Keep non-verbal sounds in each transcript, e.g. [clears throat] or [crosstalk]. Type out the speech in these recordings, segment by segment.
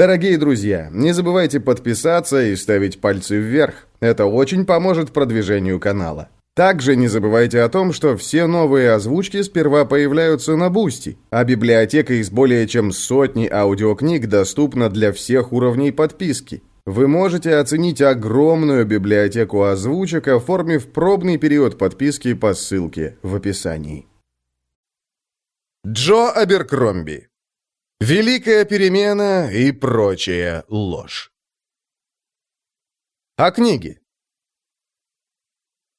Дорогие друзья, не забывайте подписаться и ставить пальцы вверх. Это очень поможет продвижению канала. Также не забывайте о том, что все новые озвучки сперва появляются на Бусти, а библиотека из более чем сотни аудиокниг доступна для всех уровней подписки. Вы можете оценить огромную библиотеку озвучек, оформив пробный период подписки по ссылке в описании. Джо Аберкромби Великая перемена и прочая ложь. О книге.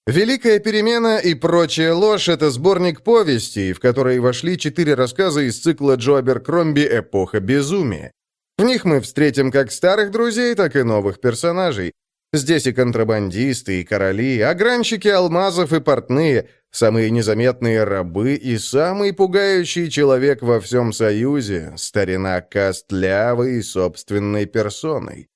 «Великая перемена и прочая ложь» — это сборник повестей, в который вошли четыре рассказа из цикла Джо Аберкромби «Эпоха безумия». В них мы встретим как старых друзей, так и новых персонажей. Здесь и контрабандисты, и короли, огранщики алмазов и портные — Самые незаметные рабы и самый пугающий человек во всем Союзе, старина Костлявый собственной персоной.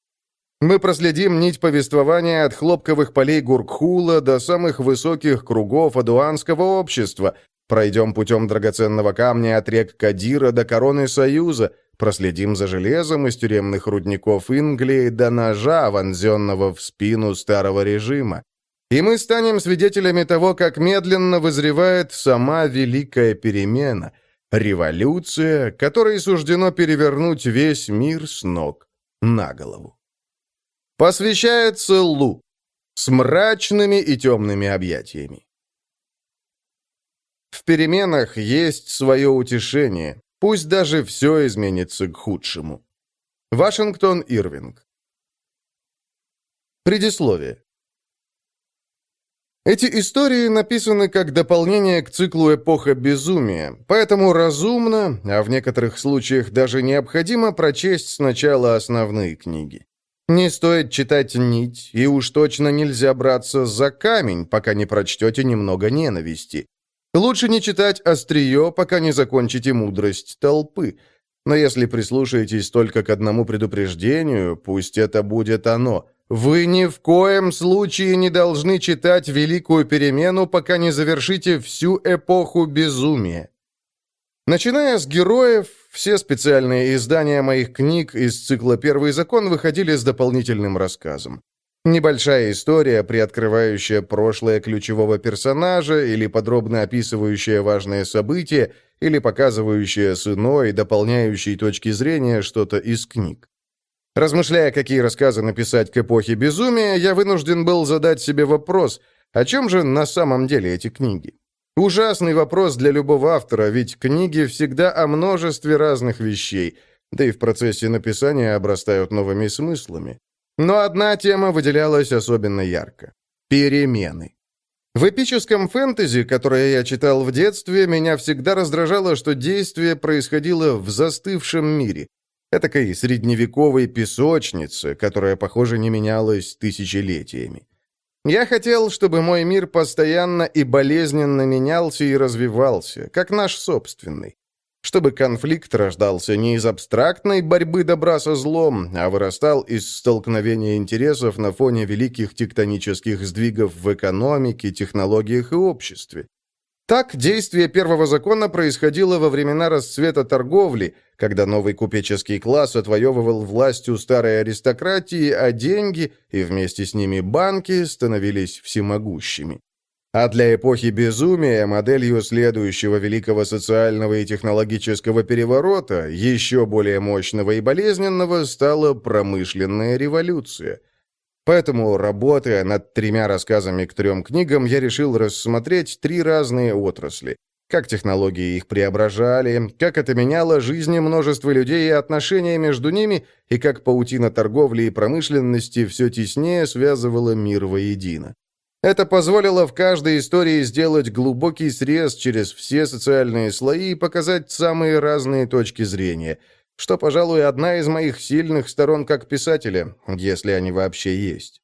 Мы проследим нить повествования от хлопковых полей Гуркхула до самых высоких кругов адуанского общества, пройдем путем драгоценного камня от рек Кадира до короны Союза, проследим за железом из тюремных рудников Инглии до ножа, вонзенного в спину старого режима. И мы станем свидетелями того, как медленно вызревает сама великая перемена, революция, которой суждено перевернуть весь мир с ног на голову. Посвящается Лу с мрачными и темными объятиями. В переменах есть свое утешение, пусть даже все изменится к худшему. Вашингтон Ирвинг Предисловие эти истории написаны как дополнение к циклу «Эпоха безумия», поэтому разумно, а в некоторых случаях даже необходимо прочесть сначала основные книги. Не стоит читать нить, и уж точно нельзя браться за камень, пока не прочтете немного ненависти. Лучше не читать острие, пока не закончите мудрость толпы. Но если прислушаетесь только к одному предупреждению, пусть это будет оно – вы ни в коем случае не должны читать «Великую перемену», пока не завершите всю эпоху безумия. Начиная с героев, все специальные издания моих книг из цикла «Первый закон» выходили с дополнительным рассказом. Небольшая история, приоткрывающая прошлое ключевого персонажа или подробно описывающая важные события, или показывающая с иной, дополняющей точки зрения что-то из книг. Размышляя, какие рассказы написать к эпохе безумия, я вынужден был задать себе вопрос, о чем же на самом деле эти книги? Ужасный вопрос для любого автора, ведь книги всегда о множестве разных вещей, да и в процессе написания обрастают новыми смыслами. Но одна тема выделялась особенно ярко – перемены. В эпическом фэнтези, которое я читал в детстве, меня всегда раздражало, что действие происходило в застывшем мире, Этакой средневековой песочницы, которая, похоже, не менялась тысячелетиями. Я хотел, чтобы мой мир постоянно и болезненно менялся и развивался, как наш собственный. Чтобы конфликт рождался не из абстрактной борьбы добра со злом, а вырастал из столкновения интересов на фоне великих тектонических сдвигов в экономике, технологиях и обществе. Так, действие первого закона происходило во времена расцвета торговли, когда новый купеческий класс отвоевывал власть у старой аристократии, а деньги, и вместе с ними банки, становились всемогущими. А для эпохи безумия моделью следующего великого социального и технологического переворота, еще более мощного и болезненного, стала промышленная революция – Поэтому, работая над тремя рассказами к трем книгам, я решил рассмотреть три разные отрасли. Как технологии их преображали, как это меняло жизни множества людей и отношения между ними, и как паутина торговли и промышленности все теснее связывала мир воедино. Это позволило в каждой истории сделать глубокий срез через все социальные слои и показать самые разные точки зрения – что, пожалуй, одна из моих сильных сторон как писателя, если они вообще есть.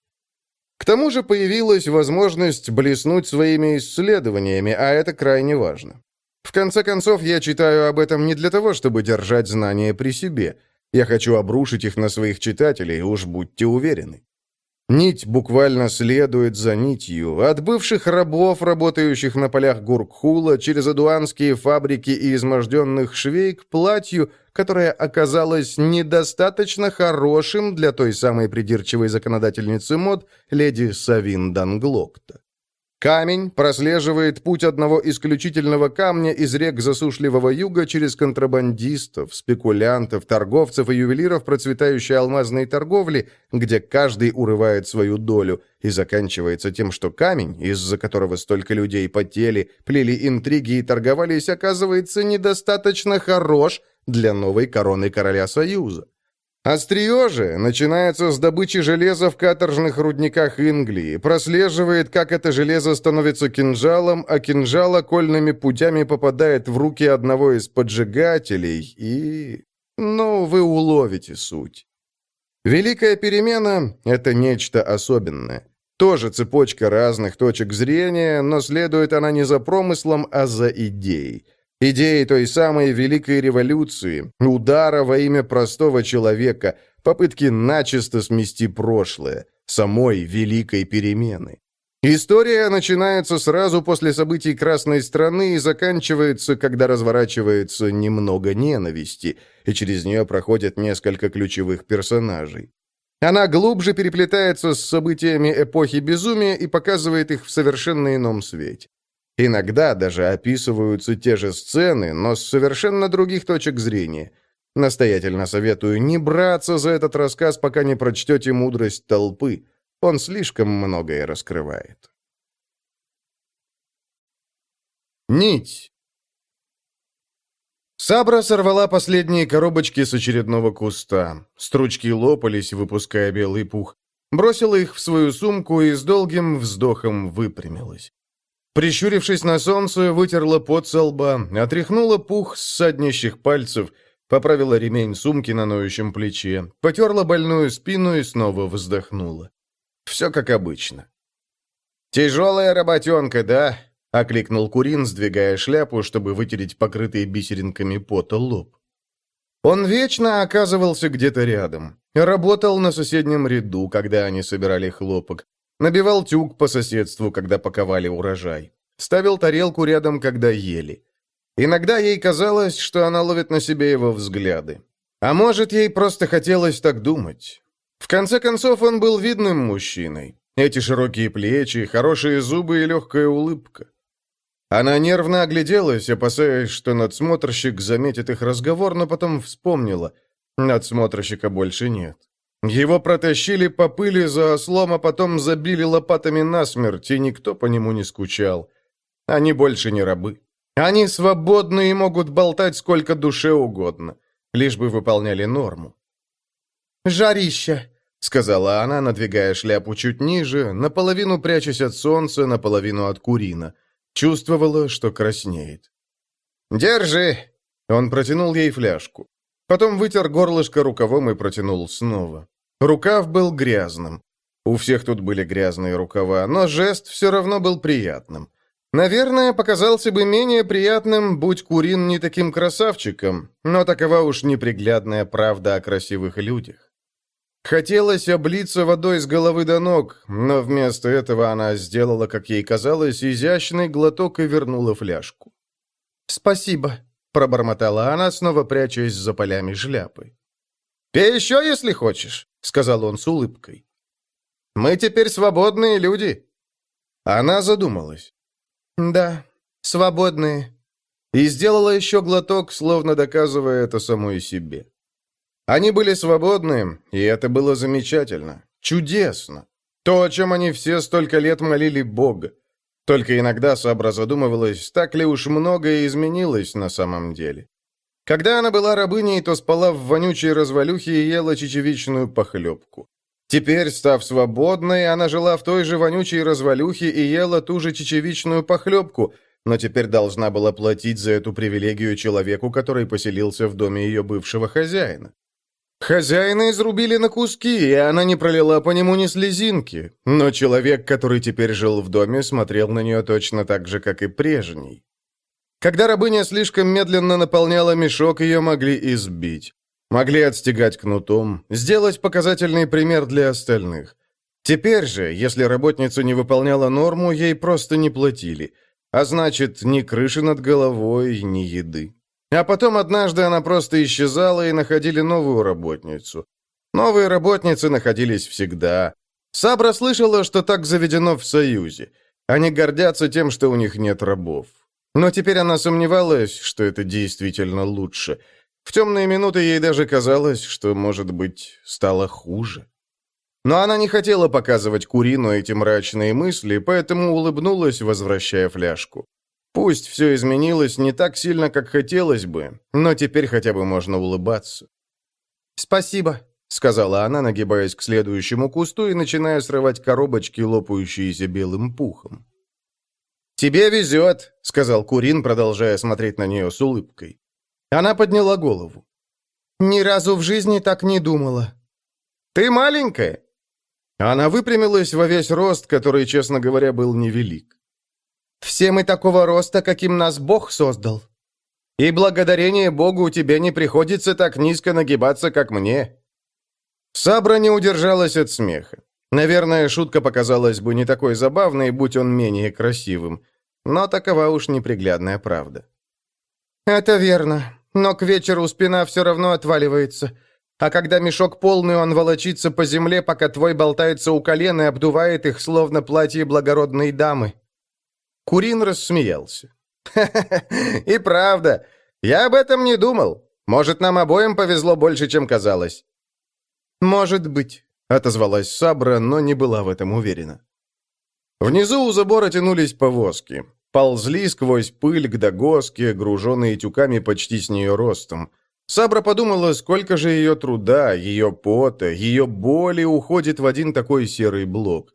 К тому же появилась возможность блеснуть своими исследованиями, а это крайне важно. В конце концов, я читаю об этом не для того, чтобы держать знания при себе. Я хочу обрушить их на своих читателей, уж будьте уверены. Нить буквально следует за нитью. От бывших рабов, работающих на полях Гуркхула, через адуанские фабрики и изможденных швей к платью, которое оказалось недостаточно хорошим для той самой придирчивой законодательницы мод, леди Савин Данглокта. Камень прослеживает путь одного исключительного камня из рек засушливого юга через контрабандистов, спекулянтов, торговцев и ювелиров процветающей алмазной торговли, где каждый урывает свою долю, и заканчивается тем, что камень, из-за которого столько людей потели, плели интриги и торговались, оказывается недостаточно хорош для новой короны короля Союза. Острие же начинается с добычи железа в каторжных рудниках Инглии, прослеживает, как это железо становится кинжалом, а кинжал окольными путями попадает в руки одного из поджигателей, и... Ну, вы уловите суть. Великая перемена — это нечто особенное. Тоже цепочка разных точек зрения, но следует она не за промыслом, а за идеей. Идеи той самой Великой Революции, удара во имя простого человека, попытки начисто смести прошлое, самой Великой Перемены. История начинается сразу после событий Красной Страны и заканчивается, когда разворачивается немного ненависти, и через нее проходят несколько ключевых персонажей. Она глубже переплетается с событиями эпохи безумия и показывает их в совершенно ином свете. Иногда даже описываются те же сцены, но с совершенно других точек зрения. Настоятельно советую не браться за этот рассказ, пока не прочтете «Мудрость толпы». Он слишком многое раскрывает. Нить. Сабра сорвала последние коробочки с очередного куста. Стручки лопались, выпуская белый пух. Бросила их в свою сумку и с долгим вздохом выпрямилась. Прищурившись на солнце, вытерла пот со лба, отряхнула пух с саднищих пальцев, поправила ремень сумки на ноющем плече, потерла больную спину и снова вздохнула. Все как обычно. «Тяжелая работенка, да?» — окликнул Курин, сдвигая шляпу, чтобы вытереть покрытый бисеринками пота лоб. Он вечно оказывался где-то рядом. Работал на соседнем ряду, когда они собирали хлопок. Набивал тюк по соседству, когда паковали урожай. Ставил тарелку рядом, когда ели. Иногда ей казалось, что она ловит на себе его взгляды. А может, ей просто хотелось так думать. В конце концов, он был видным мужчиной. Эти широкие плечи, хорошие зубы и легкая улыбка. Она нервно огляделась, опасаясь, что надсмотрщик заметит их разговор, но потом вспомнила. Надсмотрщика больше нет. Его протащили по пыли за ослом, а потом забили лопатами насмерть, и никто по нему не скучал. Они больше не рабы. Они свободны и могут болтать сколько душе угодно, лишь бы выполняли норму. «Жарища!» — сказала она, надвигая шляпу чуть ниже, наполовину прячась от солнца, наполовину от курина. Чувствовала, что краснеет. «Держи!» Он протянул ей фляжку. Потом вытер горлышко рукавом и протянул снова. Рукав был грязным. У всех тут были грязные рукава, но жест все равно был приятным. Наверное, показался бы менее приятным, будь Курин не таким красавчиком, но такова уж неприглядная правда о красивых людях. Хотелось облиться водой с головы до ног, но вместо этого она сделала, как ей казалось, изящный глоток и вернула фляжку. «Спасибо», — пробормотала она, снова прячась за полями шляпы. «Пей еще, если хочешь», — сказал он с улыбкой. «Мы теперь свободные люди». Она задумалась. «Да, свободные». И сделала еще глоток, словно доказывая это самой себе. Они были свободны, и это было замечательно, чудесно. То, о чем они все столько лет молили Бога. Только иногда Сабра задумывалась, так ли уж многое изменилось на самом деле. Когда она была рабыней, то спала в вонючей развалюхе и ела чечевичную похлебку. Теперь, став свободной, она жила в той же вонючей развалюхе и ела ту же чечевичную похлебку, но теперь должна была платить за эту привилегию человеку, который поселился в доме ее бывшего хозяина. Хозяина изрубили на куски, и она не пролила по нему ни слезинки, но человек, который теперь жил в доме, смотрел на нее точно так же, как и прежний. Когда рабыня слишком медленно наполняла мешок, ее могли избить. Могли отстегать кнутом, сделать показательный пример для остальных. Теперь же, если работница не выполняла норму, ей просто не платили. А значит, ни крыши над головой, ни еды. А потом однажды она просто исчезала и находили новую работницу. Новые работницы находились всегда. Сабра слышала, что так заведено в Союзе. Они гордятся тем, что у них нет рабов. Но теперь она сомневалась, что это действительно лучше. В темные минуты ей даже казалось, что, может быть, стало хуже. Но она не хотела показывать Курину эти мрачные мысли, поэтому улыбнулась, возвращая фляжку. Пусть все изменилось не так сильно, как хотелось бы, но теперь хотя бы можно улыбаться. «Спасибо», — сказала она, нагибаясь к следующему кусту и начиная срывать коробочки, лопающиеся белым пухом. «Тебе везет», — сказал Курин, продолжая смотреть на нее с улыбкой. Она подняла голову. «Ни разу в жизни так не думала». «Ты маленькая?» Она выпрямилась во весь рост, который, честно говоря, был невелик. «Все мы такого роста, каким нас Бог создал». «И благодарение Богу у тебя не приходится так низко нагибаться, как мне». Сабра не удержалась от смеха. Наверное, шутка показалась бы не такой забавной, будь он менее красивым. Но такова уж неприглядная правда. «Это верно. Но к вечеру спина все равно отваливается. А когда мешок полный, он волочится по земле, пока твой болтается у колен и обдувает их, словно платье благородной дамы». Курин рассмеялся. «Ха-ха-ха, [laughs] и правда. Я об этом не думал. Может, нам обоим повезло больше, чем казалось». «Может быть», — отозвалась Сабра, но не была в этом уверена. Внизу у забора тянулись повозки. Ползли сквозь пыль к догоске, груженные тюками почти с нее ростом. Сабра подумала, сколько же ее труда, ее пота, ее боли уходит в один такой серый блок.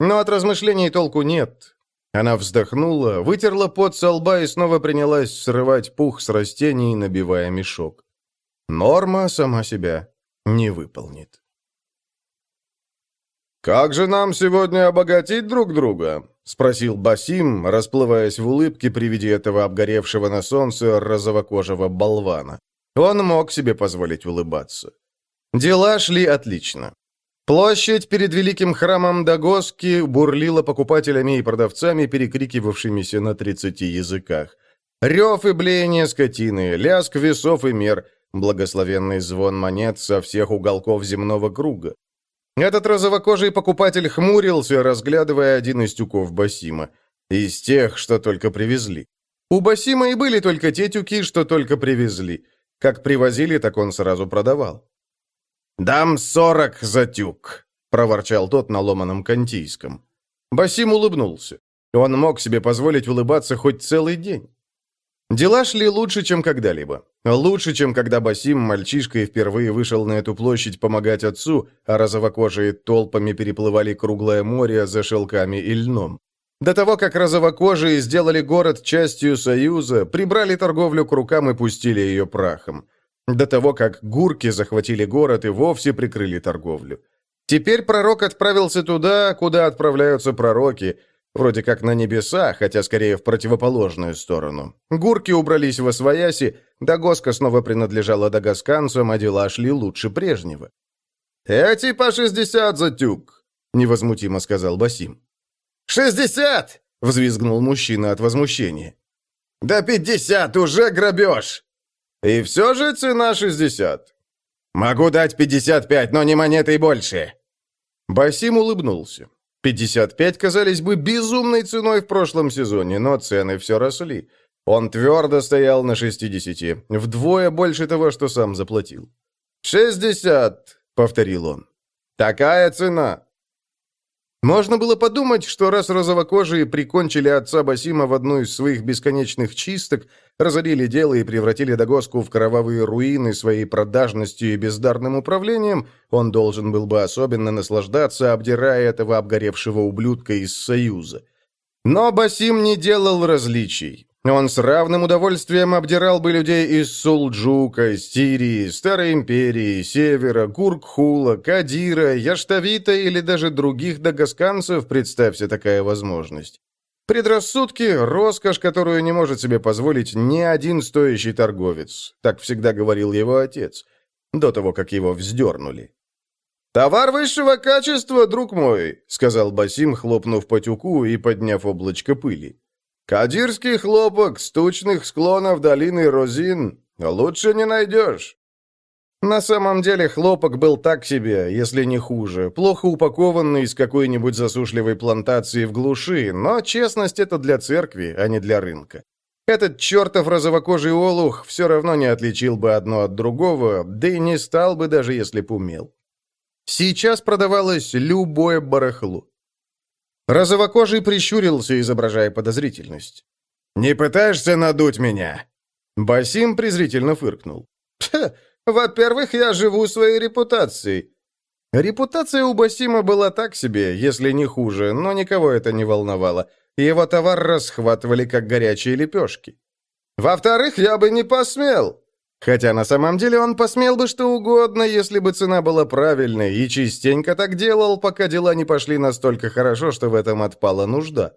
Но от размышлений толку нет. Она вздохнула, вытерла пот со лба и снова принялась срывать пух с растений, набивая мешок. Норма сама себя не выполнит. «Как же нам сегодня обогатить друг друга?» — спросил Басим, расплываясь в улыбке при виде этого обгоревшего на солнце розовокожего болвана. Он мог себе позволить улыбаться. Дела шли отлично. Площадь перед великим храмом Дагоски бурлила покупателями и продавцами, перекрикивавшимися на 30 языках. Рев и блеяние скотины, лязг весов и мер, благословенный звон монет со всех уголков земного круга. Этот розовокожий покупатель хмурился, разглядывая один из тюков Басима. Из тех, что только привезли. У Басима и были только те тюки, что только привезли. Как привозили, так он сразу продавал. «Дам сорок за тюк», — проворчал тот на ломаном кантийском. Басим улыбнулся. Он мог себе позволить улыбаться хоть целый день. Дела шли лучше, чем когда-льбо. Лучше, чем когда Басим мальчишкой впервые вышел на эту площадь помогать отцу, а розовокожие толпами переплывали круглое море за шелками и льном. До того, как розовокожие сделали город частью Союза, прибрали торговлю к рукам и пустили ее прахом. До того, как гурки захватили город и вовсе прикрыли торговлю. Теперь пророк отправился туда, куда отправляются пророки, вроде как на небеса, хотя скорее в противоположную сторону. Гурки убрались во свояси, Дагоска снова принадлежала дагасканцам, а дела шли лучше прежнего. «Эти по шестьдесят за тюк», — невозмутимо сказал Басим. «Шестьдесят!» — взвизгнул мужчина от возмущения. «Да пятьдесят, уже грабеж!» «И все же цена шестьдесят». «Могу дать пятьдесят пять, но не монетой больше». Басим улыбнулся. Пятьдесят пять казались бы безумной ценой в прошлом сезоне, но цены все росли. Он твердо стоял на шестидесяти, вдвое больше того, что сам заплатил. «Шестьдесят!» — повторил он. «Такая цена!» Можно было подумать, что раз розовокожие прикончили отца Басима в одну из своих бесконечных чисток, разорили дело и превратили Дагоску в кровавые руины своей продажностью и бездарным управлением, он должен был бы особенно наслаждаться, обдирая этого обгоревшего ублюдка из Союза. Но Басим не делал различий. Он с равным удовольствием обдирал бы людей из Сулджука, Сирии, Старой Империи, Севера, Куркхула, Кадира, Яштавита или даже других дагасканцев, представься такая возможность. Предрассудки – роскошь, которую не может себе позволить ни один стоящий торговец, так всегда говорил его отец, до того, как его вздернули. «Товар высшего качества, друг мой», — сказал Басим, хлопнув по тюку и подняв облачко пыли. «Кадирский хлопок с склонов долины Розин лучше не найдешь». На самом деле хлопок был так себе, если не хуже, плохо упакованный из какой-нибудь засушливой плантации в глуши, но честность это для церкви, а не для рынка. Этот чертов розовокожий олух все равно не отличил бы одно от другого, да и не стал бы, даже если б умел. Сейчас продавалось любое барахло. Розовокожий прищурился, изображая подозрительность. «Не пытаешься надуть меня?» Басим презрительно фыркнул. Во-первых, я живу своей репутацией. Репутация у Басима была так себе, если не хуже, но никого это не волновало. Его товар расхватывали, как горячие лепешки. Во-вторых, я бы не посмел. Хотя на самом деле он посмел бы что угодно, если бы цена была правильной, и частенько так делал, пока дела не пошли настолько хорошо, что в этом отпала нужда.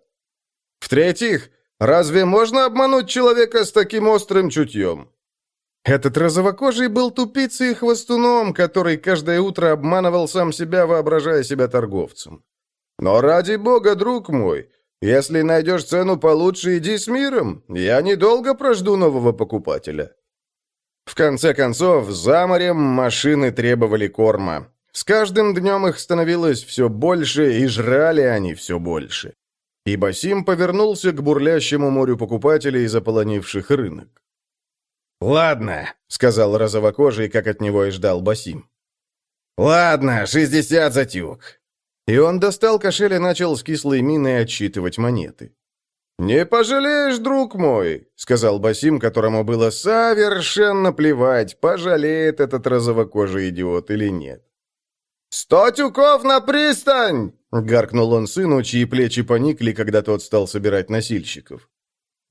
В-третьих, разве можно обмануть человека с таким острым чутьем? Этот розовокожий был тупицей и хвостуном, который каждое утро обманывал сам себя, воображая себя торговцем. «Но ради бога, друг мой, если найдешь цену получше, иди с миром. Я недолго прожду нового покупателя». В конце концов, за морем машины требовали корма. С каждым днем их становилось все больше, и жрали они все больше. И Басим повернулся к бурлящему морю покупателей, заполонивших рынок. «Ладно», — сказал розовокожий, как от него и ждал Басим. «Ладно, шестьдесят за тюк». И он достал кошель и начал с кислой миной отсчитывать монеты. «Не пожалеешь, друг мой», — сказал Басим, которому было совершенно плевать, пожалеет этот розовокожий идиот или нет. «Сто тюков на пристань!» — гаркнул он сыну, чьи плечи поникли, когда тот стал собирать носильщиков.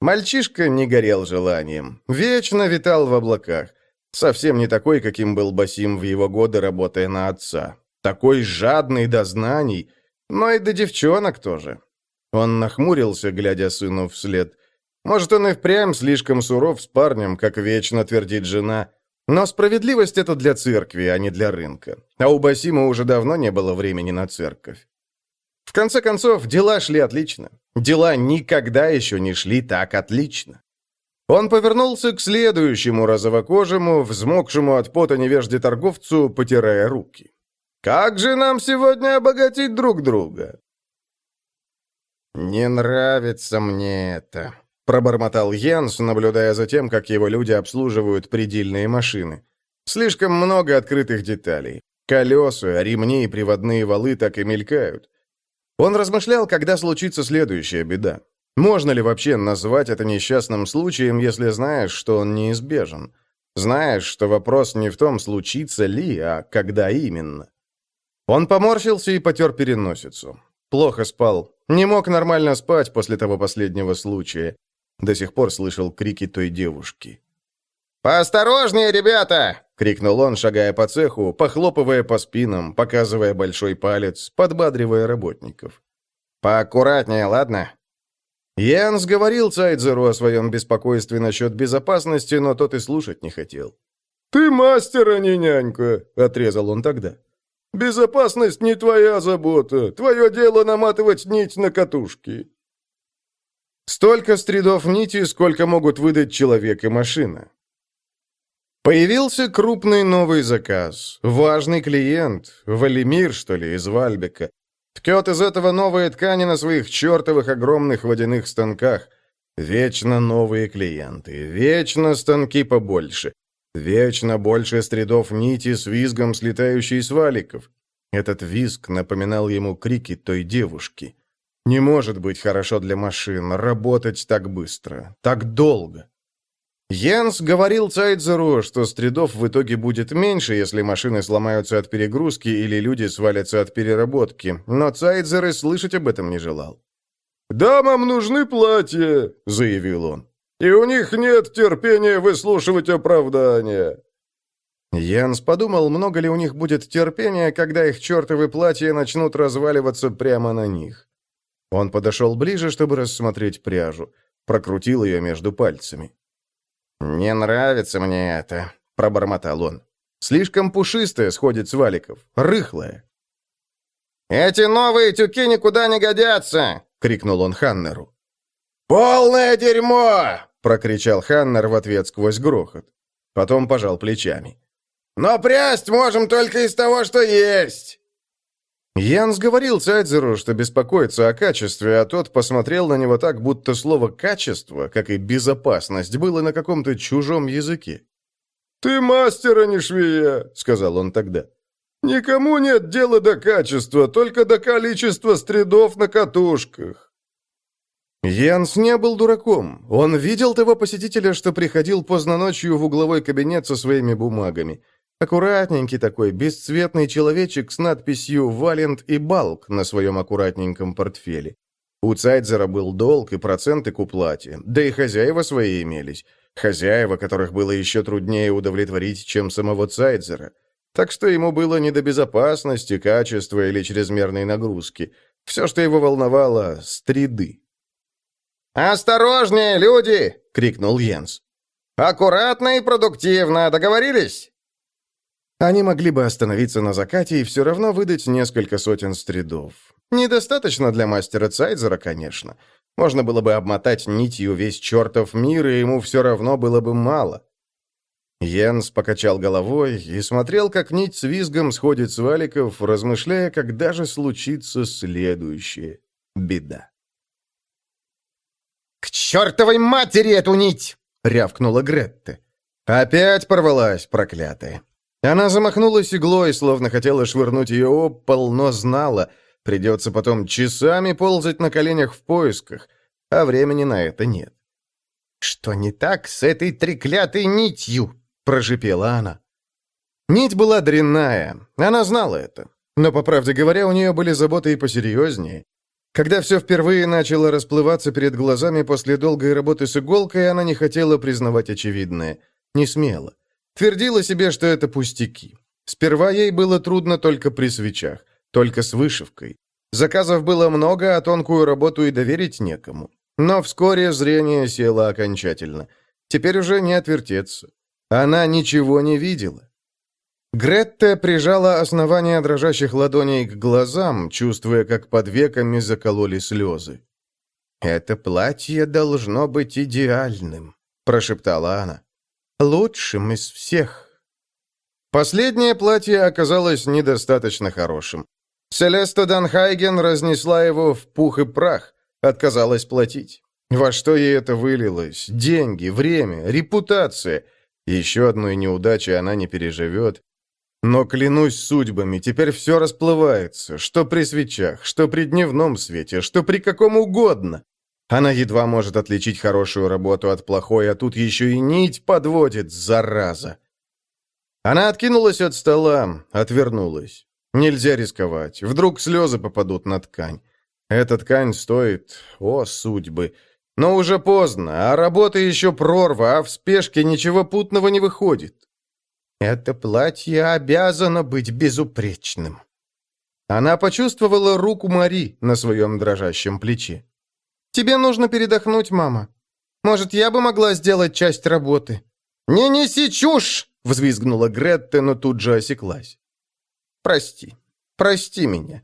Мальчишка не горел желанием. Вечно витал в облаках. Совсем не такой, каким был Басим в его годы, работая на отца. Такой жадный до знаний, но и до девчонок тоже. Он нахмурился, глядя сыну вслед. Может, он и впрямь слишком суров с парнем, как вечно твердит жена. Но справедливость — это для церкви, а не для рынка. А у Басима уже давно не было времени на церковь. В конце концов, дела шли отлично. Дела никогда еще не шли так отлично. Он повернулся к следующему розовокожему, взмокшему от пота невежде торговцу, потирая руки. «Как же нам сегодня обогатить друг друга?» «Не нравится мне это», — пробормотал Йенс, наблюдая за тем, как его люди обслуживают предельные машины. «Слишком много открытых деталей. Колеса, ремни и приводные валы так и мелькают. Он размышлял, когда случится следующая беда. Можно ли вообще назвать это несчастным случаем, если знаешь, что он неизбежен? Знаешь, что вопрос не в том, случится ли, а когда именно. Он поморщился и потер переносицу. Плохо спал. Не мог нормально спать после того последнего случая. До сих пор слышал крики той девушки. «Поосторожнее, ребята!» — крикнул он, шагая по цеху, похлопывая по спинам, показывая большой палец, подбадривая работников. «Поаккуратнее, ладно?» Янс говорил Цайдзеру о своем беспокойстве насчет безопасности, но тот и слушать не хотел. «Ты мастер, а не нянька!» — отрезал он тогда. «Безопасность не твоя забота. Твое дело наматывать нить на катушки». Столько стридов нити, сколько могут выдать человек и машина. Появился крупный новый заказ. Важный клиент. Валимир, что ли, из Вальбека. Ткет из этого новые ткани на своих чертовых огромных водяных станках. Вечно новые клиенты. Вечно станки побольше. Вечно больше средов нити с визгом, слетающей с валиков. Этот визг напоминал ему крики той девушки. Не может быть хорошо для машин работать так быстро, так долго. Йенс говорил Цайдзеру, что стридов в итоге будет меньше, если машины сломаются от перегрузки или люди свалятся от переработки, но Цайдзер и слышать об этом не желал. «Дамам нужны платья», — заявил он, — «и у них нет терпения выслушивать оправдания». Янс подумал, много ли у них будет терпения, когда их чертовы платья начнут разваливаться прямо на них. Он подошел ближе, чтобы рассмотреть пряжу, прокрутил ее между пальцами. «Не нравится мне это», — пробормотал он. Слишком пушистая сходит с валиков, рыхлая. «Эти новые тюки никуда не годятся!» — крикнул он Ханнеру. «Полное дерьмо!» — прокричал Ханнер в ответ сквозь грохот. Потом пожал плечами. «Но прясть можем только из того, что есть!» Янс говорил Цайдзеру, что беспокоится о качестве, а тот посмотрел на него так, будто слово «качество», как и «безопасность», было на каком-то чужом языке. «Ты мастер, а не швея», — сказал он тогда. «Никому нет дела до качества, только до количества стридов на катушках». Янс не был дураком. Он видел того посетителя, что приходил поздно ночью в угловой кабинет со своими бумагами. Аккуратненький такой, бесцветный человечек с надписью «Валент» и «Балк» на своем аккуратненьком портфеле. У Цайдзера был долг и проценты к уплате, да и хозяева свои имелись. Хозяева, которых было еще труднее удовлетворить, чем самого Цайдзера. Так что ему было не до безопасности, качества или чрезмерной нагрузки. Все, что его волновало — стриды. «Осторожнее, люди!» — крикнул Йенс. «Аккуратно и продуктивно, договорились?» Они могли бы остановиться на закате и все равно выдать несколько сотен стридов. Недостаточно для мастера Цайзера, конечно. Можно было бы обмотать нитью весь чертов мир, и ему все равно было бы мало. Йенс покачал головой и смотрел, как нить с визгом сходит с валиков, размышляя, когда же случится следующая беда. «К чертовой матери эту нить!» — рявкнула Гретта. Опять порвалась, проклятая. Она замахнулась иглой, словно хотела швырнуть ее об пол, но знала, придется потом часами ползать на коленях в поисках, а времени на это нет. «Что не так с этой треклятой нитью?» — прожипела она. Нить была дрянная, она знала это. Но, по правде говоря, у нее были заботы и посерьезнее. Когда все впервые начало расплываться перед глазами после долгой работы с иголкой, она не хотела признавать очевидное. Не смела. Твердила себе, что это пустяки. Сперва ей было трудно только при свечах, только с вышивкой. Заказов было много, а тонкую работу и доверить некому. Но вскоре зрение село окончательно. Теперь уже не отвертеться. Она ничего не видела. Гретта прижала основание дрожащих ладоней к глазам, чувствуя, как под веками закололи слезы. «Это платье должно быть идеальным», — прошептала она лучшим из всех. Последнее платье оказалось недостаточно хорошим. Селеста Данхайген разнесла его в пух и прах, отказалась платить. Во что ей это вылилось? Деньги, время, репутация. Еще одной неудачи она не переживет. Но, клянусь судьбами, теперь все расплывается, что при свечах, что при дневном свете, что при каком угодно. Она едва может отличить хорошую работу от плохой, а тут еще и нить подводит, зараза. Она откинулась от стола, отвернулась. Нельзя рисковать. Вдруг слезы попадут на ткань. Эта ткань стоит... О, судьбы! Но уже поздно, а работа еще прорва, а в спешке ничего путного не выходит. Это платье обязано быть безупречным. Она почувствовала руку Мари на своем дрожащем плече. «Тебе нужно передохнуть, мама. Может, я бы могла сделать часть работы?» «Не неси чушь!» — взвизгнула Гретта, но тут же осеклась. «Прости. Прости меня.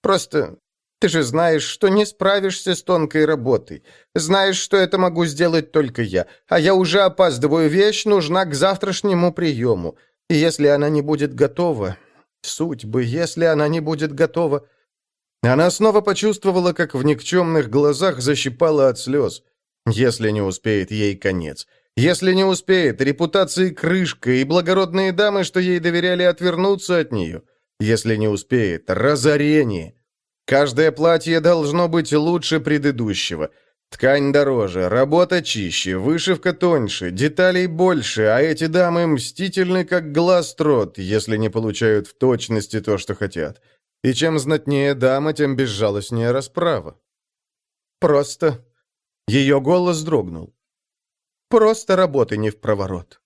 Просто ты же знаешь, что не справишься с тонкой работой. Знаешь, что это могу сделать только я. А я уже опаздываю. Вещь нужна к завтрашнему приему. И если она не будет готова... Судьбы, если она не будет готова... Она снова почувствовала, как в никчемных глазах защипала от слез. Если не успеет, ей конец. Если не успеет, репутации крышка и благородные дамы, что ей доверяли, отвернуться от нее. Если не успеет, разорение. Каждое платье должно быть лучше предыдущего. Ткань дороже, работа чище, вышивка тоньше, деталей больше, а эти дамы мстительны, как глаз трот, если не получают в точности то, что хотят. И чем знатнее дама, тем безжалостнее расправа. Просто... Ее голос дрогнул. Просто работы не в проворот.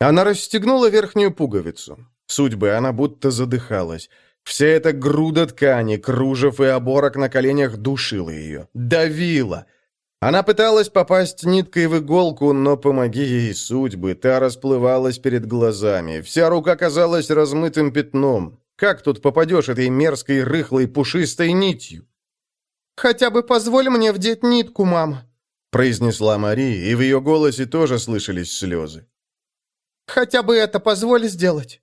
Она расстегнула верхнюю пуговицу. Судьбы, она будто задыхалась. Вся эта груда ткани, кружев и оборок на коленях душила ее, давила. Она пыталась попасть ниткой в иголку, но помоги ей судьбы, та расплывалась перед глазами, вся рука казалась размытым пятном. Как тут попадешь этой мерзкой, рыхлой, пушистой нитью? «Хотя бы позволь мне вдеть нитку, мама», — произнесла Мари, и в ее голосе тоже слышались слезы. «Хотя бы это позволь сделать».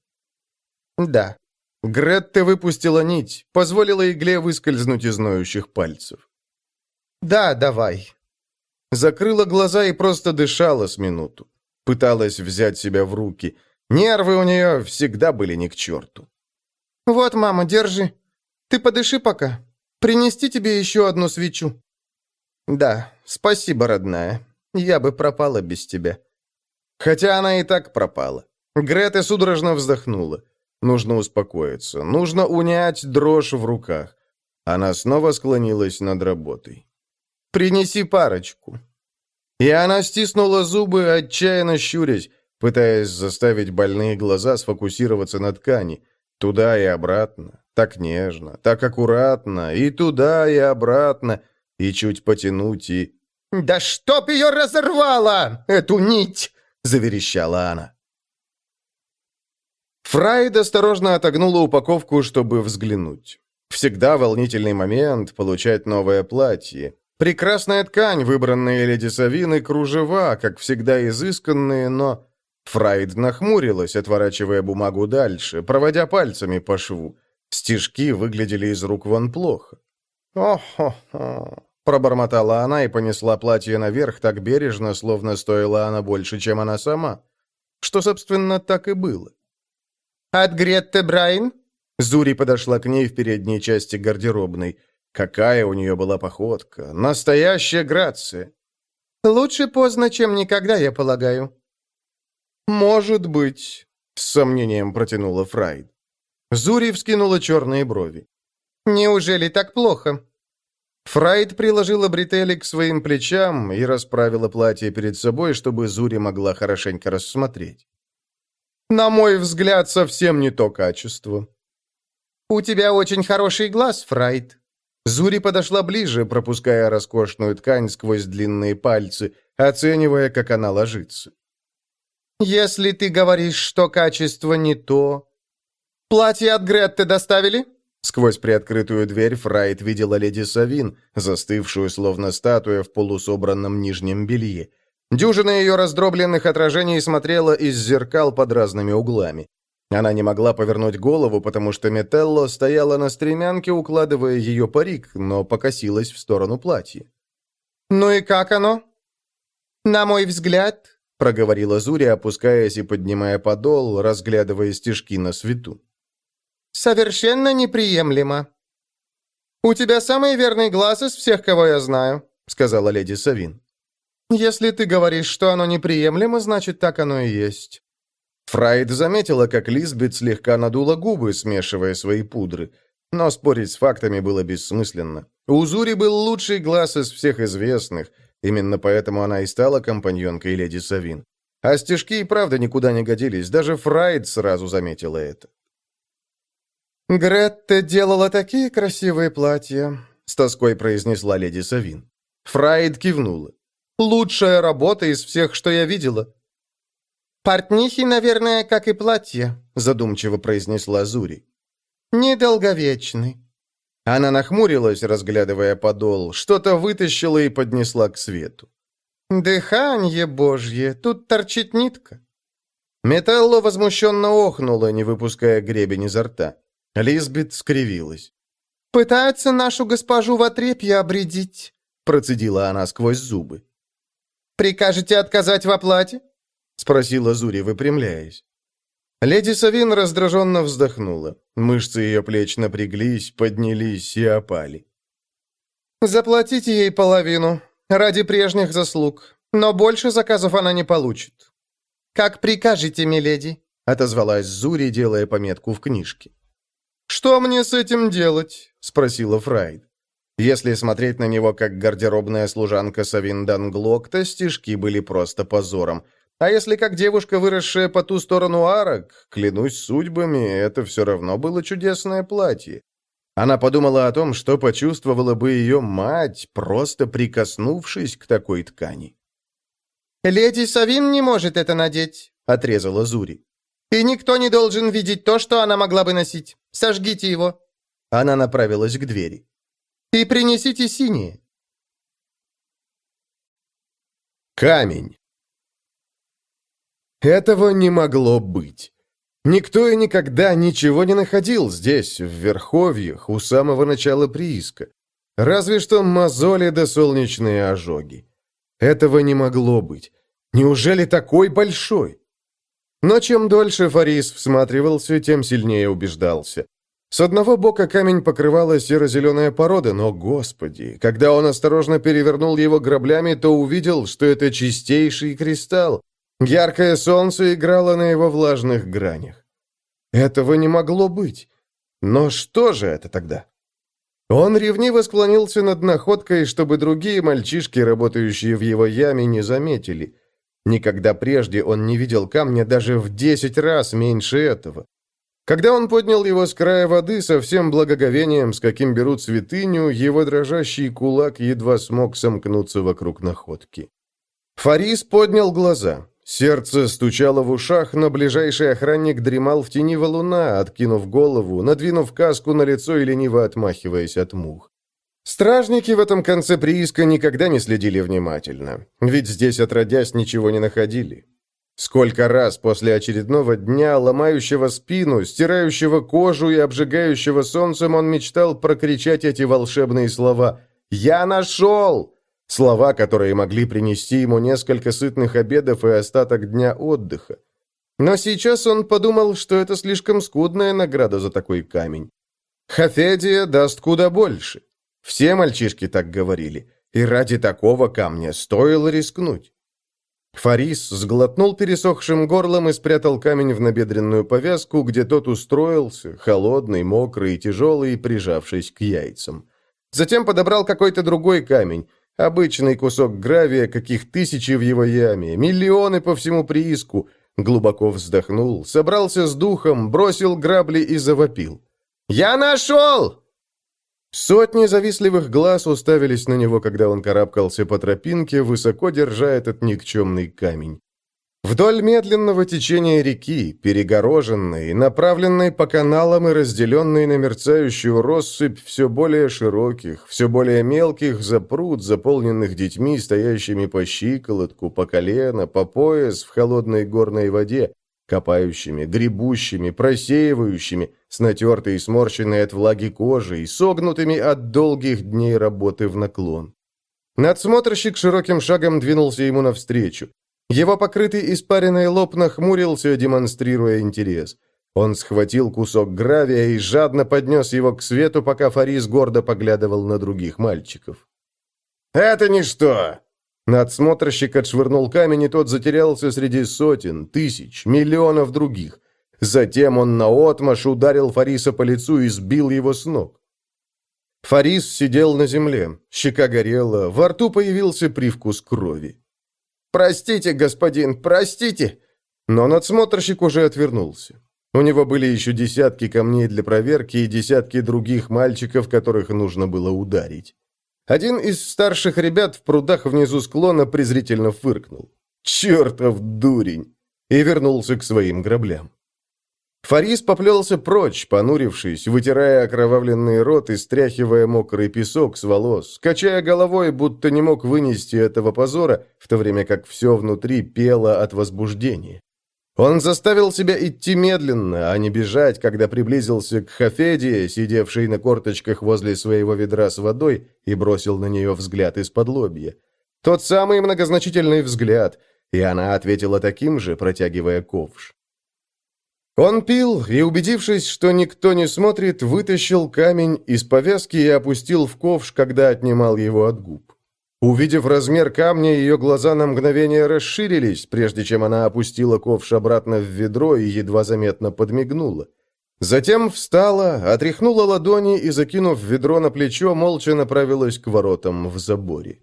«Да». Гретта выпустила нить, позволила игле выскользнуть из ноющих пальцев. «Да, давай». Закрыла глаза и просто дышала с минуту. Пыталась взять себя в руки. Нервы у нее всегда были не к черту. «Вот, мама, держи. Ты подыши пока. Принести тебе еще одну свечу». «Да, спасибо, родная. Я бы пропала без тебя». Хотя она и так пропала. Грета судорожно вздохнула. Нужно успокоиться. Нужно унять дрожь в руках. Она снова склонилась над работой. Принеси парочку». И она стиснула зубы, отчаянно щурясь, пытаясь заставить больные глаза сфокусироваться на ткани. Туда и обратно, так нежно, так аккуратно, и туда, и обратно, и чуть потянуть, и... «Да чтоб ее разорвало, эту нить!» — заверещала она. Фрайд осторожно отогнула упаковку, чтобы взглянуть. Всегда волнительный момент получать новое платье. Прекрасная ткань, выбранная леди Савины, кружева, как всегда изысканные, но... Фрайд нахмурилась, отворачивая бумагу дальше, проводя пальцами по шву. Стежки выглядели из рук вон плохо. «О-хо-хо!» — пробормотала она и понесла платье наверх так бережно, словно стоила она больше, чем она сама. Что, собственно, так и было. «От Гретты Брайн?» Зури подошла к ней в передней части гардеробной. Какая у нее была походка! Настоящая грация! «Лучше поздно, чем никогда, я полагаю». «Может быть», — с сомнением протянула Фрайд. Зури вскинула черные брови. «Неужели так плохо?» Фрайд приложила бретели к своим плечам и расправила платье перед собой, чтобы Зури могла хорошенько рассмотреть. «На мой взгляд, совсем не то качество». «У тебя очень хороший глаз, Фрайд», Зури подошла ближе, пропуская роскошную ткань сквозь длинные пальцы, оценивая, как она ложится. «Если ты говоришь, что качество не то...» «Платье от Гретты доставили?» Сквозь приоткрытую дверь Фрайт видела леди Савин, застывшую словно статуя в полусобранном нижнем белье. Дюжина ее раздробленных отражений смотрела из зеркал под разными углами. Она не могла повернуть голову, потому что Метелло стояла на стремянке, укладывая ее парик, но покосилась в сторону платья. «Ну и как оно?» «На мой взгляд», — проговорила Зуря, опускаясь и поднимая подол, разглядывая стежки на свету. «Совершенно неприемлемо». «У тебя самый верный глаз из всех, кого я знаю», — сказала леди Савин. «Если ты говоришь, что оно неприемлемо, значит, так оно и есть». Фрайд заметила, как Лизбет слегка надула губы, смешивая свои пудры. Но спорить с фактами было бессмысленно. У Зури был лучший глаз из всех известных, именно поэтому она и стала компаньонкой леди Савин. А стежки и правда никуда не годились, даже Фрайд сразу заметила это. «Гретта делала такие красивые платья», — с тоской произнесла леди Савин. Фрайд кивнула. «Лучшая работа из всех, что я видела. «Портнихи, наверное, как и платье», — задумчиво произнесла Зури. «Недолговечны». Она нахмурилась, разглядывая подол, что-то вытащила и поднесла к свету. «Дыхание божье, тут торчит нитка». Металло возмущенно охнуло, не выпуская гребень изо рта. Лизбет скривилась. «Пытается нашу госпожу в отрепье обредить», — процедила она сквозь зубы. «Прикажете отказать в оплате?» — спросила Зури, выпрямляясь. Леди Савин раздраженно вздохнула. Мышцы ее плеч напряглись, поднялись и опали. «Заплатите ей половину, ради прежних заслуг, но больше заказов она не получит». «Как прикажете, миледи», — отозвалась Зури, делая пометку в книжке. «Что мне с этим делать?» — спросила Фрайд. Если смотреть на него как гардеробная служанка Савин Данглок, то стишки были просто позором. А если как девушка, выросшая по ту сторону арок, клянусь судьбами, это все равно было чудесное платье. Она подумала о том, что почувствовала бы ее мать, просто прикоснувшись к такой ткани. «Леди Савин не может это надеть», — отрезала Зури. «И никто не должен видеть то, что она могла бы носить. Сожгите его». Она направилась к двери. «И принесите синие». Камень. Этого не могло быть. Никто и никогда ничего не находил здесь, в Верховьях, у самого начала прииска. Разве что мозоли да солнечные ожоги. Этого не могло быть. Неужели такой большой? Но чем дольше Фарис всматривался, тем сильнее убеждался. С одного бока камень покрывала серо-зеленая порода, но, господи, когда он осторожно перевернул его граблями, то увидел, что это чистейший кристалл. Яркое солнце играло на его влажных гранях. Этого не могло быть. Но что же это тогда? Он ревниво склонился над находкой, чтобы другие мальчишки, работающие в его яме, не заметили. Никогда прежде он не видел камня даже в десять раз меньше этого. Когда он поднял его с края воды со всем благоговением, с каким берут святыню, его дрожащий кулак едва смог сомкнуться вокруг находки. Фарис поднял глаза. Сердце стучало в ушах, но ближайший охранник дремал в тени валуна, откинув голову, надвинув каску на лицо и лениво отмахиваясь от мух. Стражники в этом конце прииска никогда не следили внимательно, ведь здесь отродясь ничего не находили. Сколько раз после очередного дня, ломающего спину, стирающего кожу и обжигающего солнцем, он мечтал прокричать эти волшебные слова «Я нашел!» Слова, которые могли принести ему несколько сытных обедов и остаток дня отдыха. Но сейчас он подумал, что это слишком скудная награда за такой камень. Хафедия даст куда больше. Все мальчишки так говорили, и ради такого камня стоило рискнуть. Фарис сглотнул пересохшим горлом и спрятал камень в набедренную повязку, где тот устроился, холодный, мокрый и тяжелый, прижавшись к яйцам. Затем подобрал какой-то другой камень, обычный кусок гравия, каких тысячи в его яме, миллионы по всему прииску, глубоко вздохнул, собрался с духом, бросил грабли и завопил. «Я нашел!» Сотни завистливых глаз уставились на него, когда он карабкался по тропинке, высоко держа этот никчемный камень. Вдоль медленного течения реки, перегороженной, направленной по каналам и разделенной на мерцающую россыпь все более широких, все более мелких запруд, заполненных детьми, стоящими по щиколотку, по колено, по пояс в холодной горной воде, копающими, гребущими, просеивающими, с натертой и сморщенной от влаги кожей, согнутыми от долгих дней работы в наклон. Надсмотрщик широким шагом двинулся ему навстречу. Его покрытый испаренный лоб нахмурился, демонстрируя интерес. Он схватил кусок гравия и жадно поднес его к свету, пока Фарис гордо поглядывал на других мальчиков. «Это ничто!» Надсмотрщик отшвырнул камень, и тот затерялся среди сотен, тысяч, миллионов других. Затем он наотмашь ударил Фариса по лицу и сбил его с ног. Фарис сидел на земле, щека горела, во рту появился привкус крови. «Простите, господин, простите!» Но надсмотрщик уже отвернулся. У него были еще десятки камней для проверки и десятки других мальчиков, которых нужно было ударить. Один из старших ребят в прудах внизу склона презрительно фыркнул. «Чертов дурень!» и вернулся к своим граблям. Фарис поплелся прочь, понурившись, вытирая окровавленный рот и стряхивая мокрый песок с волос, качая головой, будто не мог вынести этого позора, в то время как все внутри пело от возбуждения. Он заставил себя идти медленно, а не бежать, когда приблизился к Хафедии, сидевшей на корточках возле своего ведра с водой, и бросил на нее взгляд из-под лобья. Тот самый многозначительный взгляд, и она ответила таким же, протягивая ковш. Он пил и, убедившись, что никто не смотрит, вытащил камень из повязки и опустил в ковш, когда отнимал его от губ. Увидев размер камня, ее глаза на мгновение расширились, прежде чем она опустила ковш обратно в ведро и едва заметно подмигнула. Затем встала, отряхнула ладони и, закинув ведро на плечо, молча направилась к воротам в заборе.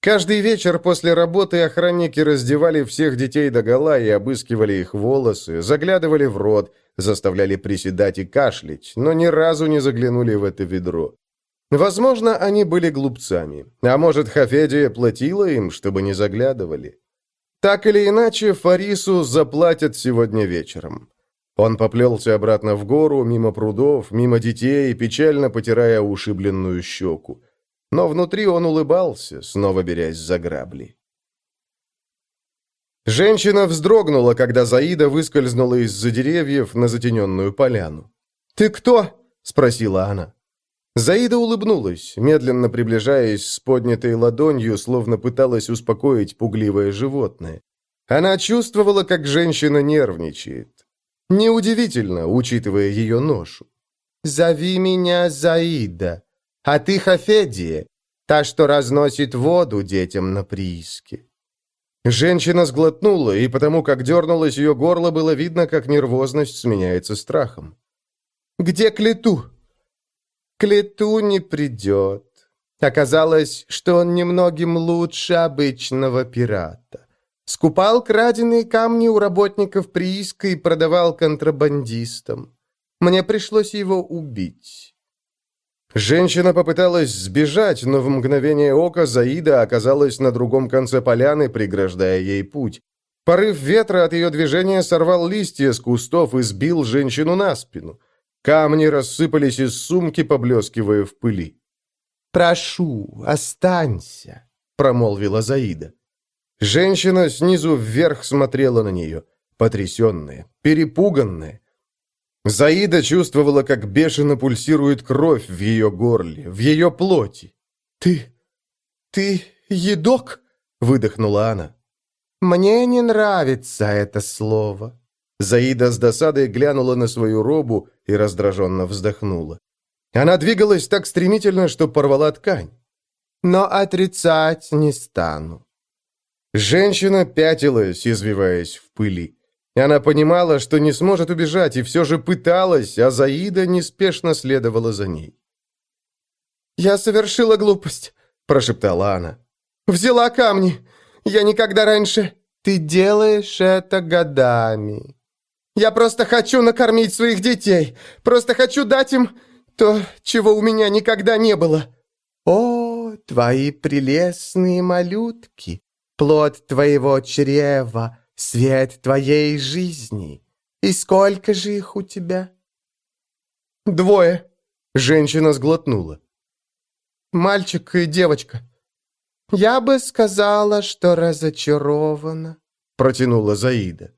Каждый вечер после работы охранники раздевали всех детей догола и обыскивали их волосы, заглядывали в рот, заставляли приседать и кашлять, но ни разу не заглянули в это ведро. Возможно, они были глупцами, а может, Хафедия платила им, чтобы не заглядывали. Так или иначе, Фарису заплатят сегодня вечером. Он поплелся обратно в гору, мимо прудов, мимо детей, печально потирая ушибленную щеку. Но внутри он улыбался, снова берясь за грабли. Женщина вздрогнула, когда Заида выскользнула из-за деревьев на затененную поляну. «Ты кто?» — спросила она. Заида улыбнулась, медленно приближаясь с поднятой ладонью, словно пыталась успокоить пугливое животное. Она чувствовала, как женщина нервничает. Неудивительно, учитывая ее ношу. «Зови меня Заида», а ты Хафедия, та, что разносит воду детям на прииске». Женщина сглотнула, и потому как дернулось ее горло, было видно, как нервозность сменяется страхом. «Где Клету?» «Клету не придет. Оказалось, что он немногим лучше обычного пирата. Скупал краденые камни у работников прииска и продавал контрабандистам. Мне пришлось его убить». Женщина попыталась сбежать, но в мгновение ока Заида оказалась на другом конце поляны, преграждая ей путь. Порыв ветра от ее движения сорвал листья с кустов и сбил женщину на спину. Камни рассыпались из сумки, поблескивая в пыли. «Прошу, останься», — промолвила Заида. Женщина снизу вверх смотрела на нее, потрясенная, перепуганная. Заида чувствовала, как бешено пульсирует кровь в ее горле, в ее плоти. «Ты... ты едок?» — выдохнула она. «Мне не нравится это слово». Заида с досадой глянула на свою робу и раздраженно вздохнула. Она двигалась так стремительно, что порвала ткань. «Но отрицать не стану». Женщина пятилась, извиваясь в пыли. Она понимала, что не сможет убежать, и все же пыталась, а Заида неспешно следовала за ней. «Я совершила глупость», – прошептала она. «Взяла камни. Я никогда раньше...» «Ты делаешь это годами. Я просто хочу накормить своих детей. Просто хочу дать им то, чего у меня никогда не было. О, твои прелестные малютки, плод твоего чрева, свет твоей жизни. И сколько же их у тебя?» «Двое», — женщина сглотнула. «Мальчик и девочка». «Я бы сказала, что разочарована», — протянула Заида.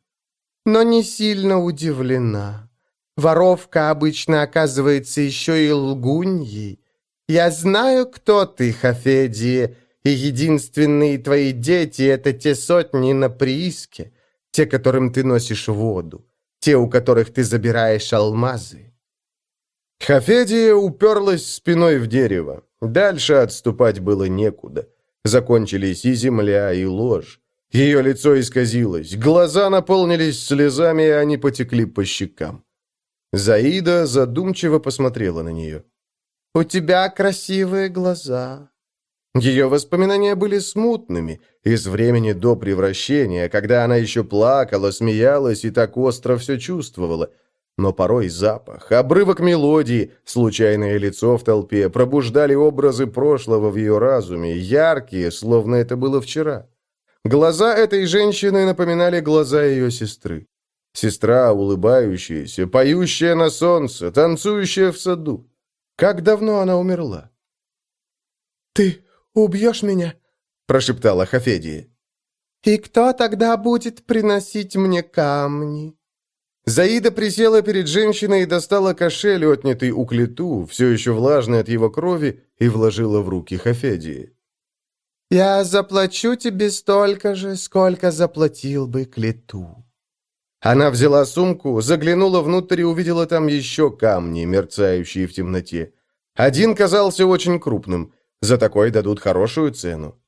«Но не сильно удивлена. Воровка обычно оказывается еще и лгуньей. Я знаю, кто ты, Хафедия, и единственные твои дети — это те сотни на прииске, те, которым ты носишь воду, те, у которых ты забираешь алмазы». Хафедия уперлась спиной в дерево. Дальше отступать было некуда. Закончились и земля, и ложь. Ее лицо исказилось, глаза наполнились слезами, и они потекли по щекам. Заида задумчиво посмотрела на нее. «У тебя красивые глаза», ее воспоминания были смутными, из времени до превращения, когда она еще плакала, смеялась и так остро все чувствовала. Но порой запах, обрывок мелодии, случайное лицо в толпе пробуждали образы прошлого в ее разуме, яркие, словно это было вчера. Глаза этой женщины напоминали глаза ее сестры. Сестра, улыбающаяся, поющая на солнце, танцующая в саду. Как давно она умерла? «Ты убьешь меня?» – прошептала Хафедия. «И кто тогда будет приносить мне камни?» Заида присела перед женщиной и достала кошель, отнятый у Клету, все еще влажный от его крови, и вложила в руки Хафедии. «Я заплачу тебе столько же, сколько заплатил бы Клету». Она взяла сумку, заглянула внутрь и увидела там еще камни, мерцающие в темноте. Один казался очень крупным. За такой дадут хорошую цену.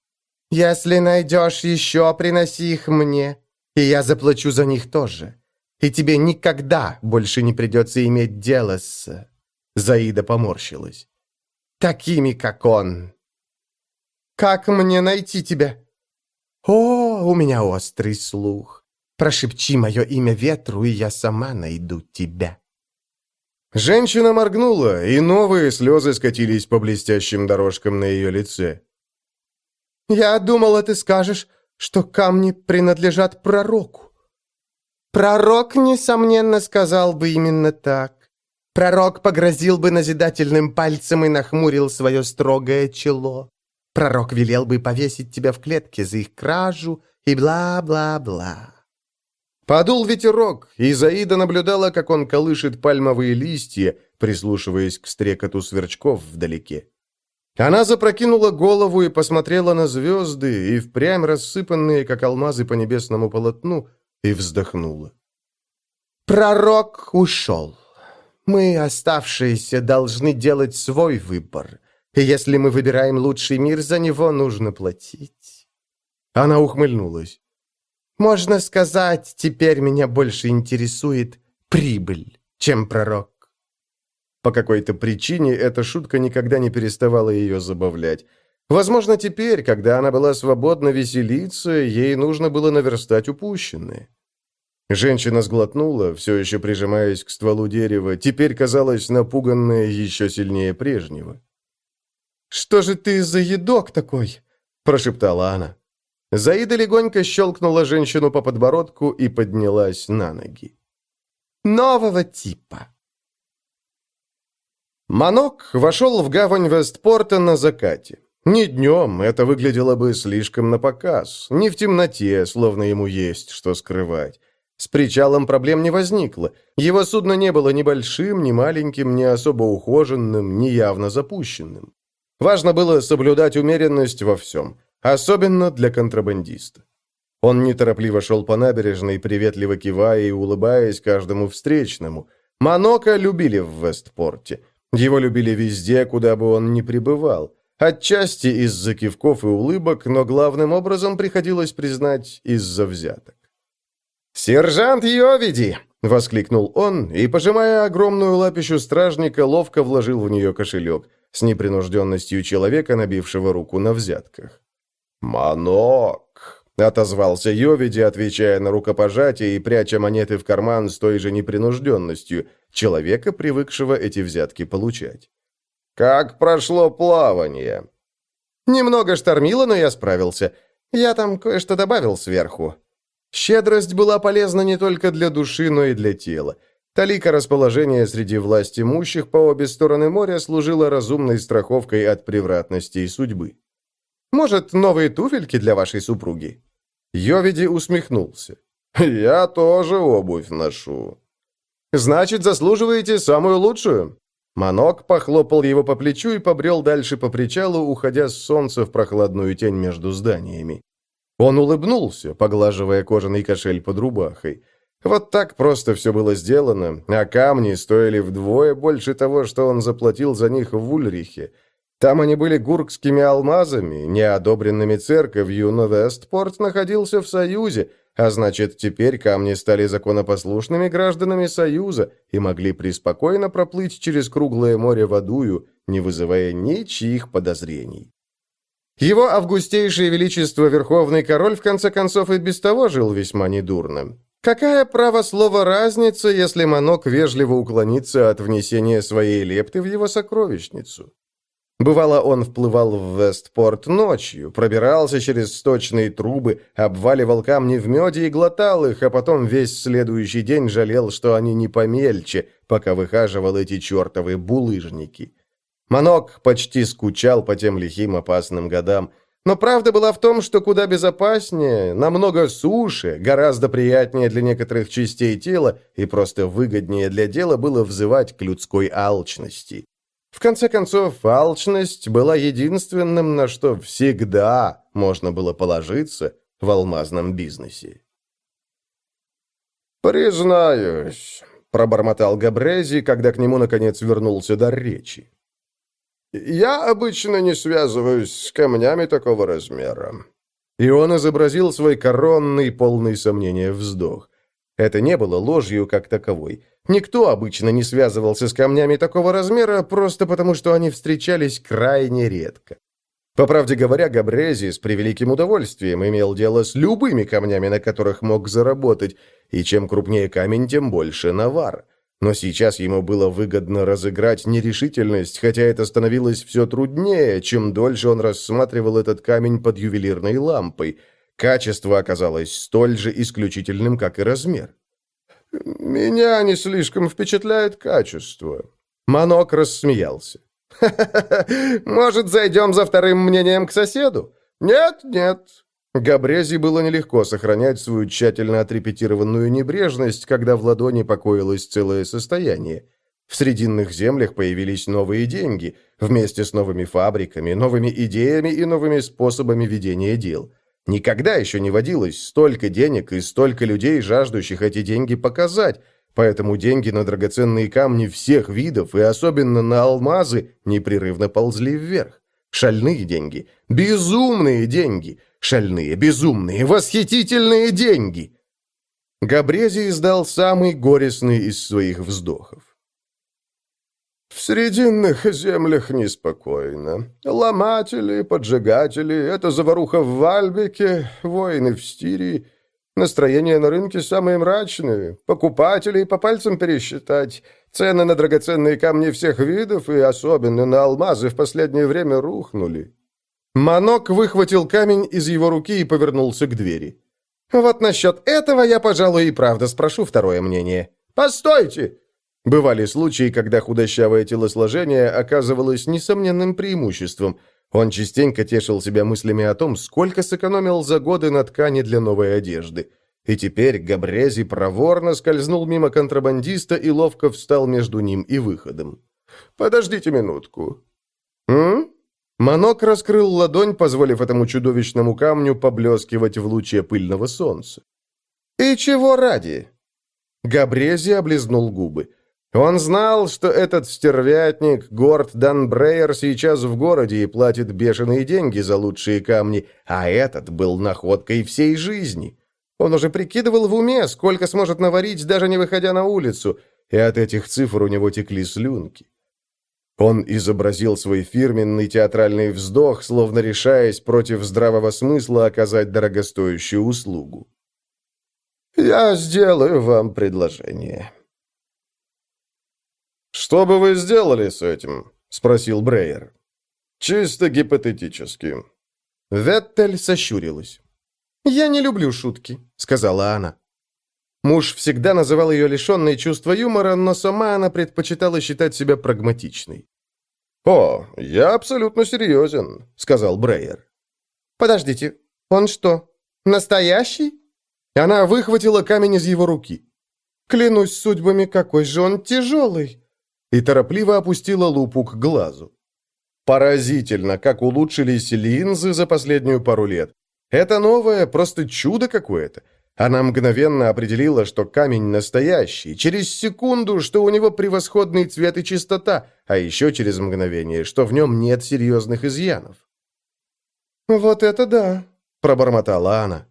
Если найдешь еще, приноси их мне, и я заплачу за них тоже. И тебе никогда больше не придется иметь дело с...» Заида поморщилась. «Такими, как он». Как мне найти тебя?» «О, у меня острый слух. Прошепчи мое имя ветру, и я сама найду тебя». Женщина моргнула, и новые слезы скатились по блестящим дорожкам на ее лице. «Я думала, ты скажешь, что камни принадлежат пророку». «Пророк, несомненно, сказал бы именно так. Пророк погрозил бы назидательным пальцем и нахмурил свое строгое чело. Пророк велел бы повесить тебя в клетке за их кражу и бла-бла-бла». Подул ветерок, и Заида наблюдала, как он колышет пальмовые листья, прислушиваясь к стрекоту сверчков вдалеке. Она запрокинула голову и посмотрела на звезды, и впрямь рассыпанные, как алмазы по небесному полотну, и вздохнула. «Пророк ушел. Мы, оставшиеся, должны делать свой выбор. И если мы выбираем лучший мир, за него нужно платить». Она ухмыльнулась. Можно сказать, теперь меня больше интересует прибыль, чем пророк. По какой-то причине эта шутка никогда не переставала ее забавлять. Возможно, теперь, когда она была свободна веселиться, ей нужно было наверстать упущенное. Женщина сглотнула, все еще прижимаясь к стволу дерева, теперь казалась напуганная еще сильнее прежнего. «Что же ты за едок такой?» – прошептала она. Заида легонько щелкнула женщину по подбородку и поднялась на ноги. «Нового типа». Манок вошел в гавань Вестпорта на закате. Не днем, это выглядело бы слишком напоказ, не в темноте, словно ему есть что скрывать. С причалом проблем не возникло. Его судно не было ни большим, ни маленьким, ни особо ухоженным, ни явно запущенным. Важно было соблюдать умеренность во всем. Особенно для контрабандиста. Он неторопливо шел по набережной, приветливо кивая и улыбаясь каждому встречному. Манока любили в Вестпорте. Его любили везде, куда бы он ни пребывал. Отчасти из-за кивков и улыбок, но главным образом приходилось признать из-за взяток. «Сержант Йовиди!» — воскликнул он и, пожимая огромную лапищу стражника, ловко вложил в нее кошелек с непринужденностью человека, набившего руку на взятках. «Манок!» — отозвался Йовиди, отвечая на рукопожатие и пряча монеты в карман с той же непринужденностью, человека, привыкшего эти взятки получать. «Как прошло плавание?» «Немного штормило, но я справился. Я там кое-что добавил сверху». Щедрость была полезна не только для души, но и для тела. Талика расположения среди власть имущих по обе стороны моря служила разумной страховкой от превратностей судьбы. Может, новые туфельки для вашей супруги?» Йовиди усмехнулся. «Я тоже обувь ношу». «Значит, заслуживаете самую лучшую?» Манок похлопал его по плечу и побрел дальше по причалу, уходя с солнца в прохладную тень между зданиями. Он улыбнулся, поглаживая кожаный кошель под рубахой. Вот так просто все было сделано, а камни стоили вдвое больше того, что он заплатил за них в Ульрихе. Там они были гуркскими алмазами, неодобренными церковью, но Вестпорт находился в Союзе, а значит, теперь камни стали законопослушными гражданами Союза и могли преспокойно проплыть через круглое море водую, не вызывая ничьих подозрений. Его августейшее величество Верховный Король в конце концов и без того жил весьма недурно. Какая право слова разница, если Манок вежливо уклонится от внесения своей лепты в его сокровищницу? Бывало, он вплывал в Вестпорт ночью, пробирался через сточные трубы, обваливал камни в меде и глотал их, а потом весь следующий день жалел, что они не помельче, пока выхаживал эти чертовы булыжники. Манок почти скучал по тем лихим опасным годам, но правда была в том, что куда безопаснее, намного суше, гораздо приятнее для некоторых частей тела и просто выгоднее для дела было взывать к людской алчности. В конце концов, алчность была единственным, на что всегда можно было положиться в алмазном бизнесе. «Признаюсь», — пробормотал Габрези, когда к нему, наконец, вернулся дар речи. «Я обычно не связываюсь с камнями такого размера». И он изобразил свой коронный, полный сомнения вздох. Это не было ложью как таковой. Никто обычно не связывался с камнями такого размера, просто потому что они встречались крайне редко. По правде говоря, Габрези с превеликим удовольствием имел дело с любыми камнями, на которых мог заработать, и чем крупнее камень, тем больше навар. Но сейчас ему было выгодно разыграть нерешительность, хотя это становилось все труднее, чем дольше он рассматривал этот камень под ювелирной лампой. Качество оказалось столь же исключительным, как и размер. «Меня не слишком впечатляет качество». Манок рассмеялся. [laughs] Может, зайдем за вторым мнением к соседу? Нет, нет. Габрези было нелегко сохранять свою тщательно отрепетированную небрежность, когда в ладони покоилось целое состояние. В срединных землях появились новые деньги, вместе с новыми фабриками, новыми идеями и новыми способами ведения дел. Никогда еще не водилось столько денег и столько людей, жаждущих эти деньги показать, Поэтому деньги на драгоценные камни всех видов и особенно на алмазы непрерывно ползли вверх. Шальные деньги. Безумные деньги. Шальные, безумные, восхитительные деньги. Габрези издал самый горестный из своих вздохов. В срединных землях неспокойно. Ломатели, поджигатели, это заваруха в Вальбеке, войны в Стирии — Настроения на рынке самые мрачные. Покупателей по пальцам пересчитать. Цены на драгоценные камни всех видов и особенно на алмазы в последнее время рухнули. Манок выхватил камень из его руки и повернулся к двери. «Вот насчет этого я, пожалуй, и правда спрошу второе мнение. Постойте!» Бывали случаи, когда худощавое телосложение оказывалось несомненным преимуществом – он частенько тешил себя мыслями о том, сколько сэкономил за годы на ткани для новой одежды. И теперь Габрези проворно скользнул мимо контрабандиста и ловко встал между ним и выходом. «Подождите минутку». «М?» Манок раскрыл ладонь, позволив этому чудовищному камню поблескивать в луче пыльного солнца. «И чего ради?» Габрези облизнул губы. Он знал, что этот стервятник, Горд Данбрейер, сейчас в городе и платит бешеные деньги за лучшие камни, а этот был находкой всей жизни. Он уже прикидывал в уме, сколько сможет наварить, даже не выходя на улицу, и от этих цифр у него текли слюнки. Он изобразил свой фирменный театральный вздох, словно решаясь против здравого смысла оказать дорогостоящую услугу. «Я сделаю вам предложение», «Что бы вы сделали с этим?» — спросил Брейер. «Чисто гипотетически». Веттель сощурилась. «Я не люблю шутки», — сказала она. Муж всегда называл ее лишенной чувства юмора, но сама она предпочитала считать себя прагматичной. «О, я абсолютно серьезен», — сказал Брейер. «Подождите, он что, настоящий?» Она выхватила камень из его руки. «Клянусь судьбами, какой же он тяжелый!» И торопливо опустила лупу к глазу. Поразительно, как улучшились линзы за последнюю пару лет. Это новое просто чудо какое-то. Она мгновенно определила, что камень настоящий, через секунду, что у него превосходный цвет и чистота, а еще через мгновение, что в нем нет серьезных изъянов. «Вот это да», — пробормотала она.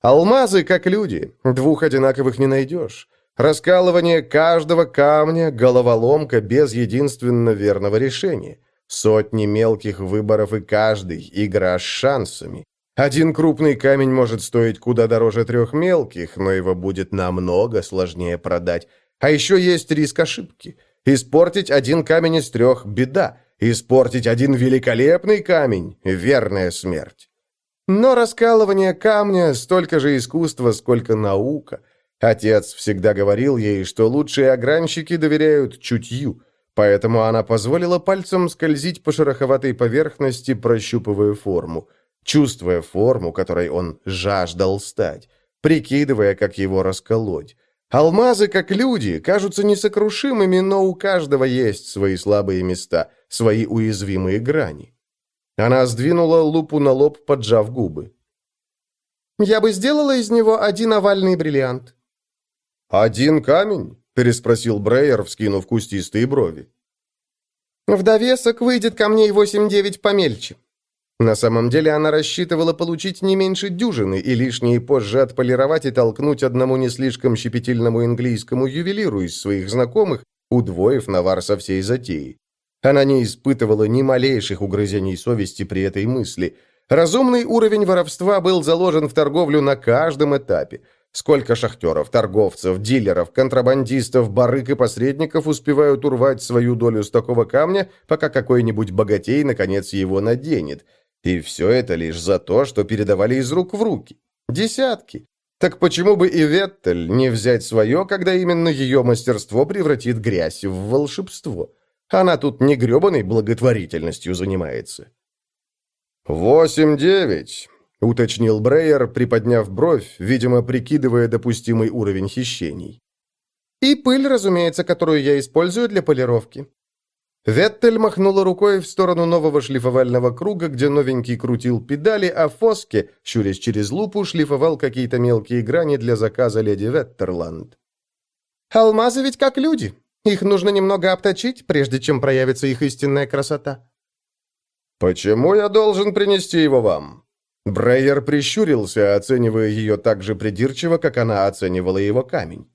«Алмазы, как люди, двух одинаковых не найдешь. Раскалывание каждого камня – головоломка без единственно верного решения. Сотни мелких выборов и каждый – игра с шансами. Один крупный камень может стоить куда дороже трех мелких, но его будет намного сложнее продать. А еще есть риск ошибки. Испортить один камень из трех – беда. Испортить один великолепный камень – верная смерть. Но раскалывание камня – столько же искусства, сколько наука – Отец всегда говорил ей, что лучшие огранщики доверяют чутью, поэтому она позволила пальцем скользить по шероховатой поверхности, прощупывая форму, чувствуя форму, которой он жаждал стать, прикидывая, как его расколоть. Алмазы, как люди, кажутся несокрушимыми, но у каждого есть свои слабые места, свои уязвимые грани. Она сдвинула лупу на лоб, поджав губы. «Я бы сделала из него один овальный бриллиант», «Один камень?» – переспросил Брейер, вскинув кустистые брови. «В довесок выйдет камней восемь-девять помельче». На самом деле она рассчитывала получить не меньше дюжины и лишние позже отполировать и толкнуть одному не слишком щепетильному английскому ювелиру из своих знакомых, удвоив навар со всей затеи. Она не испытывала ни малейших угрызений совести при этой мысли. Разумный уровень воровства был заложен в торговлю на каждом этапе. Сколько шахтеров, торговцев, дилеров, контрабандистов, барыг и посредников успевают урвать свою долю с такого камня, пока какой-нибудь богатей, наконец, его наденет. И все это лишь за то, что передавали из рук в руки. Десятки. Так почему бы и Веттель не взять свое, когда именно ее мастерство превратит грязь в волшебство? Она тут не гребаной благотворительностью занимается. «Восемь-девять», — уточнил Брейер, приподняв бровь, видимо, прикидывая допустимый уровень хищений. «И пыль, разумеется, которую я использую для полировки». Веттель махнула рукой в сторону нового шлифовального круга, где новенький крутил педали, а Фоске, щурясь через лупу, шлифовал какие-то мелкие грани для заказа леди Веттерланд. «Алмазы ведь как люди. Их нужно немного обточить, прежде чем проявится их истинная красота». «Почему я должен принести его вам?» Брейер прищурился, оценивая ее так же придирчиво, как она оценивала его камень.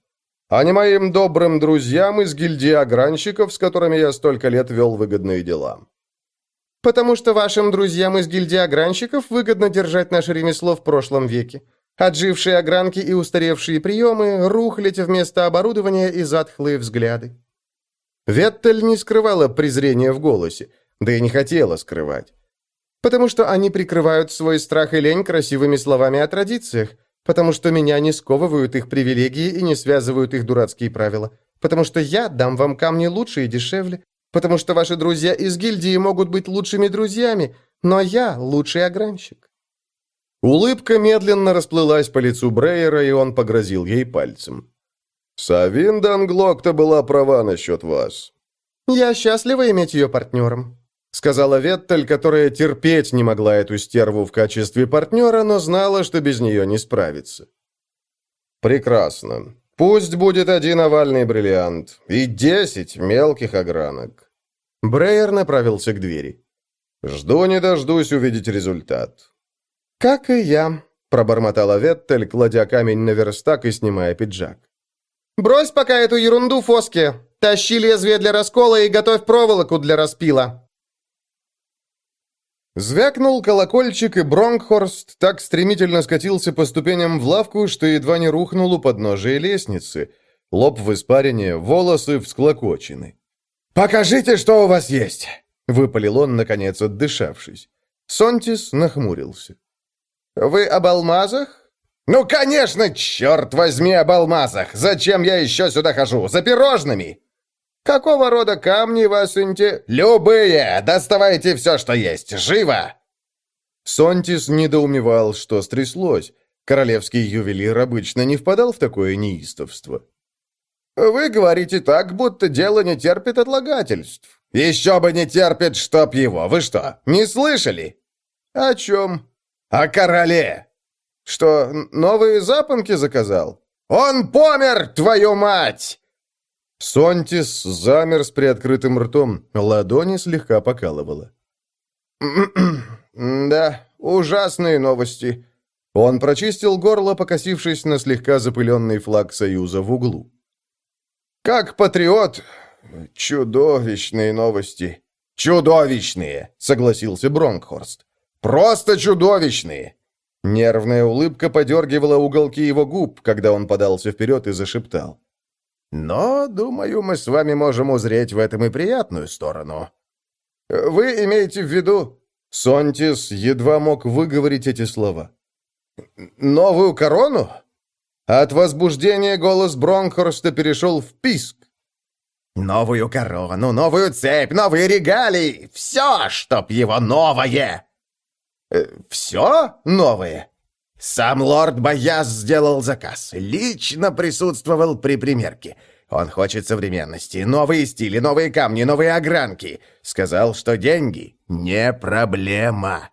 «А не моим добрым друзьям из гильдии огранщиков, с которыми я столько лет вел выгодные дела». «Потому что вашим друзьям из гильдии огранщиков выгодно держать наше ремесло в прошлом веке. Отжившие огранки и устаревшие приемы, рухлить вместо оборудования и затхлые взгляды. Веттель не скрывала презрения в голосе, да и не хотела скрывать. Потому что они прикрывают свой страх и лень красивыми словами о традициях, потому что меня не сковывают их привилегии и не связывают их дурацкие правила, потому что я дам вам камни лучше и дешевле, потому что ваши друзья из гильдии могут быть лучшими друзьями, но я лучший огранщик. Улыбка медленно расплылась по лицу Брейера, и он погрозил ей пальцем. «Савин Данглок-то была права насчет вас». «Я счастлива иметь ее партнером», — сказала Веттель, которая терпеть не могла эту стерву в качестве партнера, но знала, что без нее не справится. «Прекрасно. Пусть будет один овальный бриллиант и десять мелких огранок». Брейер направился к двери. «Жду не дождусь увидеть результат. «Как и я», — пробормотала Веттель, кладя камень на верстак и снимая пиджак. «Брось пока эту ерунду, Фоски! Тащи лезвие для раскола и готовь проволоку для распила!» Звякнул колокольчик, и Бронгхорст так стремительно скатился по ступеням в лавку, что едва не рухнул у подножия лестницы. Лоб в испарине, волосы всклокочены. «Покажите, что у вас есть!» — выпалил он, наконец отдышавшись. Сонтис нахмурился. «Вы об алмазах?» «Ну, конечно, черт возьми, об алмазах! Зачем я еще сюда хожу? За пирожными!» «Какого рода камни вас инте...» «Любые! Доставайте все, что есть! Живо!» Сонтис недоумевал, что стряслось. Королевский ювелир обычно не впадал в такое неистовство. «Вы говорите так, будто дело не терпит отлагательств». «Еще бы не терпит, чтоб его! Вы что, не слышали?» «О чем?» «О короле!» «Что, новые запонки заказал?» «Он помер, твою мать!» Сонтис замер с приоткрытым ртом, ладони слегка покалывало. [clears throat] «Да, ужасные новости». Он прочистил горло, покосившись на слегка запыленный флаг Союза в углу. «Как патриот, чудовищные новости». «Чудовищные!» — согласился Бронкхорст. Просто чудовищные!» Нервная улыбка подергивала уголки его губ, когда он подался вперед и зашептал. «Но, думаю, мы с вами можем узреть в этом и приятную сторону». «Вы имеете в виду...» Сонтис едва мог выговорить эти слова. «Новую корону?» От возбуждения голос Бронхорста перешел в писк. «Новую корону, новую цепь, новые регалии! Все, чтоб его новое!» Э, «Все новое?» «Сам лорд Бояз сделал заказ. Лично присутствовал при примерке. Он хочет современности, новые стили, новые камни, новые огранки. Сказал, что деньги — не проблема».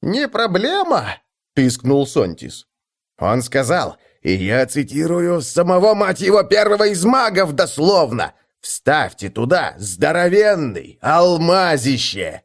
«Не проблема?» — пискнул Сонтис. Он сказал, и я цитирую самого, мать его, первого из магов дословно, «Вставьте туда здоровенный алмазище!»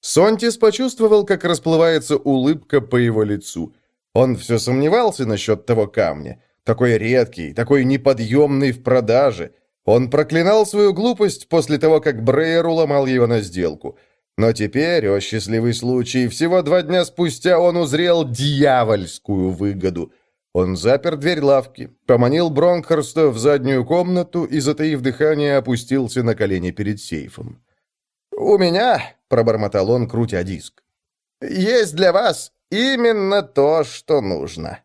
Сонтис почувствовал, как расплывается улыбка по его лицу. Он все сомневался насчет того камня. Такой редкий, такой неподъемный в продаже. Он проклинал свою глупость после того, как Брейер уломал его на сделку. Но теперь, о счастливый случай, всего два дня спустя он узрел дьявольскую выгоду. Он запер дверь лавки, поманил Бронхорста в заднюю комнату и, затаив дыхание, опустился на колени перед сейфом. «У меня», — пробормотал он, крутя диск, — «есть для вас именно то, что нужно».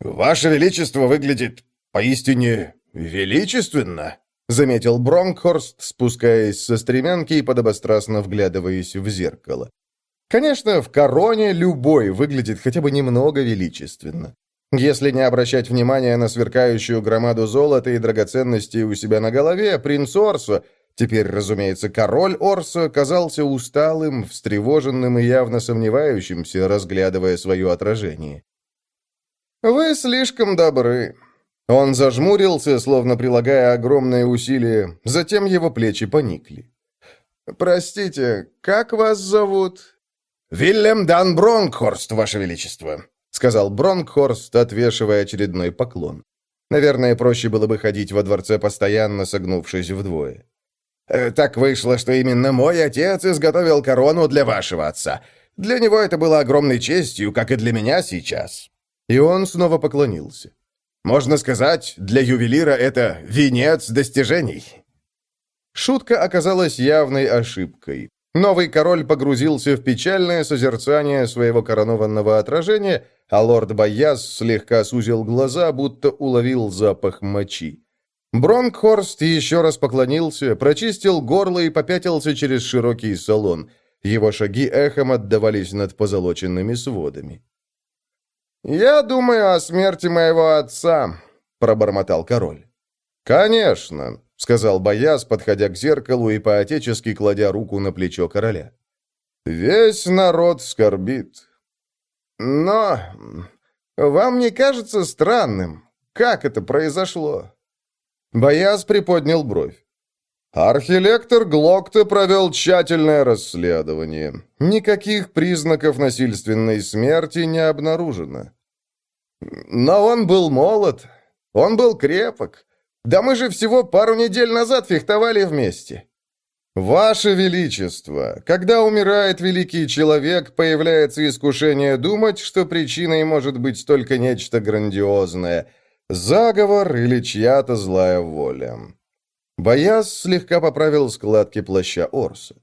«Ваше Величество выглядит поистине величественно», — заметил Бронкхорст, спускаясь со стремянки и подобострастно вглядываясь в зеркало. Конечно, в короне любой выглядит хотя бы немного величественно. Если не обращать внимания на сверкающую громаду золота и драгоценностей у себя на голове, принц Орсо, теперь, разумеется, король Орсо, казался усталым, встревоженным и явно сомневающимся, разглядывая свое отражение. «Вы слишком добры». Он зажмурился, словно прилагая огромные усилия, затем его плечи поникли. «Простите, как вас зовут?» «Вильям Дан Бронкхорст, Ваше Величество», — сказал Бронкхорст, отвешивая очередной поклон. Наверное, проще было бы ходить во дворце, постоянно согнувшись вдвое. «Э, «Так вышло, что именно мой отец изготовил корону для вашего отца. Для него это было огромной честью, как и для меня сейчас. И он снова поклонился. «Можно сказать, для ювелира это венец достижений». Шутка оказалась явной ошибкой. Новый король погрузился в печальное созерцание своего коронованного отражения, а лорд Бояс слегка сузил глаза, будто уловил запах мочи. Бронкхорст еще раз поклонился, прочистил горло и попятился через широкий салон. Его шаги эхом отдавались над позолоченными сводами. «Я думаю о смерти моего отца», — пробормотал король. «Конечно», — сказал Бояс, подходя к зеркалу и поотечески кладя руку на плечо короля. «Весь народ скорбит. Но вам не кажется странным, как это произошло?» Бояс приподнял бровь. Архилектор Глокта провел тщательное расследование. Никаких признаков насильственной смерти не обнаружено. Но он был молод, он был крепок. Да мы же всего пару недель назад фехтовали вместе. Ваше Величество, когда умирает великий человек, появляется искушение думать, что причиной может быть только нечто грандиозное – заговор или чья-то злая воля. Бояз слегка поправил складки плаща Орса.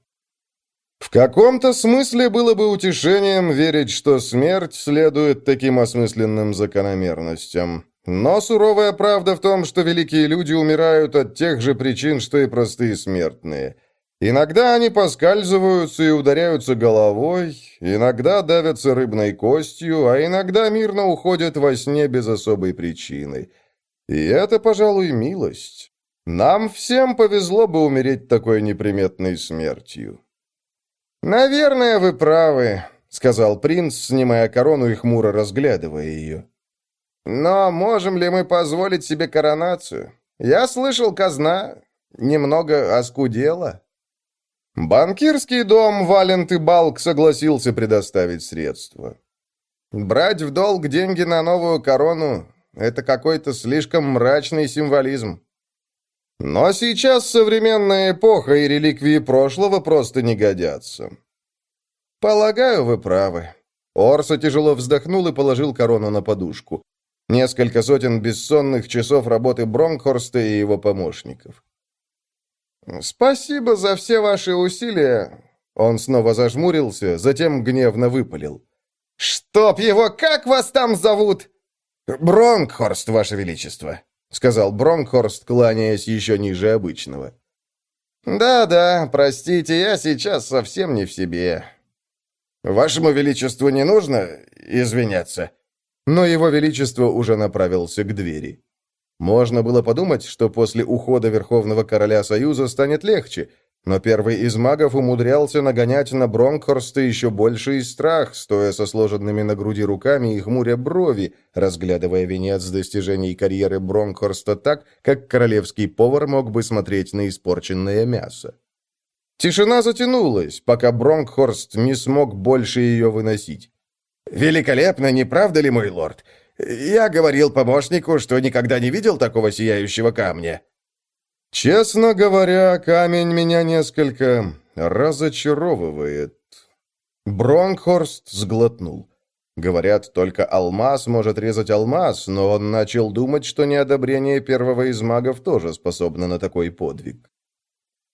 В каком-то смысле было бы утешением верить, что смерть следует таким осмысленным закономерностям. Но суровая правда в том, что великие люди умирают от тех же причин, что и простые смертные. Иногда они поскальзываются и ударяются головой, иногда давятся рыбной костью, а иногда мирно уходят во сне без особой причины. И это, пожалуй, милость. Нам всем повезло бы умереть такой неприметной смертью. «Наверное, вы правы», — сказал принц, снимая корону и хмуро разглядывая ее. «Но можем ли мы позволить себе коронацию? Я слышал, казна немного оскудела». Банкирский дом Валент и Балк согласился предоставить средства. Брать в долг деньги на новую корону — это какой-то слишком мрачный символизм. Но сейчас современная эпоха и реликвии прошлого просто не годятся. Полагаю, вы правы. Орса тяжело вздохнул и положил корону на подушку. Несколько сотен бессонных часов работы Бронкхорста и его помощников. «Спасибо за все ваши усилия!» Он снова зажмурился, затем гневно выпалил. «Чтоб его, как вас там зовут?» «Бронкхорст, ваше величество!» — сказал Бронхорст, кланяясь еще ниже обычного. «Да-да, простите, я сейчас совсем не в себе». «Вашему Величеству не нужно извиняться?» Но Его Величество уже направился к двери. Можно было подумать, что после ухода Верховного Короля Союза станет легче, но первый из магов умудрялся нагонять на Бронкхорста еще больший страх, стоя со сложенными на груди руками и хмуря брови, разглядывая венец достижений карьеры Бронкхорста так, как королевский повар мог бы смотреть на испорченное мясо. Тишина затянулась, пока Бронкхорст не смог больше ее выносить. «Великолепно, не правда ли, мой лорд? Я говорил помощнику, что никогда не видел такого сияющего камня». «Честно говоря, камень меня несколько разочаровывает». Бронхорст сглотнул. Говорят, только алмаз может резать алмаз, но он начал думать, что неодобрение первого из магов тоже способно на такой подвиг.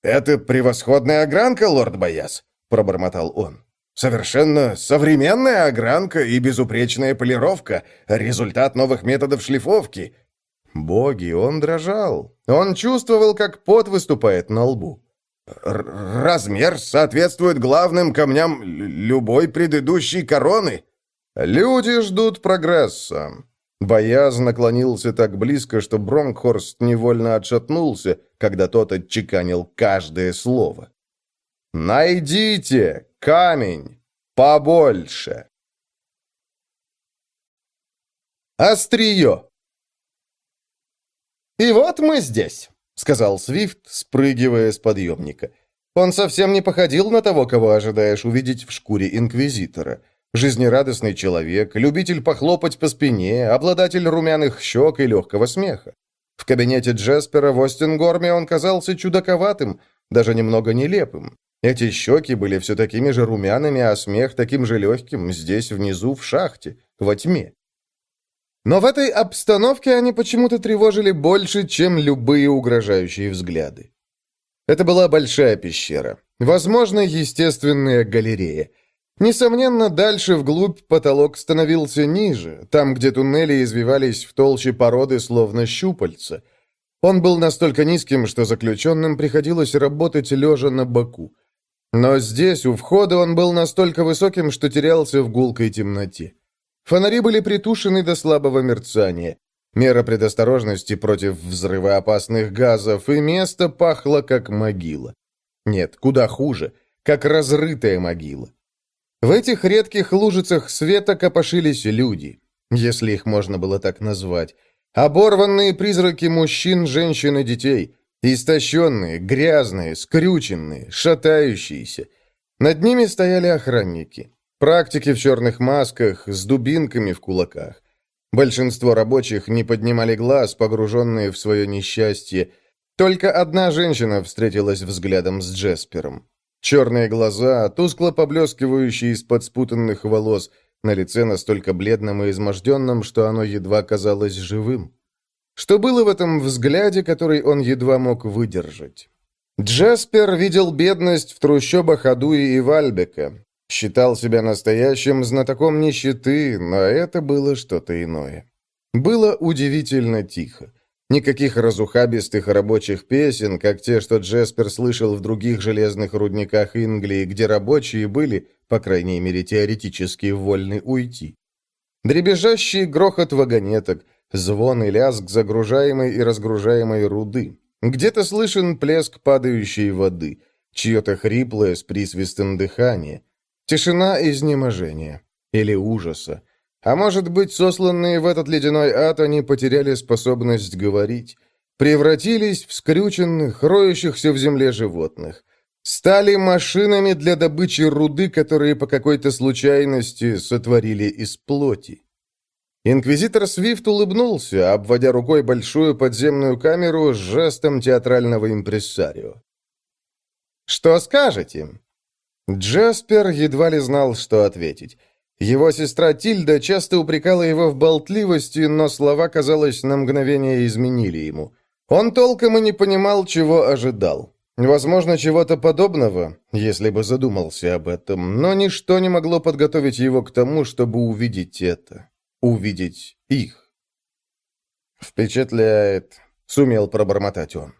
«Это превосходная огранка, лорд Бояс», — пробормотал он. «Совершенно современная огранка и безупречная полировка, результат новых методов шлифовки». Боги, он дрожал. Он чувствовал, как пот выступает на лбу. «Размер соответствует главным камням любой предыдущей короны», «Люди ждут прогресса». Бояз наклонился так близко, что Бронкхорст невольно отшатнулся, когда тот отчеканил каждое слово. «Найдите камень побольше!» Острие! «И вот мы здесь», — сказал Свифт, спрыгивая с подъемника. Он совсем не походил на того, кого ожидаешь увидеть в шкуре Инквизитора — Жизнерадостный человек, любитель похлопать по спине, обладатель румяных щек и легкого смеха. В кабинете Джеспера в Остингорме он казался чудаковатым, даже немного нелепым. Эти щеки были все такими же румяными, а смех таким же легким, здесь внизу, в шахте, во тьме. Но в этой обстановке они почему-то тревожили больше, чем любые угрожающие взгляды. Это была большая пещера. Возможно, естественная галерея. Несомненно, дальше вглубь потолок становился ниже, там, где туннели извивались в толще породы, словно щупальца. Он был настолько низким, что заключенным приходилось работать лежа на боку. Но здесь, у входа, он был настолько высоким, что терялся в гулкой темноте. Фонари были притушены до слабого мерцания. Мера предосторожности против взрывоопасных газов, и место пахло, как могила. Нет, куда хуже, как разрытая могила. В этих редких лужицах света копошились люди, если их можно было так назвать. Оборванные призраки мужчин, женщин и детей. Истощенные, грязные, скрюченные, шатающиеся. Над ними стояли охранники. Практики в черных масках, с дубинками в кулаках. Большинство рабочих не поднимали глаз, погруженные в свое несчастье. Только одна женщина встретилась взглядом с Джеспером. Черные глаза, тускло поблескивающие из-под спутанных волос, на лице настолько бледном и изможденном, что оно едва казалось живым. Что было в этом взгляде, который он едва мог выдержать? Джаспер видел бедность в трущобах Адуи и Вальбека. Считал себя настоящим знатоком нищеты, но это было что-то иное. Было удивительно тихо. Никаких разухабистых рабочих песен, как те, что Джеспер слышал в других железных рудниках Инглии, где рабочие были, по крайней мере теоретически, вольны уйти. Дребезжащий грохот вагонеток, звон и лязг загружаемой и разгружаемой руды. Где-то слышен плеск падающей воды, чье-то хриплое с присвистом дыхание. Тишина изнеможения или ужаса. А может быть, сосланные в этот ледяной ад, они потеряли способность говорить, превратились в скрюченных, роющихся в земле животных, стали машинами для добычи руды, которые по какой-то случайности сотворили из плоти. Инквизитор Свифт улыбнулся, обводя рукой большую подземную камеру с жестом театрального импрессарио. «Что скажете?» Джаспер едва ли знал, что ответить. Его сестра Тильда часто упрекала его в болтливости, но слова, казалось, на мгновение изменили ему. Он толком и не понимал, чего ожидал. Возможно, чего-то подобного, если бы задумался об этом, но ничто не могло подготовить его к тому, чтобы увидеть это. Увидеть их. «Впечатляет», — сумел пробормотать он.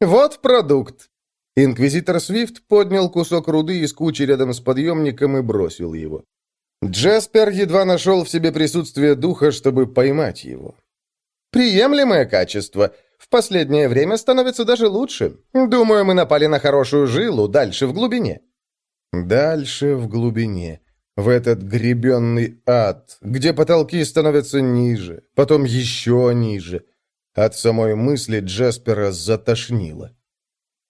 «Вот продукт!» Инквизитор Свифт поднял кусок руды из кучи рядом с подъемником и бросил его. Джаспер едва нашел в себе присутствие духа, чтобы поймать его. «Приемлемое качество. В последнее время становится даже лучше. Думаю, мы напали на хорошую жилу, дальше в глубине». «Дальше в глубине. В этот гребенный ад, где потолки становятся ниже, потом еще ниже». От самой мысли Джаспера затошнило.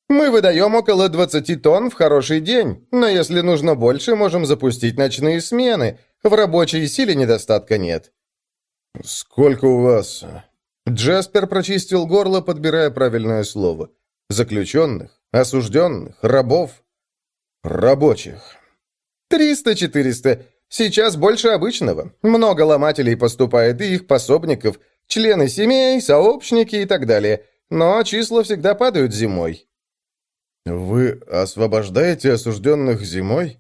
Мы выдаем около 20 тонн в хороший день, но если нужно больше, можем запустить ночные смены. В рабочей силе недостатка нет». «Сколько у вас?» Джаспер прочистил горло, подбирая правильное слово. «Заключенных? Осужденных? Рабов?» «Рабочих». «Триста-четыреста. Сейчас больше обычного. Много ломателей поступает, и их пособников, члены семей, сообщники и так далее. Но числа всегда падают зимой». «Вы освобождаете осужденных зимой?»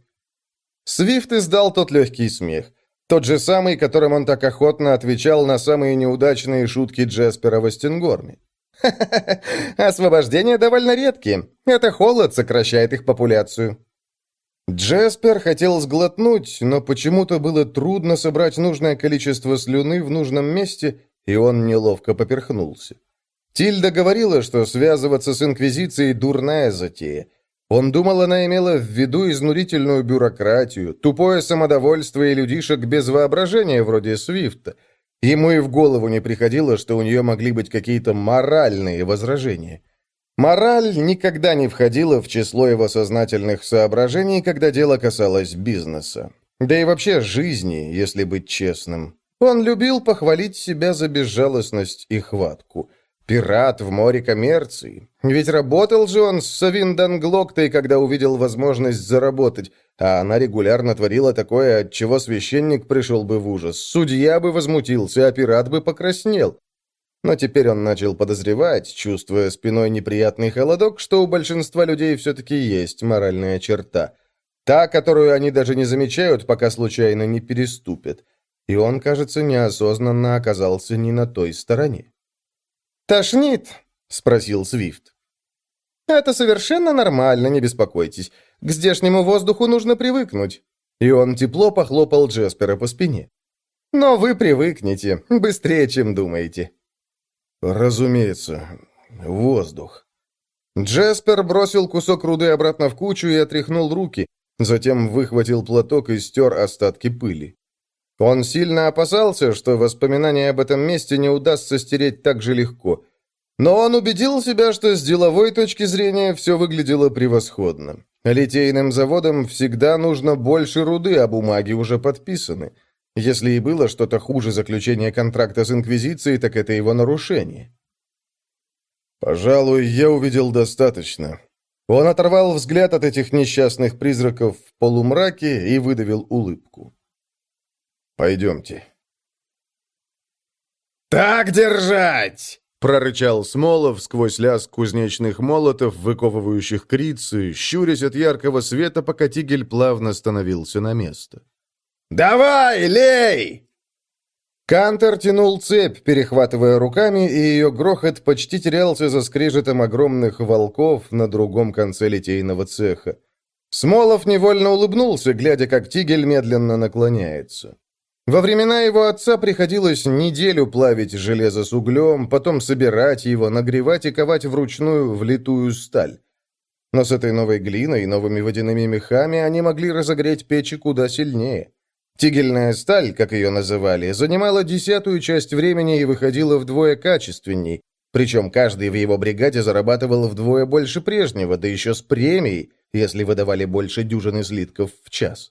Свифт издал тот легкий смех. Тот же самый, которым он так охотно отвечал на самые неудачные шутки Джеспера в Остенгорме. «Ха-ха-ха! Освобождения довольно редкие. Это холод сокращает их популяцию». Джеспер хотел сглотнуть, но почему-то было трудно собрать нужное количество слюны в нужном месте, и он неловко поперхнулся. Тильда говорила, что связываться с Инквизицией – дурная затея. Он думал, она имела в виду изнурительную бюрократию, тупое самодовольство и людишек без воображения вроде Свифта. Ему и в голову не приходило, что у нее могли быть какие-то моральные возражения. Мораль никогда не входила в число его сознательных соображений, когда дело касалось бизнеса. Да и вообще жизни, если быть честным. Он любил похвалить себя за безжалостность и хватку. Пират в море коммерции. Ведь работал же он с Савиндан Глоктой, когда увидел возможность заработать, а она регулярно творила такое, от чего священник пришел бы в ужас, судья бы возмутился, а пират бы покраснел. Но теперь он начал подозревать, чувствуя спиной неприятный холодок, что у большинства людей все-таки есть моральная черта. Та, которую они даже не замечают, пока случайно не переступят. И он, кажется, неосознанно оказался не на той стороне. «Тошнит?» — спросил Свифт. «Это совершенно нормально, не беспокойтесь. К здешнему воздуху нужно привыкнуть». И он тепло похлопал Джеспера по спине. «Но вы привыкнете, быстрее, чем думаете». «Разумеется. Воздух». Джеспер бросил кусок руды обратно в кучу и отряхнул руки, затем выхватил платок и стер остатки пыли. Он сильно опасался, что воспоминания об этом месте не удастся стереть так же легко. Но он убедил себя, что с деловой точки зрения все выглядело превосходно. Литейным заводам всегда нужно больше руды, а бумаги уже подписаны. Если и было что-то хуже заключения контракта с Инквизицией, так это его нарушение. «Пожалуй, я увидел достаточно». Он оторвал взгляд от этих несчастных призраков в полумраке и выдавил улыбку. «Пойдемте». «Так держать!» — прорычал Смолов сквозь лязг кузнечных молотов, выковывающих крицы, щурясь от яркого света, пока тигель плавно становился на место. «Давай, лей!» Кантер тянул цепь, перехватывая руками, и ее грохот почти терялся за скрежетом огромных волков на другом конце литейного цеха. Смолов невольно улыбнулся, глядя, как тигель медленно наклоняется. Во времена его отца приходилось неделю плавить железо с углем, потом собирать его, нагревать и ковать вручную влитую сталь. Но с этой новой глиной и новыми водяными мехами они могли разогреть печи куда сильнее. Тигельная сталь, как ее называли, занимала десятую часть времени и выходила вдвое качественней, причем каждый в его бригаде зарабатывал вдвое больше прежнего, да еще с премией, если выдавали больше дюжины слитков в час.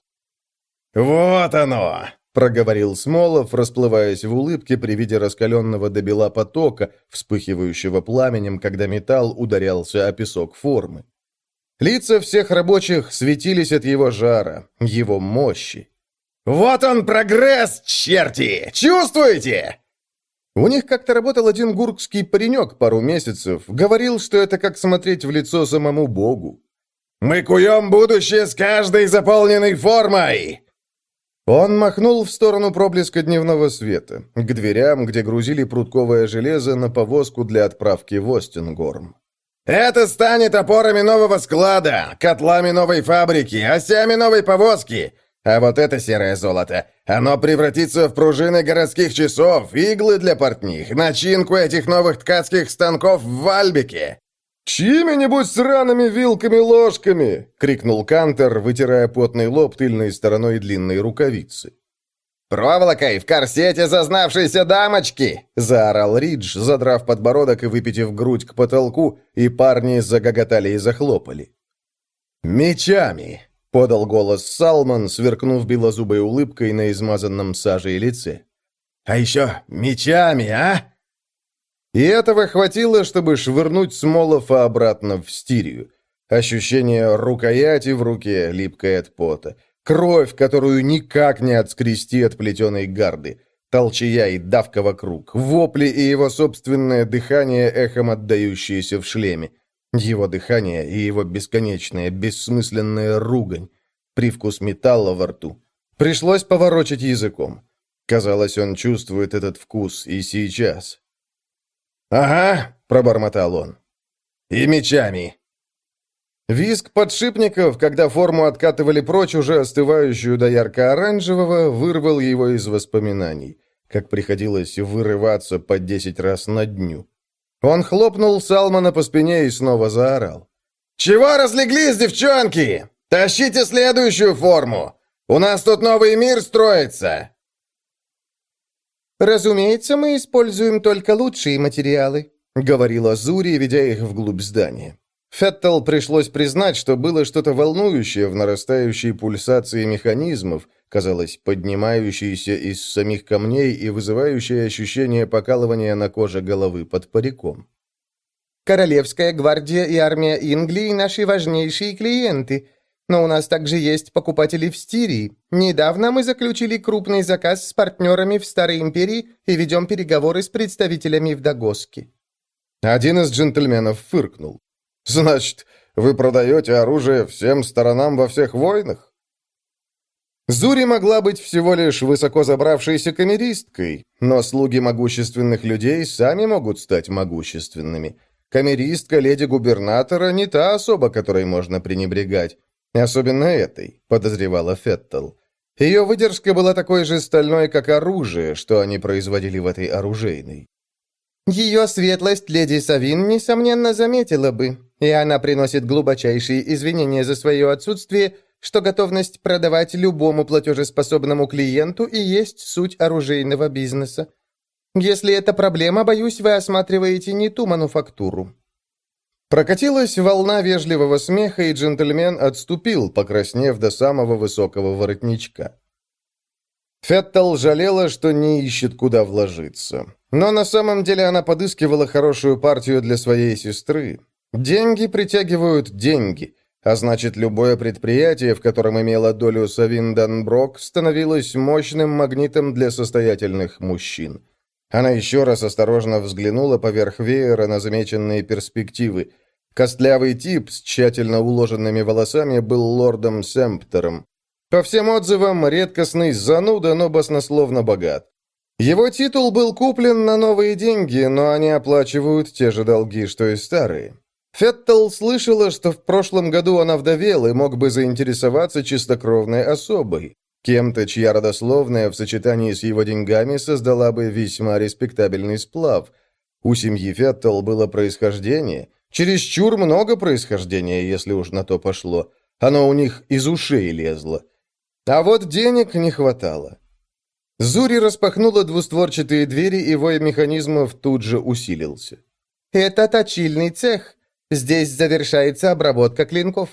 «Вот оно!» — проговорил Смолов, расплываясь в улыбке при виде раскаленного до бела потока, вспыхивающего пламенем, когда металл ударялся о песок формы. Лица всех рабочих светились от его жара, его мощи. «Вот он прогресс, черти! Чувствуете?» У них как-то работал один гуркский паренек пару месяцев. Говорил, что это как смотреть в лицо самому Богу. «Мы куем будущее с каждой заполненной формой!» Он махнул в сторону проблеска дневного света, к дверям, где грузили прутковое железо на повозку для отправки в Остингорм. «Это станет опорами нового склада, котлами новой фабрики, осями новой повозки. А вот это серое золото, оно превратится в пружины городских часов, иглы для портних, начинку этих новых ткацких станков в Вальбике. «Чьими-нибудь сраными вилками-ложками!» — крикнул Кантер, вытирая потный лоб тыльной стороной длинной рукавицы. «Проволокой в корсете зазнавшейся дамочки!» — заорал Ридж, задрав подбородок и выпитив грудь к потолку, и парни загоготали и захлопали. «Мечами!» Подал голос Салман, сверкнув белозубой улыбкой на измазанном сажей лице. А еще мечами, а?» И этого хватило, чтобы швырнуть Смолова обратно в стирию. Ощущение рукояти в руке, липкой от пота. Кровь, которую никак не отскрести от плетеной гарды. Толчая и давка вокруг. Вопли и его собственное дыхание, эхом отдающиеся в шлеме. Его дыхание и его бесконечная, бессмысленная ругань. Привкус металла во рту. Пришлось поворочить языком. Казалось, он чувствует этот вкус и сейчас. «Ага», — пробормотал он. «И мечами». Виск подшипников, когда форму откатывали прочь, уже остывающую до ярко-оранжевого, вырвал его из воспоминаний, как приходилось вырываться по десять раз на дню. Он хлопнул Салмана по спине и снова заорал. «Чего разлеглись, девчонки? Тащите следующую форму! У нас тут новый мир строится!» «Разумеется, мы используем только лучшие материалы», — говорила Зури, ведя их вглубь здания. Феттел пришлось признать, что было что-то волнующее в нарастающей пульсации механизмов, казалось, поднимающейся из самих камней и вызывающее ощущение покалывания на коже головы под париком. «Королевская гвардия и армия Инглии — наши важнейшие клиенты. Но у нас также есть покупатели в Стирии. Недавно мы заключили крупный заказ с партнерами в Старой Империи и ведем переговоры с представителями в Дагоске». Один из джентльменов фыркнул. «Значит, вы продаете оружие всем сторонам во всех войнах?» Зури могла быть всего лишь высоко забравшейся камеристкой, но слуги могущественных людей сами могут стать могущественными. Камеристка леди-губернатора не та особа, которой можно пренебрегать. Особенно этой, подозревала Феттел. Ее выдержка была такой же стальной, как оружие, что они производили в этой оружейной. Ее светлость, леди Савин, несомненно, заметила бы, и она приносит глубочайшие извинения за свое отсутствие, что готовность продавать любому платежеспособному клиенту и есть суть оружейного бизнеса. Если это проблема, боюсь, вы осматриваете не ту мануфактуру. Прокатилась волна вежливого смеха, и джентльмен отступил, покраснев до самого высокого воротничка. Феттел жалела, что не ищет, куда вложиться. Но на самом деле она подыскивала хорошую партию для своей сестры. Деньги притягивают деньги, а значит, любое предприятие, в котором имела долю Савин Данброк, становилось мощным магнитом для состоятельных мужчин. Она еще раз осторожно взглянула поверх веера на замеченные перспективы – Костлявый тип с тщательно уложенными волосами был лордом Семптером. По всем отзывам, редкостный зануда, но баснословно богат. Его титул был куплен на новые деньги, но они оплачивают те же долги, что и старые. Феттел слышала, что в прошлом году он овдовел и мог бы заинтересоваться чистокровной особой, кем-то, чья родословная в сочетании с его деньгами создала бы весьма респектабельный сплав. У семьи Феттел было происхождение, Чересчур много происхождения, если уж на то пошло. Оно у них из ушей лезло. А вот денег не хватало. Зури распахнула двустворчатые двери, и вой механизмов тут же усилился. «Это точильный цех. Здесь завершается обработка клинков».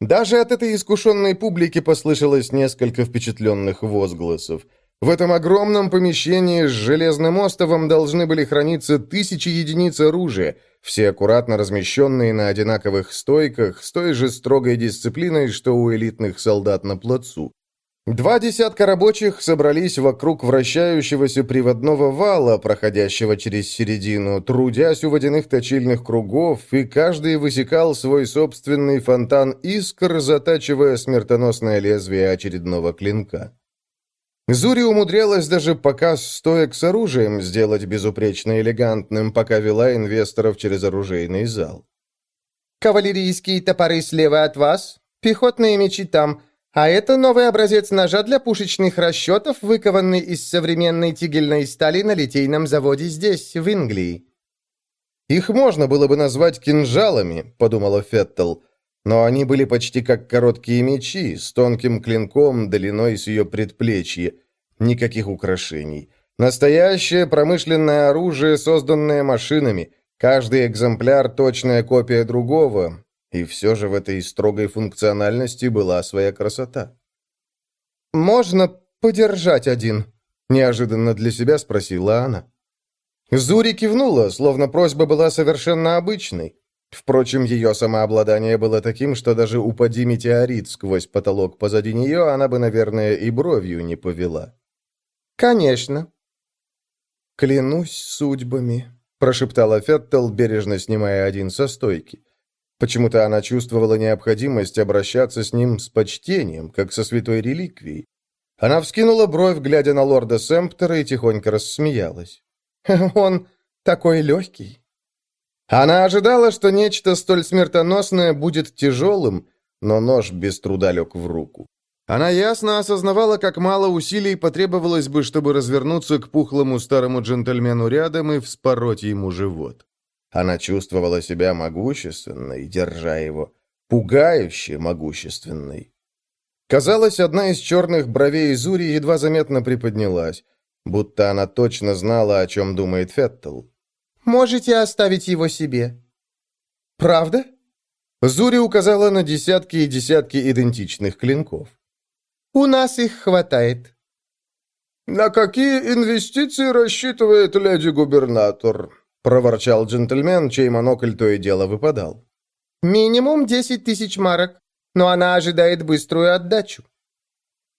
Даже от этой искушенной публики послышалось несколько впечатленных возгласов – в этом огромном помещении с железным остовом должны были храниться тысячи единиц оружия, все аккуратно размещенные на одинаковых стойках с той же строгой дисциплиной, что у элитных солдат на плацу. Два десятка рабочих собрались вокруг вращающегося приводного вала, проходящего через середину, трудясь у водяных точильных кругов, и каждый высекал свой собственный фонтан искр, затачивая смертоносное лезвие очередного клинка. Зури умудрялась даже показ стоек с оружием сделать безупречно элегантным, пока вела инвесторов через оружейный зал. «Кавалерийские топоры слева от вас, пехотные мечи там, а это новый образец ножа для пушечных расчетов, выкованный из современной тигельной стали на литейном заводе здесь, в Англии». «Их можно было бы назвать кинжалами», — подумала Феттел, — но они были почти как короткие мечи, с тонким клинком длиной с ее предплечья. Никаких украшений. Настоящее промышленное оружие, созданное машинами. Каждый экземпляр – точная копия другого. И все же в этой строгой функциональности была своя красота. «Можно подержать один?» — неожиданно для себя спросила она. Зури кивнула, словно просьба была совершенно обычной. Впрочем, ее самообладание было таким, что даже упади метеорит сквозь потолок позади нее, она бы, наверное, и бровью не повела. «Конечно». «Клянусь судьбами», — прошептала Феттел, бережно снимая один со стойки. Почему-то она чувствовала необходимость обращаться с ним с почтением, как со святой реликвией. Она вскинула бровь, глядя на лорда Сэмптера, и тихонько рассмеялась. [laughs] «Он такой легкий». Она ожидала, что нечто столь смертоносное будет тяжелым, но нож без труда лег в руку. Она ясно осознавала, как мало усилий потребовалось бы, чтобы развернуться к пухлому старому джентльмену рядом и вспороть ему живот. Она чувствовала себя могущественной, держа его, пугающе могущественной. Казалось, одна из черных бровей Зури едва заметно приподнялась, будто она точно знала, о чем думает Феттел. «Можете оставить его себе». «Правда?» Зури указала на десятки и десятки идентичных клинков. «У нас их хватает». «На какие инвестиции рассчитывает леди-губернатор?» Проворчал джентльмен, чей монокль то и дело выпадал. «Минимум десять тысяч марок, но она ожидает быструю отдачу».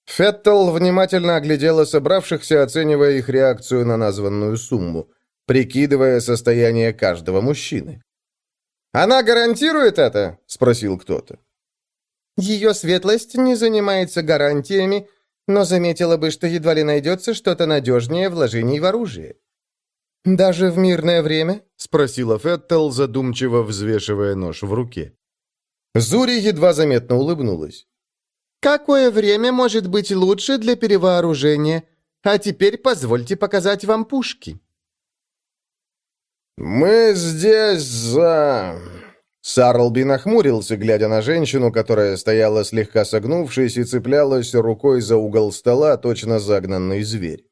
Феттел внимательно оглядела собравшихся, оценивая их реакцию на названную сумму, прикидывая состояние каждого мужчины. «Она гарантирует это?» — спросил кто-то. «Ее светлость не занимается гарантиями, но заметила бы, что едва ли найдется что-то надежнее вложений в оружие». «Даже в мирное время?» — спросила Феттел, задумчиво взвешивая нож в руке. Зури едва заметно улыбнулась. Какое время может быть лучше для перевооружения? А теперь позвольте показать вам пушки». «Мы здесь за...» Сарлби нахмурился, глядя на женщину, которая стояла слегка согнувшись и цеплялась рукой за угол стола, точно загнанный зверь.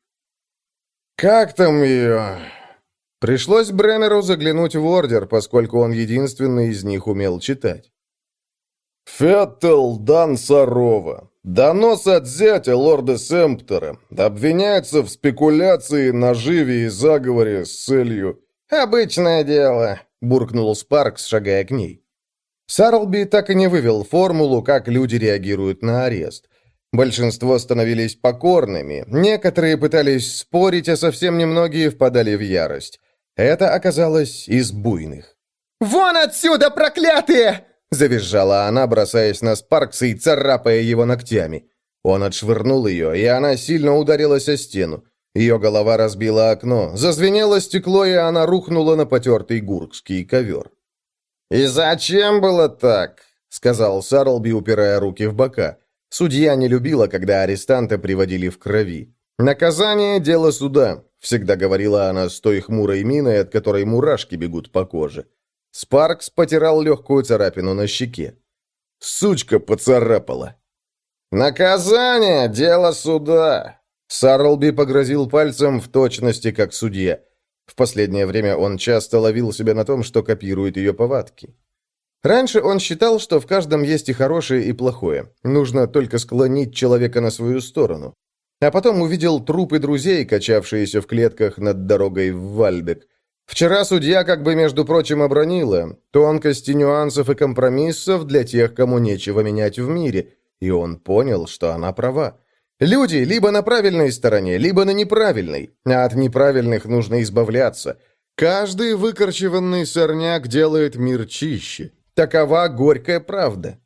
«Как там ее?» Пришлось Бремеру заглянуть в ордер, поскольку он единственный из них умел читать. Феттел Дан Сарова. Донос от зятя лорда Сэмптера. Обвиняется в спекуляции, наживе и заговоре с целью... «Обычное дело», — буркнул Спаркс, шагая к ней. Сарлби так и не вывел формулу, как люди реагируют на арест. Большинство становились покорными, некоторые пытались спорить, а совсем немногие впадали в ярость. Это оказалось из буйных. «Вон отсюда, проклятые!» Завизжала она, бросаясь на Спаркса и царапая его ногтями. Он отшвырнул ее, и она сильно ударилась о стену. Ее голова разбила окно, зазвенело стекло, и она рухнула на потертый гуркский ковер. «И зачем было так?» — сказал Сарлби, упирая руки в бока. Судья не любила, когда арестанта приводили в крови. «Наказание — дело суда», — всегда говорила она с той хмурой миной, от которой мурашки бегут по коже. Спаркс потирал легкую царапину на щеке. «Сучка поцарапала!» «Наказание! Дело суда!» Сарлби погрозил пальцем в точности, как судья. В последнее время он часто ловил себя на том, что копирует ее повадки. Раньше он считал, что в каждом есть и хорошее, и плохое. Нужно только склонить человека на свою сторону. А потом увидел трупы друзей, качавшиеся в клетках над дорогой в Вальбек. Вчера судья как бы, между прочим, обронила тонкости нюансов и компромиссов для тех, кому нечего менять в мире, и он понял, что она права. Люди либо на правильной стороне, либо на неправильной, а от неправильных нужно избавляться. Каждый выкорчеванный сорняк делает мир чище. Такова горькая правда.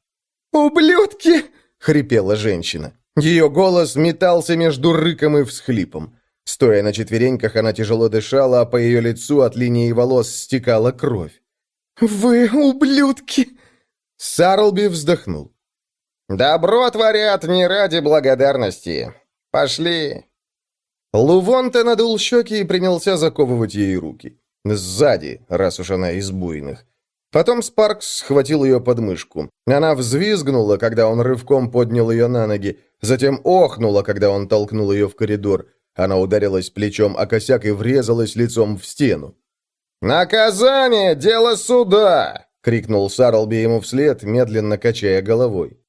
«Ублюдки!» — хрипела женщина. Ее голос метался между рыком и всхлипом. Стоя на четвереньках, она тяжело дышала, а по ее лицу от линии волос стекала кровь. «Вы ублюдки!» Сарлби вздохнул. «Добро творят не ради благодарности. Пошли!» Лувонте надул щеки и принялся заковывать ей руки. Сзади, раз уж она из буйных. Потом Спаркс схватил ее подмышку. Она взвизгнула, когда он рывком поднял ее на ноги, затем охнула, когда он толкнул ее в коридор. Она ударилась плечом о косяк и врезалась лицом в стену. «Наказание! Дело суда!» — крикнул Сарлби ему вслед, медленно качая головой.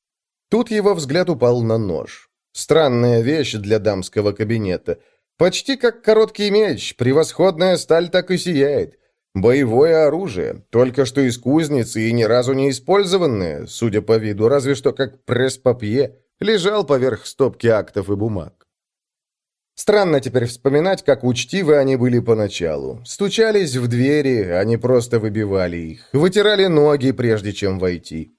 Тут его взгляд упал на нож. Странная вещь для дамского кабинета. Почти как короткий меч, превосходная сталь так и сияет. Боевое оружие, только что из кузницы и ни разу не использованное, судя по виду, разве что как пресс-папье, лежал поверх стопки актов и бумаг. Странно теперь вспоминать, как учтивы они были поначалу. Стучались в двери, они просто выбивали их, вытирали ноги, прежде чем войти.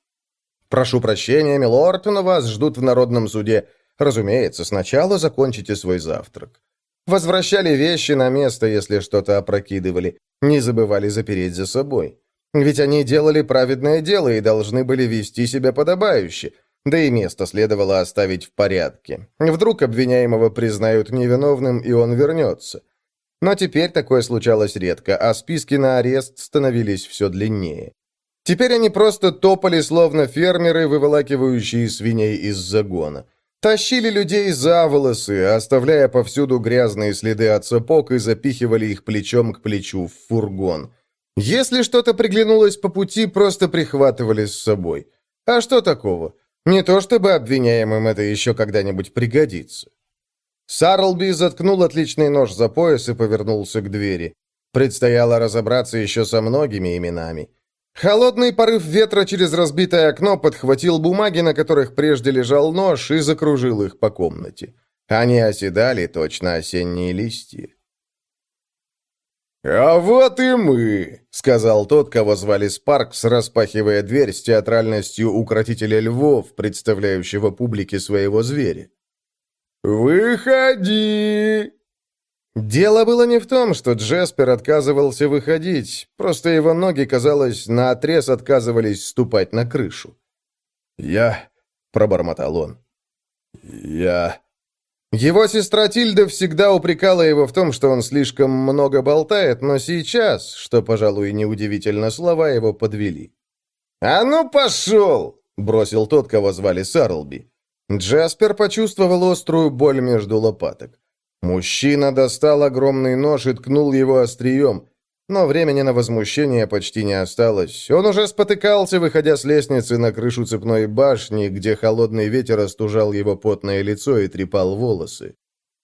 «Прошу прощения, милорд, но вас ждут в народном суде. Разумеется, сначала закончите свой завтрак». Возвращали вещи на место, если что-то опрокидывали. Не забывали запереть за собой. Ведь они делали праведное дело и должны были вести себя подобающе – да и место следовало оставить в порядке. Вдруг обвиняемого признают невиновным, и он вернется. Но теперь такое случалось редко, а списки на арест становились все длиннее. Теперь они просто топали, словно фермеры, выволакивающие свиней из загона. Тащили людей за волосы, оставляя повсюду грязные следы от сапог и запихивали их плечом к плечу в фургон. Если что-то приглянулось по пути, просто прихватывали с собой. А что такого? Не то чтобы обвиняемым это еще когда-нибудь пригодится. Сарлби заткнул отличный нож за пояс и повернулся к двери. Предстояло разобраться еще со многими именами. Холодный порыв ветра через разбитое окно подхватил бумаги, на которых прежде лежал нож, и закружил их по комнате. Они оседали, точно осенние листья. «А вот и мы», — сказал тот, кого звали Спаркс, распахивая дверь с театральностью укротителя львов, представляющего публике своего зверя. «Выходи!» Дело было не в том, что Джеспер отказывался выходить, просто его ноги, казалось, наотрез отказывались ступать на крышу. «Я...» — пробормотал он. «Я...» Его сестра Тильда всегда упрекала его в том, что он слишком много болтает, но сейчас, что, пожалуй, неудивительно, слова его подвели. «А ну пошел!» — бросил тот, кого звали Сарлби. Джаспер почувствовал острую боль между лопаток. Мужчина достал огромный нож и ткнул его острием, но времени на возмущение почти не осталось. Он уже спотыкался, выходя с лестницы на крышу цепной башни, где холодный ветер остужал его потное лицо и трепал волосы.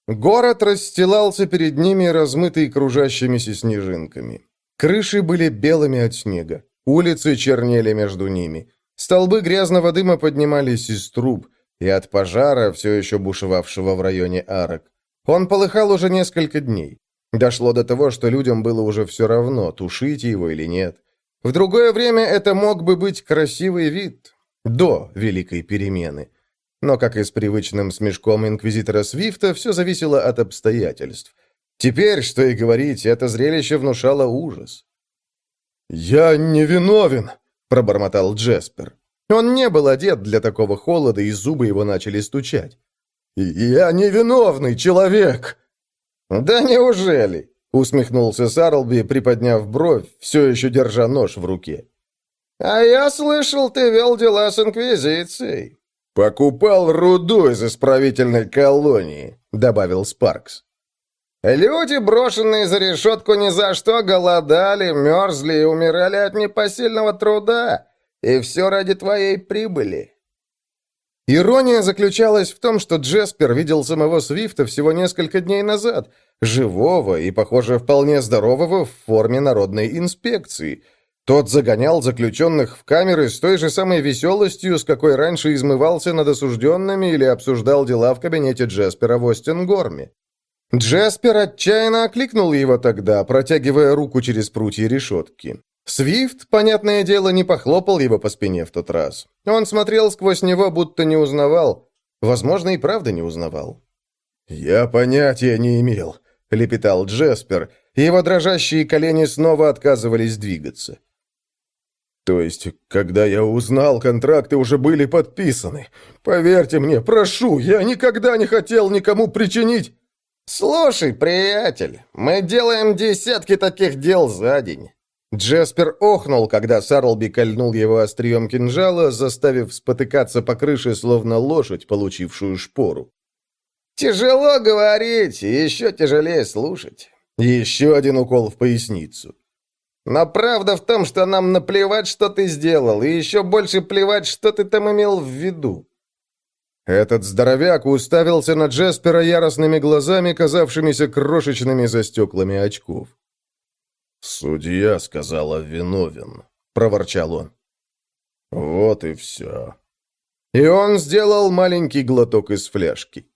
Город расстилался перед ними, размытый кружащимися снежинками. Крыши были белыми от снега, улицы чернели между ними. Столбы грязного дыма поднимались из труб, и от пожара, все еще бушевавшего в районе арок. Он полыхал уже несколько дней. Дошло до того, что людям было уже все равно, тушить его или нет. В другое время это мог бы быть красивый вид. До Великой Перемены. Но, как и с привычным смешком инквизитора Свифта, все зависело от обстоятельств. Теперь, что и говорить, это зрелище внушало ужас. «Я не виновен», — пробормотал Джеспер. Он не был одет для такого холода, и зубы его начали стучать. «Я невиновный человек!» «Да неужели?» — усмехнулся Сарлби, приподняв бровь, все еще держа нож в руке. «А я слышал, ты вел дела с Инквизицией». «Покупал руду из исправительной колонии», — добавил Спаркс. «Люди, брошенные за решетку, ни за что голодали, мерзли и умирали от непосильного труда, и все ради твоей прибыли». Ирония заключалась в том, что Джеспер видел самого Свифта всего несколько дней назад, живого и, похоже, вполне здорового в форме народной инспекции. Тот загонял заключенных в камеры с той же самой веселостью, с какой раньше измывался над осужденными или обсуждал дела в кабинете Джеспера в Остингорме. Джеспер отчаянно окликнул его тогда, протягивая руку через прутья решетки. Свифт, понятное дело, не похлопал его по спине в тот раз. Он смотрел сквозь него, будто не узнавал. Возможно, и правда не узнавал. «Я понятия не имел», — лепетал Джеспер, и его дрожащие колени снова отказывались двигаться. «То есть, когда я узнал, контракты уже были подписаны. Поверьте мне, прошу, я никогда не хотел никому причинить...» «Слушай, приятель, мы делаем десятки таких дел за день. Джеспер охнул, когда Сарлби кольнул его острием кинжала, заставив спотыкаться по крыше, словно лошадь, получившую шпору. «Тяжело говорить, еще тяжелее слушать». Еще один укол в поясницу. «Но правда в том, что нам наплевать, что ты сделал, и еще больше плевать, что ты там имел в виду». Этот здоровяк уставился на Джеспера яростными глазами, казавшимися крошечными за стеклами очков. «Судья сказала виновен», — проворчал он. «Вот и все». И он сделал маленький глоток из фляжки.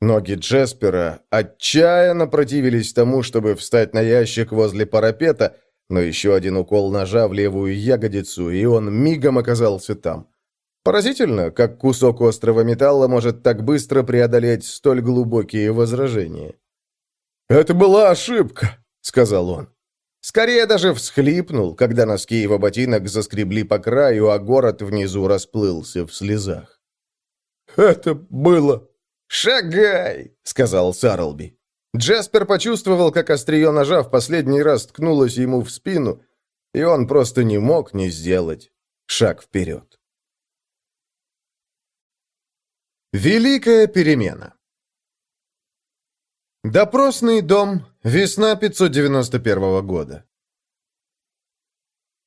Ноги Джеспера отчаянно противились тому, чтобы встать на ящик возле парапета, но еще один укол ножа в левую ягодицу, и он мигом оказался там. Поразительно, как кусок острого металла может так быстро преодолеть столь глубокие возражения. «Это была ошибка», — сказал он. Скорее даже всхлипнул, когда носки его ботинок заскребли по краю, а город внизу расплылся в слезах. «Это было «Шагай!» — сказал Сарлби. Джаспер почувствовал, как острие ножа в последний раз ткнулось ему в спину, и он просто не мог не сделать шаг вперед. Великая перемена Допросный дом. Весна 591 года.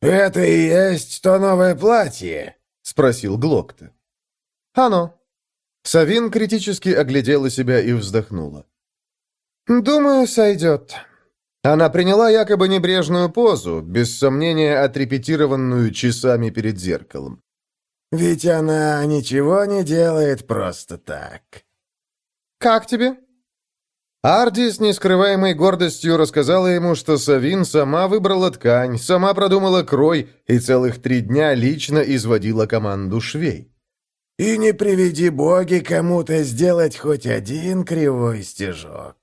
«Это и есть то новое платье?» — спросил Глокта. «Оно», Савин критически оглядела себя и вздохнула. «Думаю, сойдет». Она приняла якобы небрежную позу, без сомнения отрепетированную часами перед зеркалом. «Ведь она ничего не делает просто так». «Как тебе?» Арди с нескрываемой гордостью рассказала ему, что Савин сама выбрала ткань, сама продумала крой и целых три дня лично изводила команду швей. И не приведи боги кому-то сделать хоть один кривой стежок.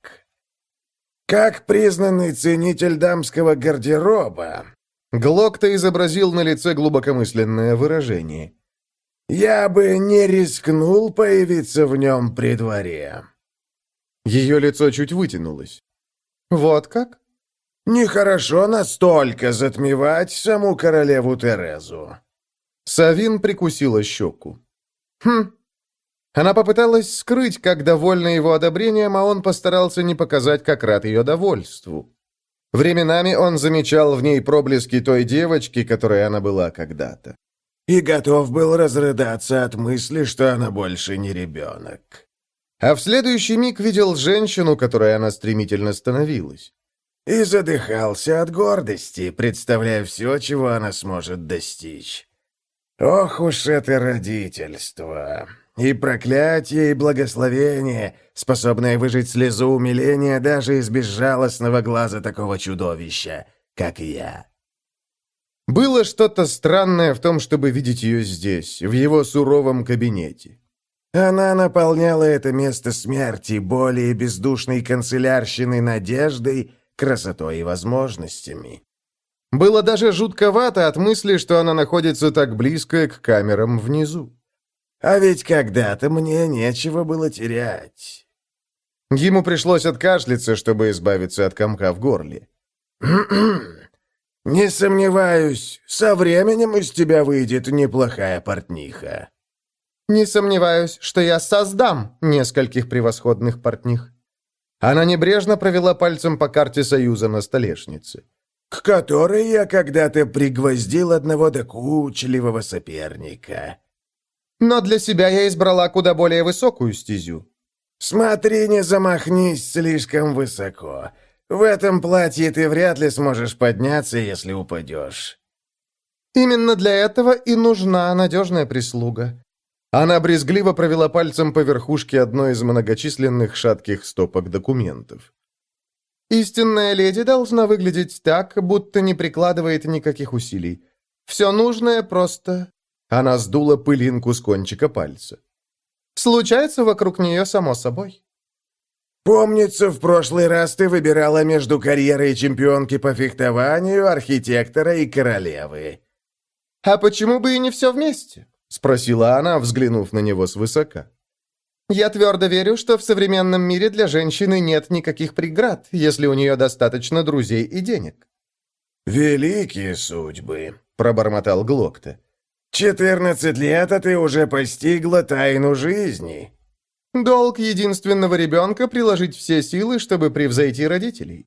Как признанный ценитель дамского гардероба, Глокта изобразил на лице глубокомысленное выражение. «Я бы не рискнул появиться в нем при дворе». Ее лицо чуть вытянулось. «Вот как?» «Нехорошо настолько затмевать саму королеву Терезу». Савин прикусила щеку. Хм. Она попыталась скрыть, как довольна его одобрением, а он постарался не показать, как рад ее довольству. Временами он замечал в ней проблески той девочки, которой она была когда-то. И готов был разрыдаться от мысли, что она больше не ребенок. А в следующий миг видел женщину, которой она стремительно становилась. И задыхался от гордости, представляя все, чего она сможет достичь. Ох уж это родительство! И проклятие, и благословение, способное выжить слезу умиления даже из безжалостного глаза такого чудовища, как я. Было что-то странное в том, чтобы видеть ее здесь, в его суровом кабинете. Она наполняла это место смерти более бездушной канцелярщиной надеждой, красотой и возможностями. Было даже жутковато от мысли, что она находится так близко к камерам внизу. «А ведь когда-то мне нечего было терять». Ему пришлось откашляться, чтобы избавиться от комка в горле. «Не сомневаюсь, со временем из тебя выйдет неплохая портниха». «Не сомневаюсь, что я создам нескольких превосходных портних». Она небрежно провела пальцем по карте Союза на столешнице к которой я когда-то пригвоздил одного докучливого соперника. Но для себя я избрала куда более высокую стезю. Смотри, не замахнись слишком высоко. В этом платье ты вряд ли сможешь подняться, если упадешь. Именно для этого и нужна надежная прислуга. Она брезгливо провела пальцем по верхушке одной из многочисленных шатких стопок документов. Истинная леди должна выглядеть так, будто не прикладывает никаких усилий. Все нужное просто...» Она сдула пылинку с кончика пальца. «Случается вокруг нее само собой». «Помнится, в прошлый раз ты выбирала между карьерой чемпионки по фехтованию, архитектора и королевы». «А почему бы и не все вместе?» — спросила она, взглянув на него свысока. Я твердо верю, что в современном мире для женщины нет никаких преград, если у нее достаточно друзей и денег». «Великие судьбы», — пробормотал Глокта. «Четырнадцать лет, а ты уже постигла тайну жизни». «Долг единственного ребенка — приложить все силы, чтобы превзойти родителей».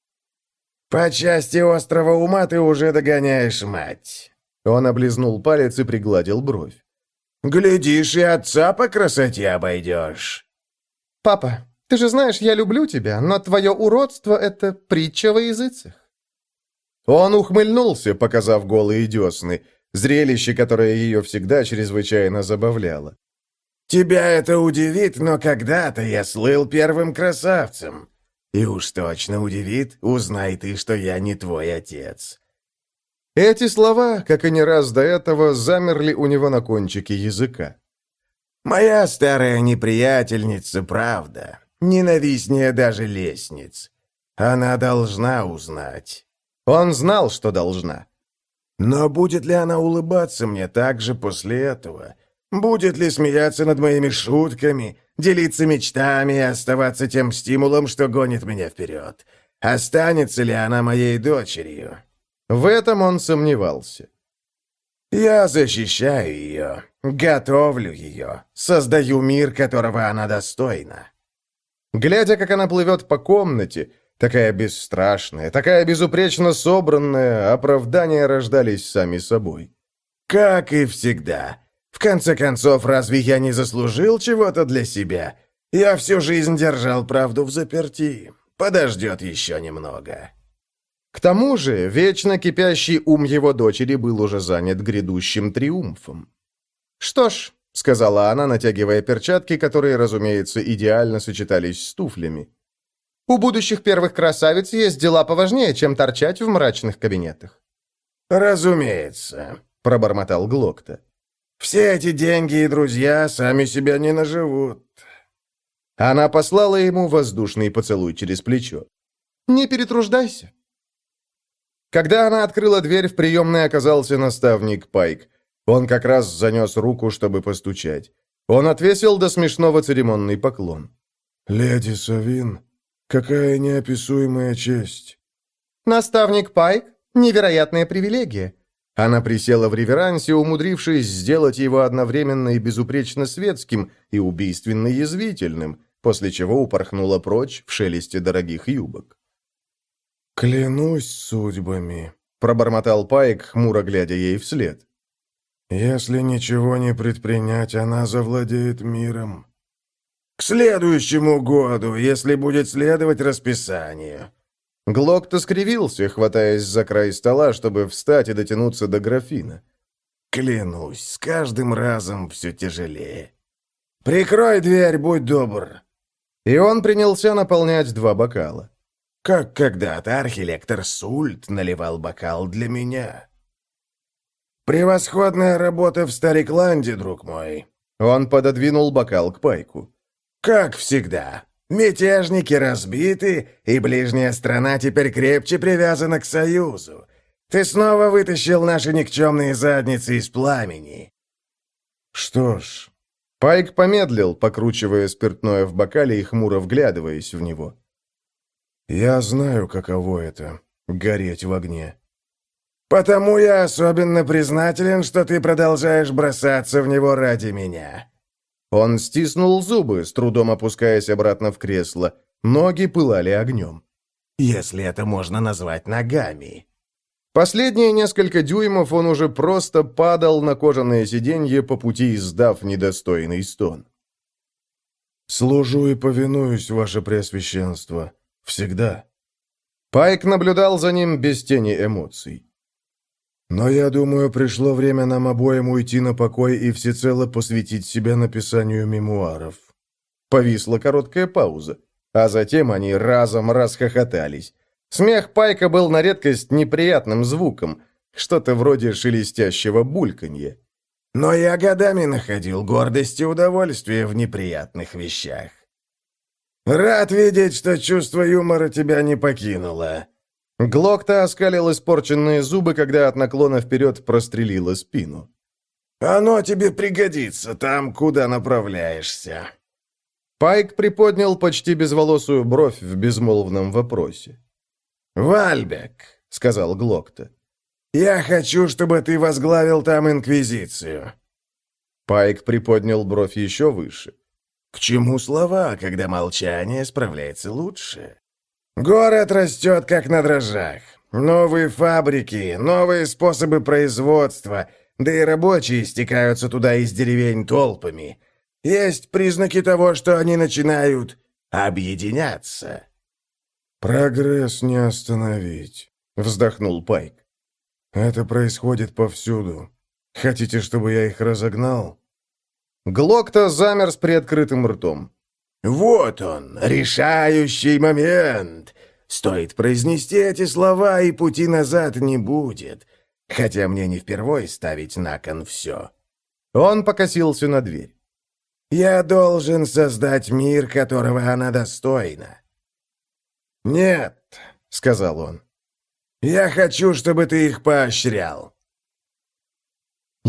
«По части острого ума ты уже догоняешь мать». Он облизнул палец и пригладил бровь. Глядишь, и отца по красоте обойдешь». «Папа, ты же знаешь, я люблю тебя, но твое уродство — это притча во языцах». Он ухмыльнулся, показав голые десны, зрелище, которое ее всегда чрезвычайно забавляло. «Тебя это удивит, но когда-то я слыл первым красавцем. И уж точно удивит, узнай ты, что я не твой отец». Эти слова, как и не раз до этого, замерли у него на кончике языка. «Моя старая неприятельница, правда, ненавистнее даже лестниц. Она должна узнать». Он знал, что должна. Но будет ли она улыбаться мне так же после этого? Будет ли смеяться над моими шутками, делиться мечтами и оставаться тем стимулом, что гонит меня вперед? Останется ли она моей дочерью? В этом он сомневался. Я защищаю ее, готовлю ее, создаю мир, которого она достойна. Глядя, как она плывет по комнате, Такая бесстрашная, такая безупречно собранная, оправдания рождались сами собой. «Как и всегда. В конце концов, разве я не заслужил чего-то для себя? Я всю жизнь держал правду в заперти. Подождет еще немного». К тому же, вечно кипящий ум его дочери был уже занят грядущим триумфом. «Что ж», — сказала она, натягивая перчатки, которые, разумеется, идеально сочетались с туфлями, у будущих первых красавиц есть дела поважнее, чем торчать в мрачных кабинетах». «Разумеется», — пробормотал Глокта. «Все эти деньги и друзья сами себя не наживут». Она послала ему воздушный поцелуй через плечо. «Не перетруждайся». Когда она открыла дверь, в приемной оказался наставник Пайк. Он как раз занес руку, чтобы постучать. Он отвесил до смешного церемонный поклон. «Леди Савин», Какая неописуемая честь!» «Наставник Пайк — невероятная привилегия!» Она присела в реверансе, умудрившись сделать его одновременно и безупречно светским, и убийственно язвительным, после чего упорхнула прочь в шелесте дорогих юбок. «Клянусь судьбами», — пробормотал Пайк, хмуро глядя ей вслед. «Если ничего не предпринять, она завладеет миром. К следующему году, если будет следовать расписанию». Глок-то скривился, хватаясь за край стола, чтобы встать и дотянуться до графина. «Клянусь, с каждым разом все тяжелее. Прикрой дверь, будь добр». И он принялся наполнять два бокала. «Как когда-то архилектор Сульт наливал бокал для меня». «Превосходная работа в Старикланде, друг мой». Он пододвинул бокал к пайку. «Как всегда. Мятежники разбиты, и ближняя страна теперь крепче привязана к Союзу. Ты снова вытащил наши никчемные задницы из пламени». «Что ж...» Пайк помедлил, покручивая спиртное в бокале и хмуро вглядываясь в него. «Я знаю, каково это — гореть в огне». «Потому я особенно признателен, что ты продолжаешь бросаться в него ради меня. Он стиснул зубы, с трудом опускаясь обратно в кресло. Ноги пылали огнем. «Если это можно назвать ногами». Последние несколько дюймов он уже просто падал на кожаное сиденье по пути, издав недостойный стон. «Служу и повинуюсь, ваше преосвященство. Всегда». Пайк наблюдал за ним без тени эмоций. Но я думаю, пришло время нам обоим уйти на покой и всецело посвятить себя написанию мемуаров». Повисла короткая пауза, а затем они разом расхохотались. Смех Пайка был на редкость неприятным звуком, что-то вроде шелестящего бульканья. «Но я годами находил гордость и удовольствие в неприятных вещах. Рад видеть, что чувство юмора тебя не покинуло», Глокта оскалил испорченные зубы, когда от наклона вперед прострелила спину. «Оно тебе пригодится там, куда направляешься». Пайк приподнял почти безволосую бровь в безмолвном вопросе. «Вальбек», — сказал Глокта, — «я хочу, чтобы ты возглавил там Инквизицию». Пайк приподнял бровь еще выше. «К чему слова, когда молчание справляется лучше?» Город растет, как на дрожжах. Новые фабрики, новые способы производства, да и рабочие стекаются туда из деревень толпами. Есть признаки того, что они начинают объединяться». «Прогресс не остановить», — вздохнул Пайк. «Это происходит повсюду. Хотите, чтобы я их разогнал?» Глокта замер с приоткрытым ртом. «Вот он, решающий момент! Стоит произнести эти слова, и пути назад не будет. Хотя мне не впервой ставить на кон все». Он покосился на дверь. «Я должен создать мир, которого она достойна». «Нет», — сказал он, — «я хочу, чтобы ты их поощрял».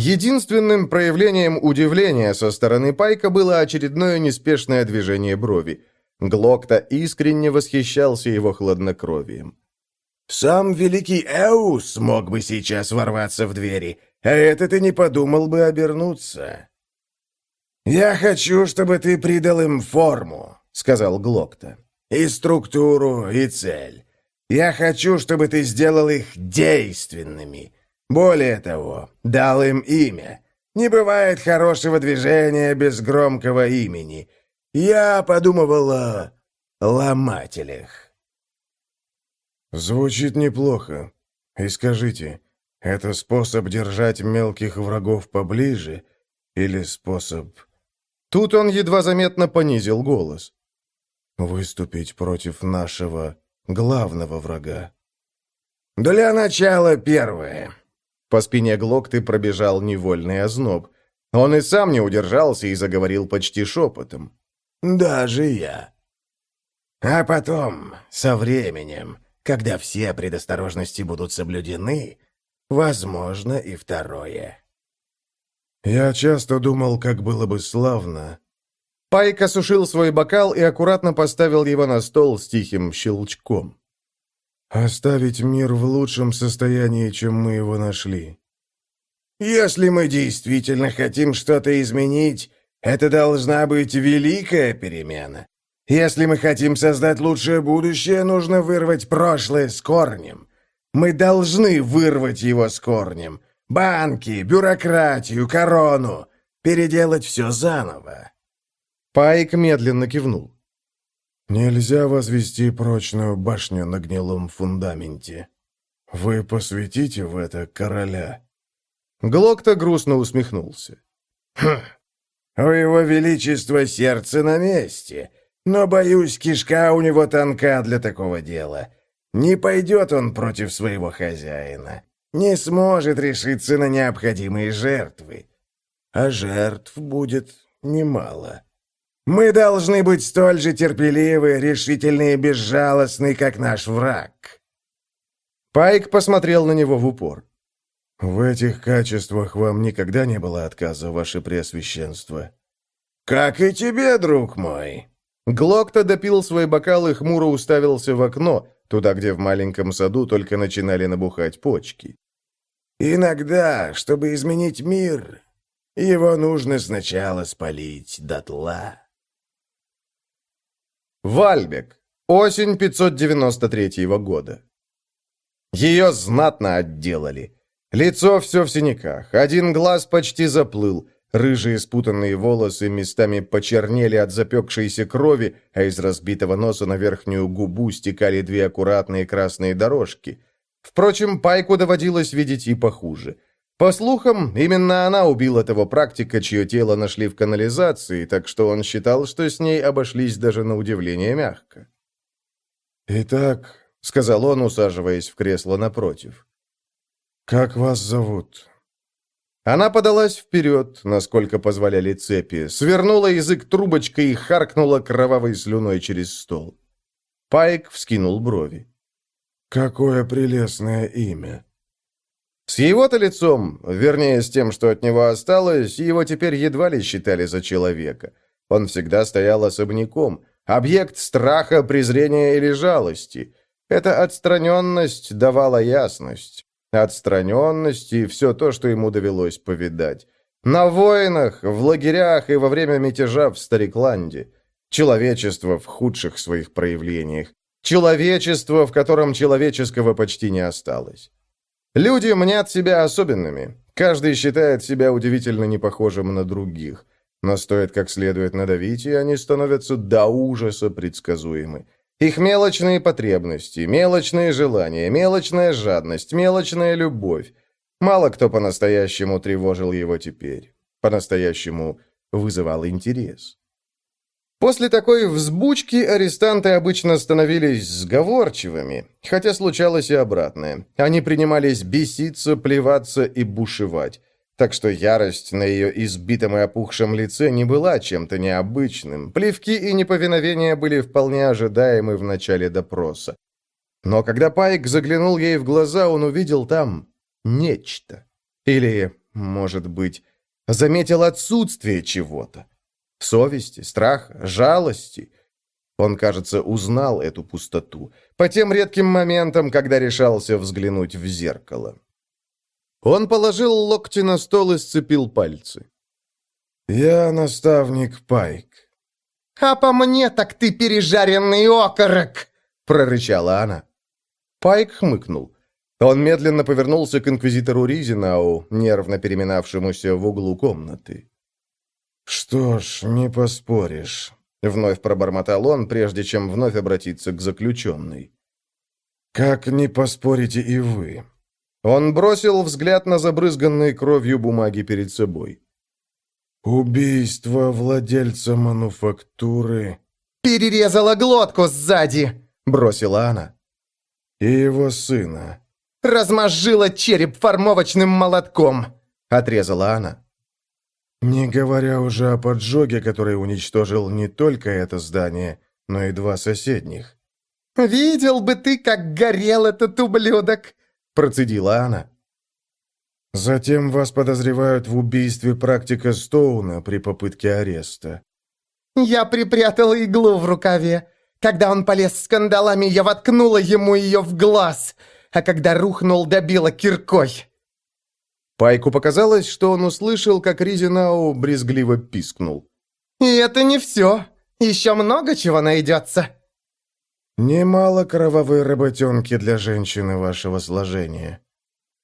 Единственным проявлением удивления со стороны Пайка было очередное неспешное движение брови. Глокта искренне восхищался его хладнокровием. «Сам великий Эус мог бы сейчас ворваться в двери, а этот и не подумал бы обернуться». «Я хочу, чтобы ты придал им форму», — сказал Глокта. «И структуру, и цель. Я хочу, чтобы ты сделал их действенными». Более того, дал им имя. Не бывает хорошего движения без громкого имени. Я подумывал о ломателях. Звучит неплохо. И скажите, это способ держать мелких врагов поближе или способ... Тут он едва заметно понизил голос. Выступить против нашего главного врага. Для начала первое. По спине Глокты пробежал невольный озноб. Он и сам не удержался и заговорил почти шепотом. «Даже я. А потом, со временем, когда все предосторожности будут соблюдены, возможно и второе». «Я часто думал, как было бы славно». Пайк осушил свой бокал и аккуратно поставил его на стол с тихим щелчком. Оставить мир в лучшем состоянии, чем мы его нашли. Если мы действительно хотим что-то изменить, это должна быть великая перемена. Если мы хотим создать лучшее будущее, нужно вырвать прошлое с корнем. Мы должны вырвать его с корнем. Банки, бюрократию, корону. Переделать все заново. Пайк медленно кивнул. Нельзя возвести прочную башню на гнилом фундаменте. Вы посвятите в это короля?» Глокта грустно усмехнулся. «Хм, у его величества сердце на месте, но, боюсь, кишка у него тонка для такого дела. Не пойдет он против своего хозяина, не сможет решиться на необходимые жертвы. А жертв будет немало». Мы должны быть столь же терпеливы, решительны и безжалостны, как наш враг». Пайк посмотрел на него в упор. «В этих качествах вам никогда не было отказа, ваше преосвященство». «Как и тебе, друг мой». Глокта допил свой бокал и хмуро уставился в окно, туда, где в маленьком саду только начинали набухать почки. «Иногда, чтобы изменить мир, его нужно сначала спалить дотла». Вальбек. Осень 593 года. Ее знатно отделали. Лицо все в синяках, один глаз почти заплыл, рыжие спутанные волосы местами почернели от запекшейся крови, а из разбитого носа на верхнюю губу стекали две аккуратные красные дорожки. Впрочем, Пайку доводилось видеть и похуже – по слухам, именно она убила того практика, чье тело нашли в канализации, так что он считал, что с ней обошлись даже на удивление мягко. «Итак», — сказал он, усаживаясь в кресло напротив, — «как вас зовут?» Она подалась вперед, насколько позволяли цепи, свернула язык трубочкой и харкнула кровавой слюной через стол. Пайк вскинул брови. «Какое прелестное имя!» С его-то лицом, вернее, с тем, что от него осталось, его теперь едва ли считали за человека. Он всегда стоял особняком, объект страха, презрения или жалости. Эта отстраненность давала ясность. Отстраненность и все то, что ему довелось повидать. На войнах, в лагерях и во время мятежа в Старикланде. Человечество в худших своих проявлениях. Человечество, в котором человеческого почти не осталось. Люди мнят себя особенными. Каждый считает себя удивительно непохожим на других. Но стоит как следует надавить, и они становятся до ужаса предсказуемы. Их мелочные потребности, мелочные желания, мелочная жадность, мелочная любовь. Мало кто по-настоящему тревожил его теперь. По-настоящему вызывал интерес. После такой взбучки арестанты обычно становились сговорчивыми, хотя случалось и обратное. Они принимались беситься, плеваться и бушевать. Так что ярость на ее избитом и опухшем лице не была чем-то необычным. Плевки и неповиновения были вполне ожидаемы в начале допроса. Но когда Пайк заглянул ей в глаза, он увидел там нечто. Или, может быть, заметил отсутствие чего-то. Совести, страха, жалости. Он, кажется, узнал эту пустоту по тем редким моментам, когда решался взглянуть в зеркало. Он положил локти на стол и сцепил пальцы. «Я наставник Пайк». «А по мне так ты пережаренный окорок!» — прорычала она. Пайк хмыкнул. Он медленно повернулся к инквизитору Ризинау, нервно переминавшемуся в углу комнаты. «Что ж, не поспоришь», — вновь пробормотал он, прежде чем вновь обратиться к заключенной. «Как не поспорите и вы?» Он бросил взгляд на забрызганные кровью бумаги перед собой. «Убийство владельца мануфактуры...» «Перерезала глотку сзади!» — бросила она. «И его сына...» «Размозжила череп формовочным молотком!» — отрезала она. «Не говоря уже о поджоге, который уничтожил не только это здание, но и два соседних». «Видел бы ты, как горел этот ублюдок!» процедила она. Затем вас подозревают в убийстве практика Стоуна при попытке ареста. Я припрятала иглу в рукаве. Когда он полез скандалами, я воткнула ему ее в глаз, а когда рухнул, добила киркой. Пайку показалось, что он услышал, как Ризинау брезгливо пискнул. «И это не все. Еще много чего найдется». «Немало кровавой работенки для женщины вашего сложения».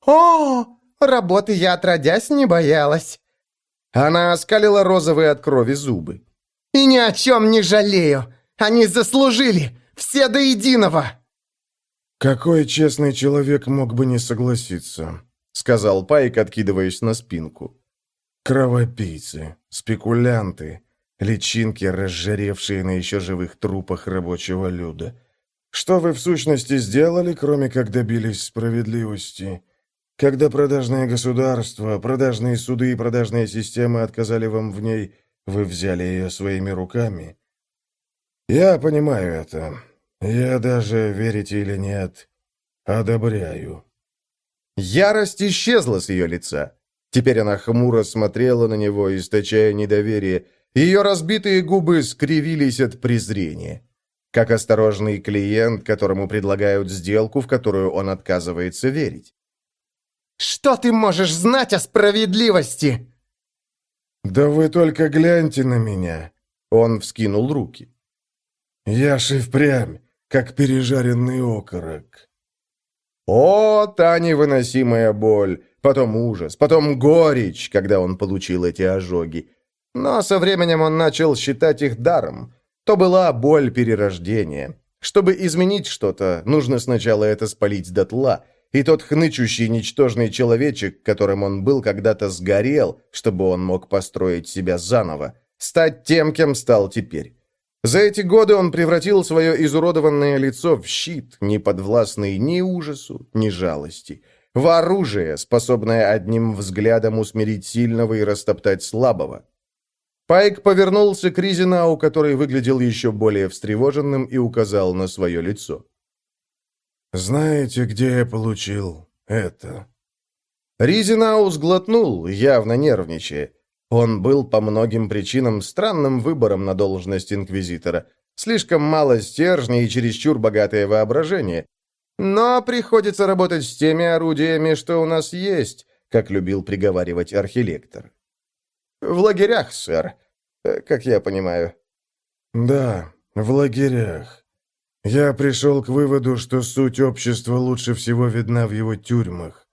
«О, работы я отродясь не боялась». Она оскалила розовые от крови зубы. «И ни о чем не жалею. Они заслужили. Все до единого». «Какой честный человек мог бы не согласиться?» Сказал Пайк, откидываясь на спинку. «Кровопийцы, спекулянты, личинки, разжаревшие на еще живых трупах рабочего люда. Что вы в сущности сделали, кроме как добились справедливости? Когда продажное государство, продажные суды и продажные системы отказали вам в ней, вы взяли ее своими руками? Я понимаю это. Я даже, верите или нет, одобряю. Ярость исчезла с ее лица. Теперь она хмуро смотрела на него, источая недоверие. Ее разбитые губы скривились от презрения как осторожный клиент, которому предлагают сделку, в которую он отказывается верить. «Что ты можешь знать о справедливости?» «Да вы только гляньте на меня!» Он вскинул руки. «Я ж и впрямь, как пережаренный окорок». О, та невыносимая боль, потом ужас, потом горечь, когда он получил эти ожоги. Но со временем он начал считать их даром. То была боль перерождения. Чтобы изменить что-то, нужно сначала это спалить дотла, и тот хнычущий ничтожный человечек, которым он был, когда-то сгорел, чтобы он мог построить себя заново, стать тем, кем стал теперь. За эти годы он превратил свое изуродованное лицо в щит, не подвластный ни ужасу, ни жалости, в оружие, способное одним взглядом усмирить сильного и растоптать слабого. Пайк повернулся к Ризинау, который выглядел еще более встревоженным, и указал на свое лицо. «Знаете, где я получил это?» Ризинау сглотнул, явно нервничая. Он был по многим причинам странным выбором на должность инквизитора. Слишком мало стержней и чересчур богатое воображение. Но приходится работать с теми орудиями, что у нас есть, как любил приговаривать архилектор. «В лагерях, сэр, э, как я понимаю». «Да, в лагерях. Я пришел к выводу, что суть общества лучше всего видна в его тюрьмах».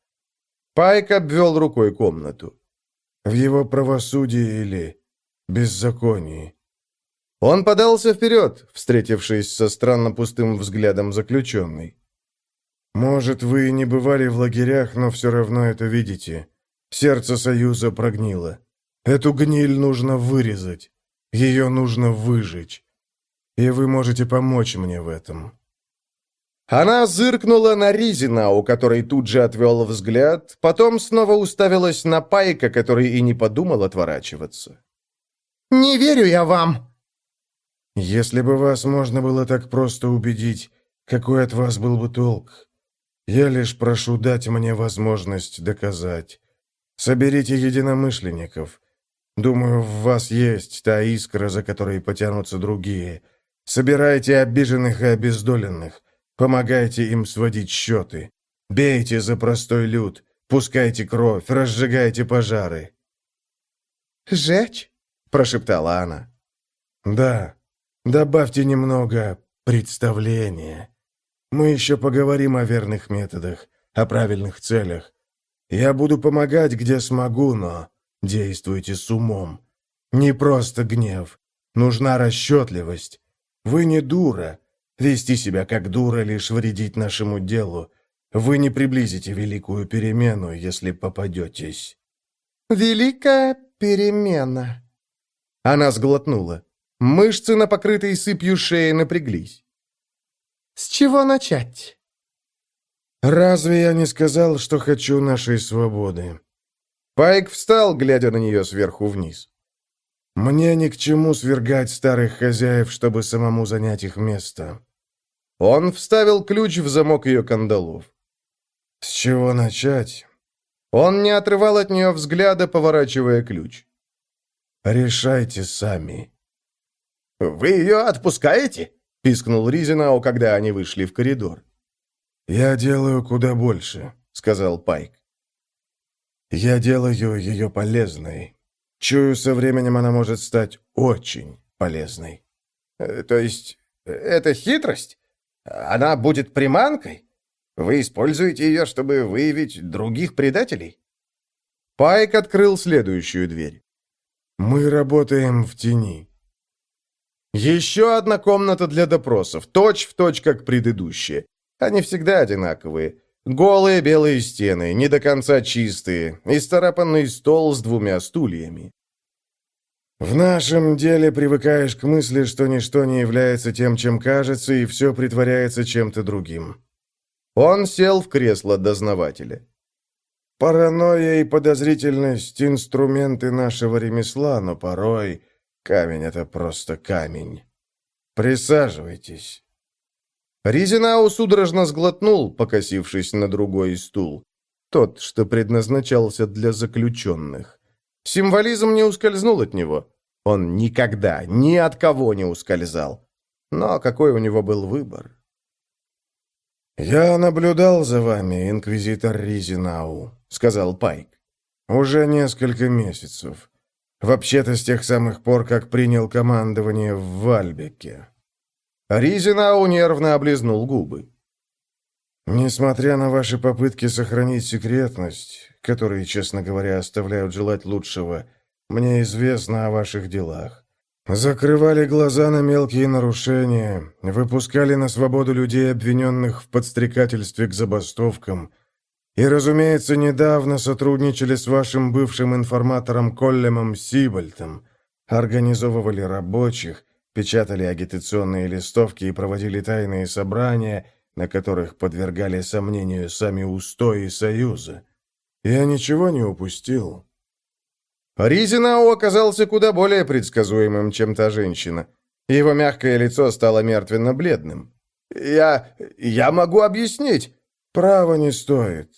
Пайк обвел рукой комнату. «В его правосудии или беззаконии?» Он подался вперед, встретившись со странно пустым взглядом заключенной. «Может, вы и не бывали в лагерях, но все равно это видите. Сердце Союза прогнило. Эту гниль нужно вырезать. Ее нужно выжечь. И вы можете помочь мне в этом». Она зыркнула на Ризина, у которой тут же отвел взгляд, потом снова уставилась на Пайка, который и не подумал отворачиваться. «Не верю я вам!» «Если бы вас можно было так просто убедить, какой от вас был бы толк? Я лишь прошу дать мне возможность доказать. Соберите единомышленников. Думаю, в вас есть та искра, за которой потянутся другие. Собирайте обиженных и обездоленных. Помогайте им сводить счеты. Бейте за простой люд. Пускайте кровь, разжигайте пожары. «Жечь?» – прошептала она. «Да. Добавьте немного представления. Мы еще поговорим о верных методах, о правильных целях. Я буду помогать, где смогу, но действуйте с умом. Не просто гнев. Нужна расчетливость. Вы не дура. Вести себя как дура лишь вредить нашему делу. Вы не приблизите великую перемену, если попадетесь». «Великая перемена». Она сглотнула. Мышцы на покрытой сыпью шеи напряглись. «С чего начать?» «Разве я не сказал, что хочу нашей свободы?» Пайк встал, глядя на нее сверху вниз. «Мне ни к чему свергать старых хозяев, чтобы самому занять их место. Он вставил ключ в замок ее кандалов. «С чего начать?» Он не отрывал от нее взгляда, поворачивая ключ. «Решайте сами». «Вы ее отпускаете?» — пискнул Ризинау, когда они вышли в коридор. «Я делаю куда больше», — сказал Пайк. «Я делаю ее полезной. Чую, со временем она может стать очень полезной». «Э, «То есть это хитрость?» Она будет приманкой? Вы используете ее, чтобы выявить других предателей?» Пайк открыл следующую дверь. «Мы работаем в тени». Еще одна комната для допросов, точь в точь, как предыдущие. Они всегда одинаковые. Голые белые стены, не до конца чистые, и старапанный стол с двумя стульями. В нашем деле привыкаешь к мысли, что ничто не является тем, чем кажется, и все притворяется чем-то другим. Он сел в кресло дознавателя. Паранойя и подозрительность – инструменты нашего ремесла, но порой камень – это просто камень. Присаживайтесь. Ризинау судорожно сглотнул, покосившись на другой стул. Тот, что предназначался для заключенных. Символизм не ускользнул от него. Он никогда, ни от кого не ускользал. Но какой у него был выбор? «Я наблюдал за вами, инквизитор Ризинау», — сказал Пайк. «Уже несколько месяцев. Вообще-то с тех самых пор, как принял командование в Вальбеке». Ризинау нервно облизнул губы. «Несмотря на ваши попытки сохранить секретность, которые, честно говоря, оставляют желать лучшего, мне известно о ваших делах. Закрывали глаза на мелкие нарушения, выпускали на свободу людей, обвиненных в подстрекательстве к забастовкам, и, разумеется, недавно сотрудничали с вашим бывшим информатором Коллемом Сибальтом, организовывали рабочих, печатали агитационные листовки и проводили тайные собрания, на которых подвергали сомнению сами устои Союза. Я ничего не упустил. Ризинау оказался куда более предсказуемым, чем та женщина. Его мягкое лицо стало мертвенно-бледным. «Я... я могу объяснить». «Право не стоит.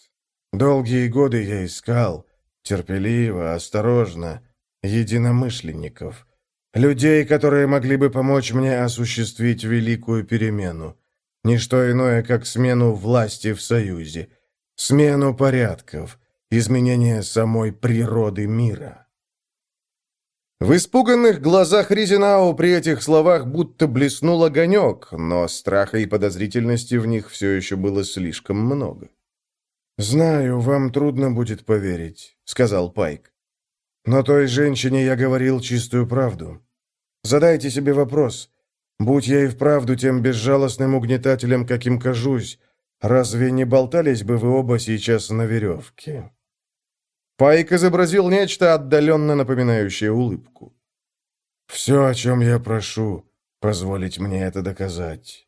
Долгие годы я искал, терпеливо, осторожно, единомышленников, людей, которые могли бы помочь мне осуществить великую перемену. Ничто иное, как смену власти в Союзе, смену порядков, изменение самой природы мира». В испуганных глазах Ризинау при этих словах будто блеснул огонек, но страха и подозрительности в них все еще было слишком много. «Знаю, вам трудно будет поверить», — сказал Пайк. «Но той женщине я говорил чистую правду. Задайте себе вопрос. Будь я и вправду тем безжалостным угнетателем, каким кажусь, разве не болтались бы вы оба сейчас на веревке?» Пайк изобразил нечто отдаленно напоминающее улыбку. «Все, о чем я прошу, позволить мне это доказать».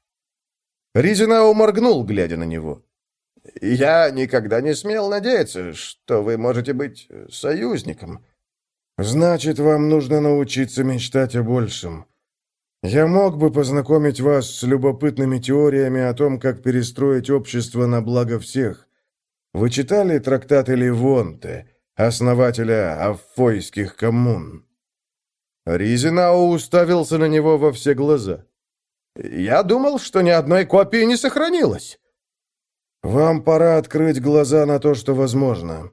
Ризинау моргнул, глядя на него. «Я никогда не смел надеяться, что вы можете быть союзником». «Значит, вам нужно научиться мечтать о большем. Я мог бы познакомить вас с любопытными теориями о том, как перестроить общество на благо всех. Вы читали трактаты Левонте, основателя аффойских коммун?» Ризинау уставился на него во все глаза. «Я думал, что ни одной копии не сохранилось». «Вам пора открыть глаза на то, что возможно».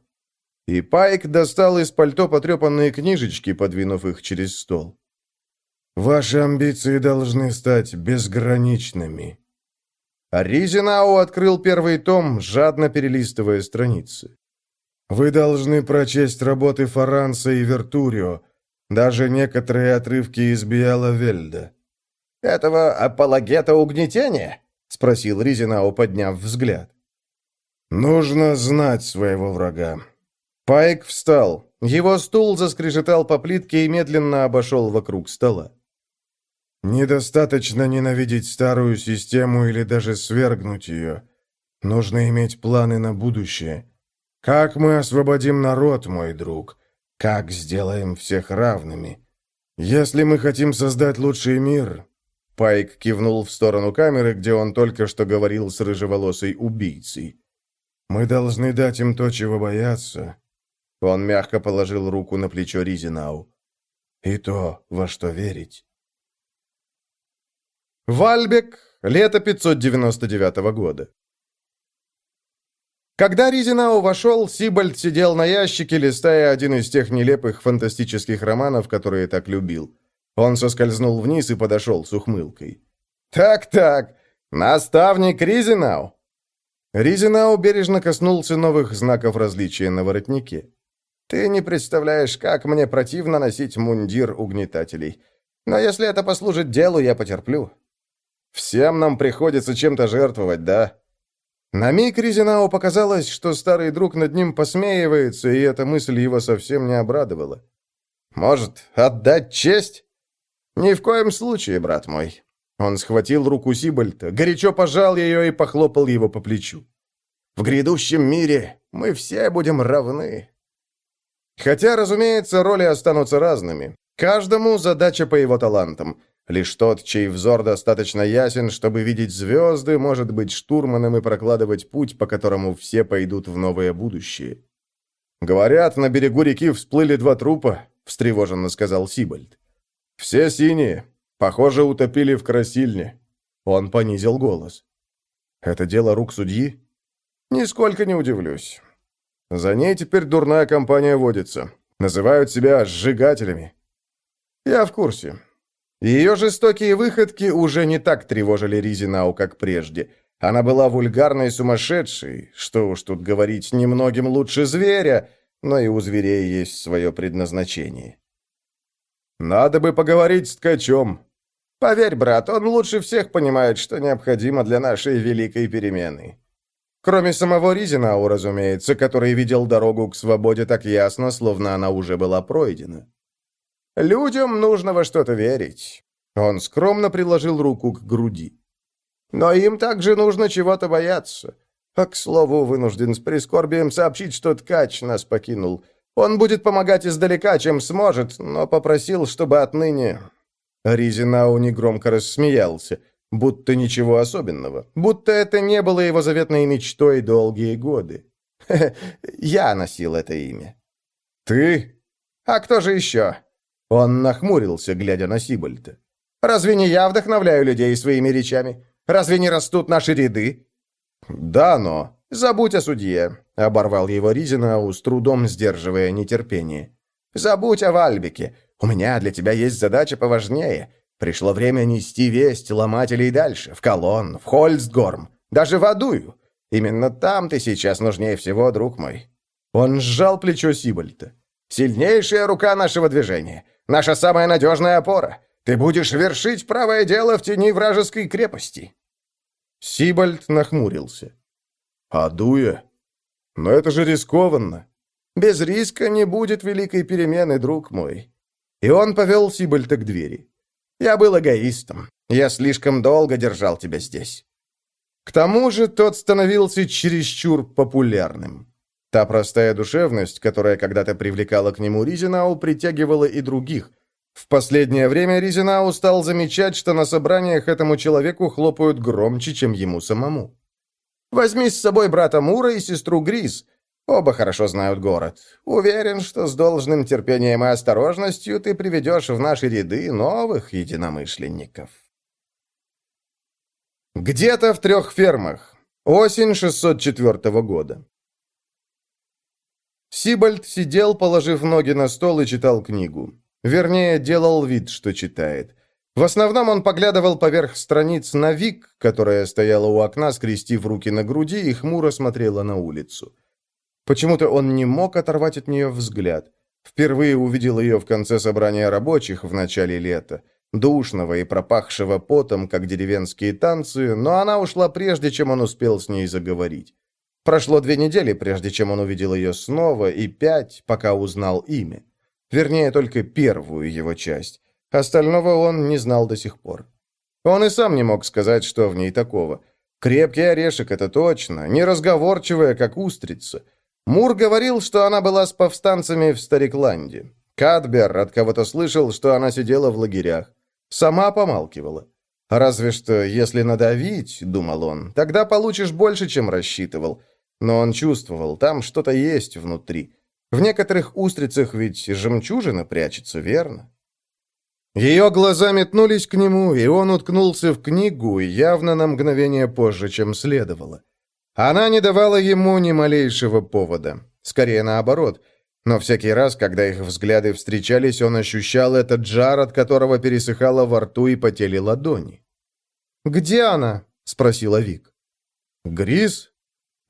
И Пайк достал из пальто потрепанные книжечки, подвинув их через стол. «Ваши амбиции должны стать безграничными». Ризинау открыл первый том, жадно перелистывая страницы. «Вы должны прочесть работы Фаранса и Вертурио, даже некоторые отрывки из Биала Вельда». «Этого апологета угнетения?» — спросил Ризинау, подняв взгляд. «Нужно знать своего врага». Пайк встал. Его стул заскрежетал по плитке и медленно обошел вокруг стола. Недостаточно ненавидеть старую систему или даже свергнуть ее. Нужно иметь планы на будущее. Как мы освободим народ, мой друг? Как сделаем всех равными? Если мы хотим создать лучший мир...» Пайк кивнул в сторону камеры, где он только что говорил с рыжеволосой убийцей. «Мы должны дать им то, чего боятся». Он мягко положил руку на плечо Ризинау. «И то, во что верить». Вальбек, лето 599 года. Когда Ризинау вошел, Сибальд сидел на ящике, листая один из тех нелепых фантастических романов, которые так любил. Он соскользнул вниз и подошел с ухмылкой. «Так-так, наставник Ризинау!» Ризинау бережно коснулся новых знаков различия на воротнике. «Ты не представляешь, как мне противно носить мундир угнетателей. Но если это послужит делу, я потерплю. Всем нам приходится чем-то жертвовать, да?» На миг Ризинау показалось, что старый друг над ним посмеивается, и эта мысль его совсем не обрадовала. «Может, отдать честь?» «Ни в коем случае, брат мой». Он схватил руку Сибальта, горячо пожал ее и похлопал его по плечу. «В грядущем мире мы все будем равны». Хотя, разумеется, роли останутся разными. Каждому задача по его талантам – Лишь тот, чей взор достаточно ясен, чтобы видеть звезды, может быть штурманом и прокладывать путь, по которому все пойдут в новое будущее. «Говорят, на берегу реки всплыли два трупа», — встревоженно сказал Сибальд. «Все синие. Похоже, утопили в красильне». Он понизил голос. «Это дело рук судьи?» «Нисколько не удивлюсь. За ней теперь дурная компания водится. Называют себя сжигателями». «Я в курсе. Ее жестокие выходки уже не так тревожили Ризинау, как прежде. Она была вульгарной сумасшедшей, что уж тут говорить, немногим лучше зверя, но и у зверей есть свое предназначение. «Надо бы поговорить с ткачом», Поверь, брат, он лучше всех понимает, что необходимо для нашей великой перемены. Кроме самого Ризинау, разумеется, который видел дорогу к свободе так ясно, словно она уже была пройдена. Людям нужно во что-то верить. Он скромно приложил руку к груди. Но им также нужно чего-то бояться. А, к слову, вынужден с прискорбием сообщить, что ткач нас покинул. Он будет помогать издалека, чем сможет, но попросил, чтобы отныне...» Ризинау негромко рассмеялся, будто ничего особенного, будто это не было его заветной мечтой долгие годы. [laughs] «Я носил это имя». «Ты? А кто же еще?» Он нахмурился, глядя на Сибальта. «Разве не я вдохновляю людей своими речами? Разве не растут наши ряды?» «Да, но...» «Забудь о судье», — оборвал его Ризинау, с трудом сдерживая нетерпение. «Забудь о Вальбике. У меня для тебя есть задача поважнее. Пришло время нести весть ломателей дальше, в Колон, в Хольцгорм, даже в Адую. Именно там ты сейчас нужнее всего, друг мой». Он сжал плечо Сибальта. «Сильнейшая рука нашего движения. Наша самая надежная опора. Ты будешь вершить правое дело в тени вражеской крепости». Сибальд нахмурился. «Адуя? Но это же рискованно. Без риска не будет великой перемены, друг мой». И он повел Сибальта к двери. «Я был эгоистом. Я слишком долго держал тебя здесь». К тому же тот становился чересчур популярным. Та простая душевность, которая когда-то привлекала к нему Ризинау, притягивала и других – в последнее время Ризинау стал замечать, что на собраниях этому человеку хлопают громче, чем ему самому. «Возьми с собой брата Мура и сестру Грис. Оба хорошо знают город. Уверен, что с должным терпением и осторожностью ты приведешь в наши ряды новых единомышленников». Где-то в трех фермах. Осень 604 года. Сибальд сидел, положив ноги на стол и читал книгу. Вернее, делал вид, что читает. В основном он поглядывал поверх страниц на Вик, которая стояла у окна, скрестив руки на груди и хмуро смотрела на улицу. Почему-то он не мог оторвать от нее взгляд. Впервые увидел ее в конце собрания рабочих в начале лета. Душного и пропахшего потом, как деревенские танцы, но она ушла прежде, чем он успел с ней заговорить. Прошло две недели, прежде чем он увидел ее снова, и пять, пока узнал имя. Вернее, только первую его часть. Остального он не знал до сих пор. Он и сам не мог сказать, что в ней такого. Крепкий орешек, это точно, неразговорчивая, как устрица. Мур говорил, что она была с повстанцами в Старикланде. Кадбер от кого-то слышал, что она сидела в лагерях. Сама помалкивала. Разве что, если надавить, думал он, тогда получишь больше, чем рассчитывал. Но он чувствовал, там что-то есть внутри. В некоторых устрицах ведь жемчужина прячется, верно? Ее глаза метнулись к нему, и он уткнулся в книгу, явно на мгновение позже, чем следовало. Она не давала ему ни малейшего повода. Скорее наоборот. Но всякий раз, когда их взгляды встречались, он ощущал этот жар, от которого пересыхало во рту и потели ладони. «Где она?» — спросила Вик. «Грис?»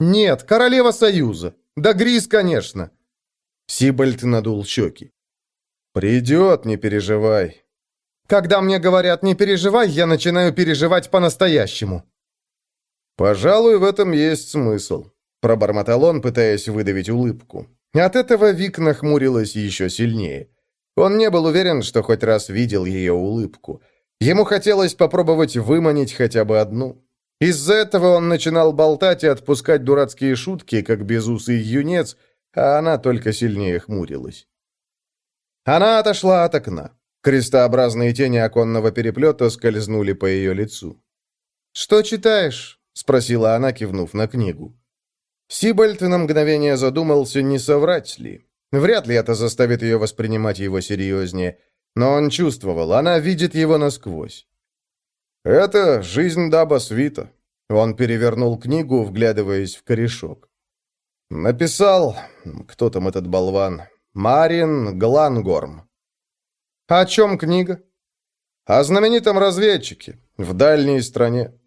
«Нет, королева Союза. Да Грис, конечно. Сибальд надул щеки. «Придет, не переживай». «Когда мне говорят «не переживай», я начинаю переживать по-настоящему». «Пожалуй, в этом есть смысл», — пробормотал он, пытаясь выдавить улыбку. От этого Вик нахмурилась еще сильнее. Он не был уверен, что хоть раз видел ее улыбку. Ему хотелось попробовать выманить хотя бы одну. Из-за этого он начинал болтать и отпускать дурацкие шутки, как безусый юнец — а она только сильнее хмурилась. Она отошла от окна. Крестообразные тени оконного переплета скользнули по ее лицу. «Что читаешь?» — спросила она, кивнув на книгу. Сибальд на мгновение задумался, не соврать ли. Вряд ли это заставит ее воспринимать его серьезнее. Но он чувствовал, она видит его насквозь. «Это жизнь Даба Свита». Он перевернул книгу, вглядываясь в корешок. Написал, кто там этот болван, Марин Глангорм. О чем книга? О знаменитом разведчике в дальней стране.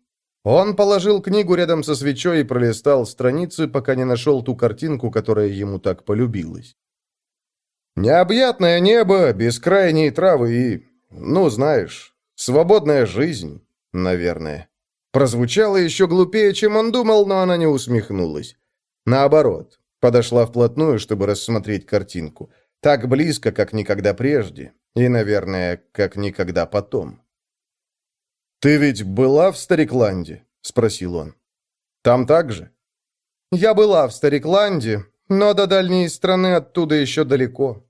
Он положил книгу рядом со свечой и пролистал страницы, пока не нашел ту картинку, которая ему так полюбилась. Необъятное небо, бескрайние травы и, ну, знаешь, свободная жизнь, наверное. Прозвучало еще глупее, чем он думал, но она не усмехнулась. Наоборот, подошла вплотную, чтобы рассмотреть картинку. Так близко, как никогда прежде. И, наверное, как никогда потом. «Ты ведь была в Старикланде?» — спросил он. «Там так же?» «Я была в Старикланде, но до дальней страны оттуда еще далеко».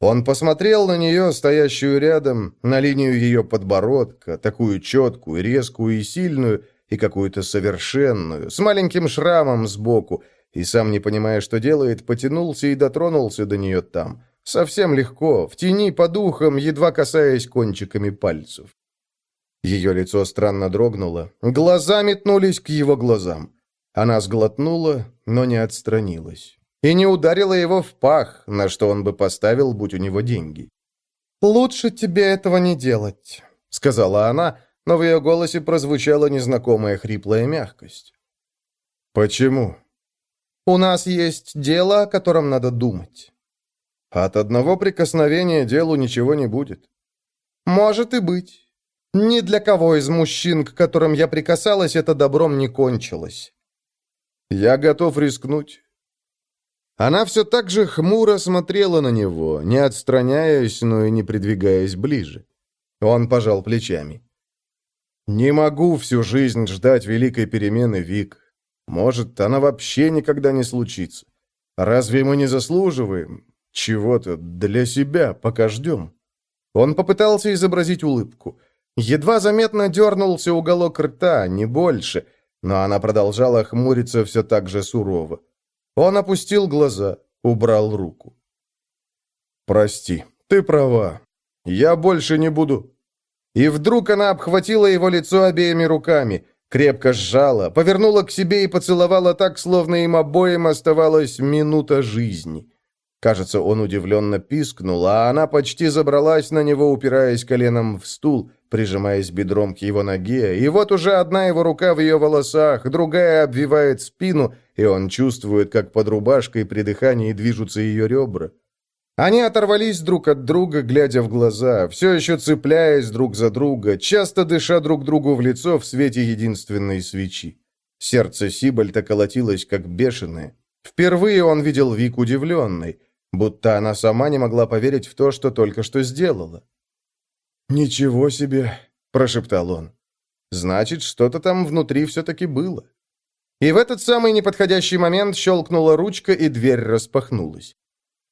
Он посмотрел на нее, стоящую рядом, на линию ее подбородка, такую четкую, резкую и сильную, и какую-то совершенную, с маленьким шрамом сбоку, и сам, не понимая, что делает, потянулся и дотронулся до нее там. Совсем легко, в тени по духам, едва касаясь кончиками пальцев. Ее лицо странно дрогнуло, глаза метнулись к его глазам. Она сглотнула, но не отстранилась. И не ударила его в пах, на что он бы поставил, будь у него деньги. «Лучше тебе этого не делать», — сказала она, но в ее голосе прозвучала незнакомая хриплая мягкость. «Почему?» «У нас есть дело, о котором надо думать». «От одного прикосновения делу ничего не будет». «Может и быть. Ни для кого из мужчин, к которым я прикасалась, это добром не кончилось». «Я готов рискнуть». Она все так же хмуро смотрела на него, не отстраняясь, но и не придвигаясь ближе. Он пожал плечами. «Не могу всю жизнь ждать великой перемены, Вик. Может, она вообще никогда не случится. Разве мы не заслуживаем чего-то для себя, пока ждем?» Он попытался изобразить улыбку. Едва заметно дернулся уголок рта, не больше, но она продолжала хмуриться все так же сурово. Он опустил глаза, убрал руку. «Прости, ты права. Я больше не буду...» И вдруг она обхватила его лицо обеими руками, крепко сжала, повернула к себе и поцеловала так, словно им обоим оставалась минута жизни. Кажется, он удивленно пискнул, а она почти забралась на него, упираясь коленом в стул, прижимаясь бедром к его ноге, и вот уже одна его рука в ее волосах, другая обвивает спину, и он чувствует, как под рубашкой при дыхании движутся ее ребра. Они оторвались друг от друга, глядя в глаза, все еще цепляясь друг за друга, часто дыша друг другу в лицо в свете единственной свечи. Сердце Сибальта колотилось, как бешеное. Впервые он видел Вик удивленной, будто она сама не могла поверить в то, что только что сделала. «Ничего себе!» – прошептал он. «Значит, что-то там внутри все-таки было». И в этот самый неподходящий момент щелкнула ручка, и дверь распахнулась.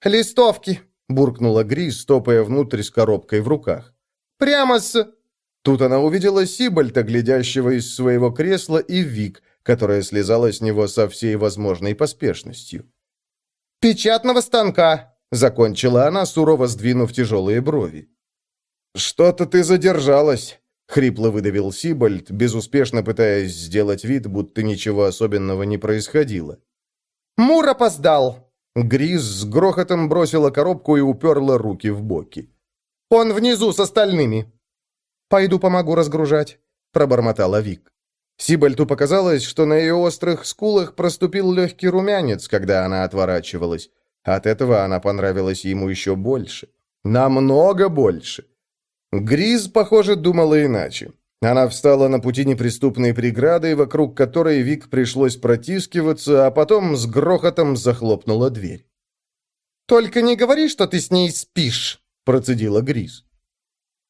«Листовки!» — буркнула Грис, стопая внутрь с коробкой в руках. «Прямо с...» Тут она увидела Сибальта, глядящего из своего кресла, и Вик, которая слезала с него со всей возможной поспешностью. «Печатного станка!» — закончила она, сурово сдвинув тяжелые брови. «Что-то ты задержалась!» — хрипло выдавил Сибальд, безуспешно пытаясь сделать вид, будто ничего особенного не происходило. «Мур опоздал!» Гриз с грохотом бросила коробку и уперла руки в боки. «Он внизу с остальными!» «Пойду помогу разгружать», — пробормотала Вик. Сибальту показалось, что на ее острых скулах проступил легкий румянец, когда она отворачивалась. От этого она понравилась ему еще больше. Намного больше. Гриз, похоже, думала иначе. Она встала на пути неприступной преграды, вокруг которой Вик пришлось протискиваться, а потом с грохотом захлопнула дверь. «Только не говори, что ты с ней спишь», — процедила Гриз.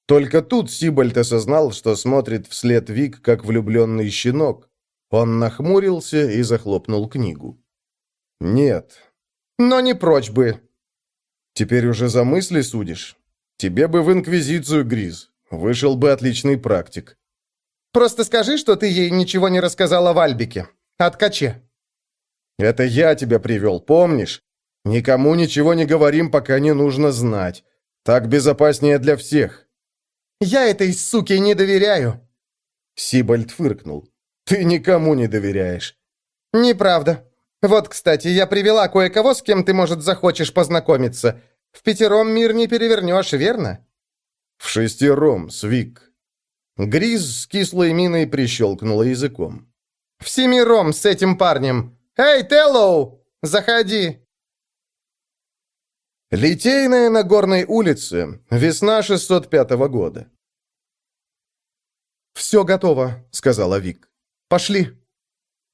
Только тут Сибальд осознал, что смотрит вслед Вик, как влюбленный щенок. Он нахмурился и захлопнул книгу. «Нет». «Но не прочь бы». «Теперь уже за мысли судишь? Тебе бы в Инквизицию, Гриз. Вышел бы отличный практик». Просто скажи, что ты ей ничего не рассказала в Альбике. О ткаче». «Это я тебя привел, помнишь? Никому ничего не говорим, пока не нужно знать. Так безопаснее для всех». «Я этой суке не доверяю». Сибальд фыркнул. «Ты никому не доверяешь». «Неправда. Вот, кстати, я привела кое-кого, с кем ты, может, захочешь познакомиться. В пятером мир не перевернешь, верно?» «В шестером, Свик. Гриз с кислой миной прищелкнула языком. «Всемиром с этим парнем! Эй, Теллоу, заходи!» Литейная на горной улице, весна 605 года. «Все готово», — сказала Вик. «Пошли».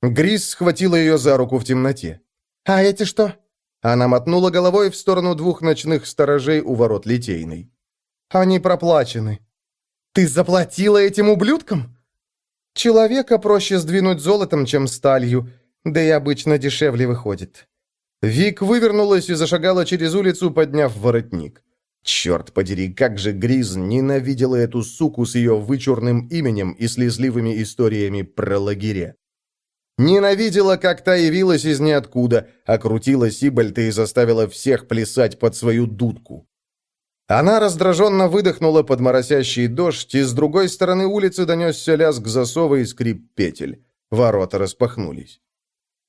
Гриз схватила ее за руку в темноте. «А эти что?» Она мотнула головой в сторону двух ночных сторожей у ворот Литейной. «Они проплачены». Ты заплатила этим ублюдкам? Человека проще сдвинуть золотом, чем сталью, да и обычно дешевле выходит. Вик вывернулась и зашагала через улицу, подняв воротник. Черт подери, как же Гриз ненавидела эту суку с ее вычурным именем и слезливыми историями про лагеря. Ненавидела, как та явилась из ниоткуда, окрутила Сибальта и заставила всех плясать под свою дудку. Она раздраженно выдохнула под моросящий дождь, и с другой стороны улицы донесся лязг засова и скрип петель. Ворота распахнулись.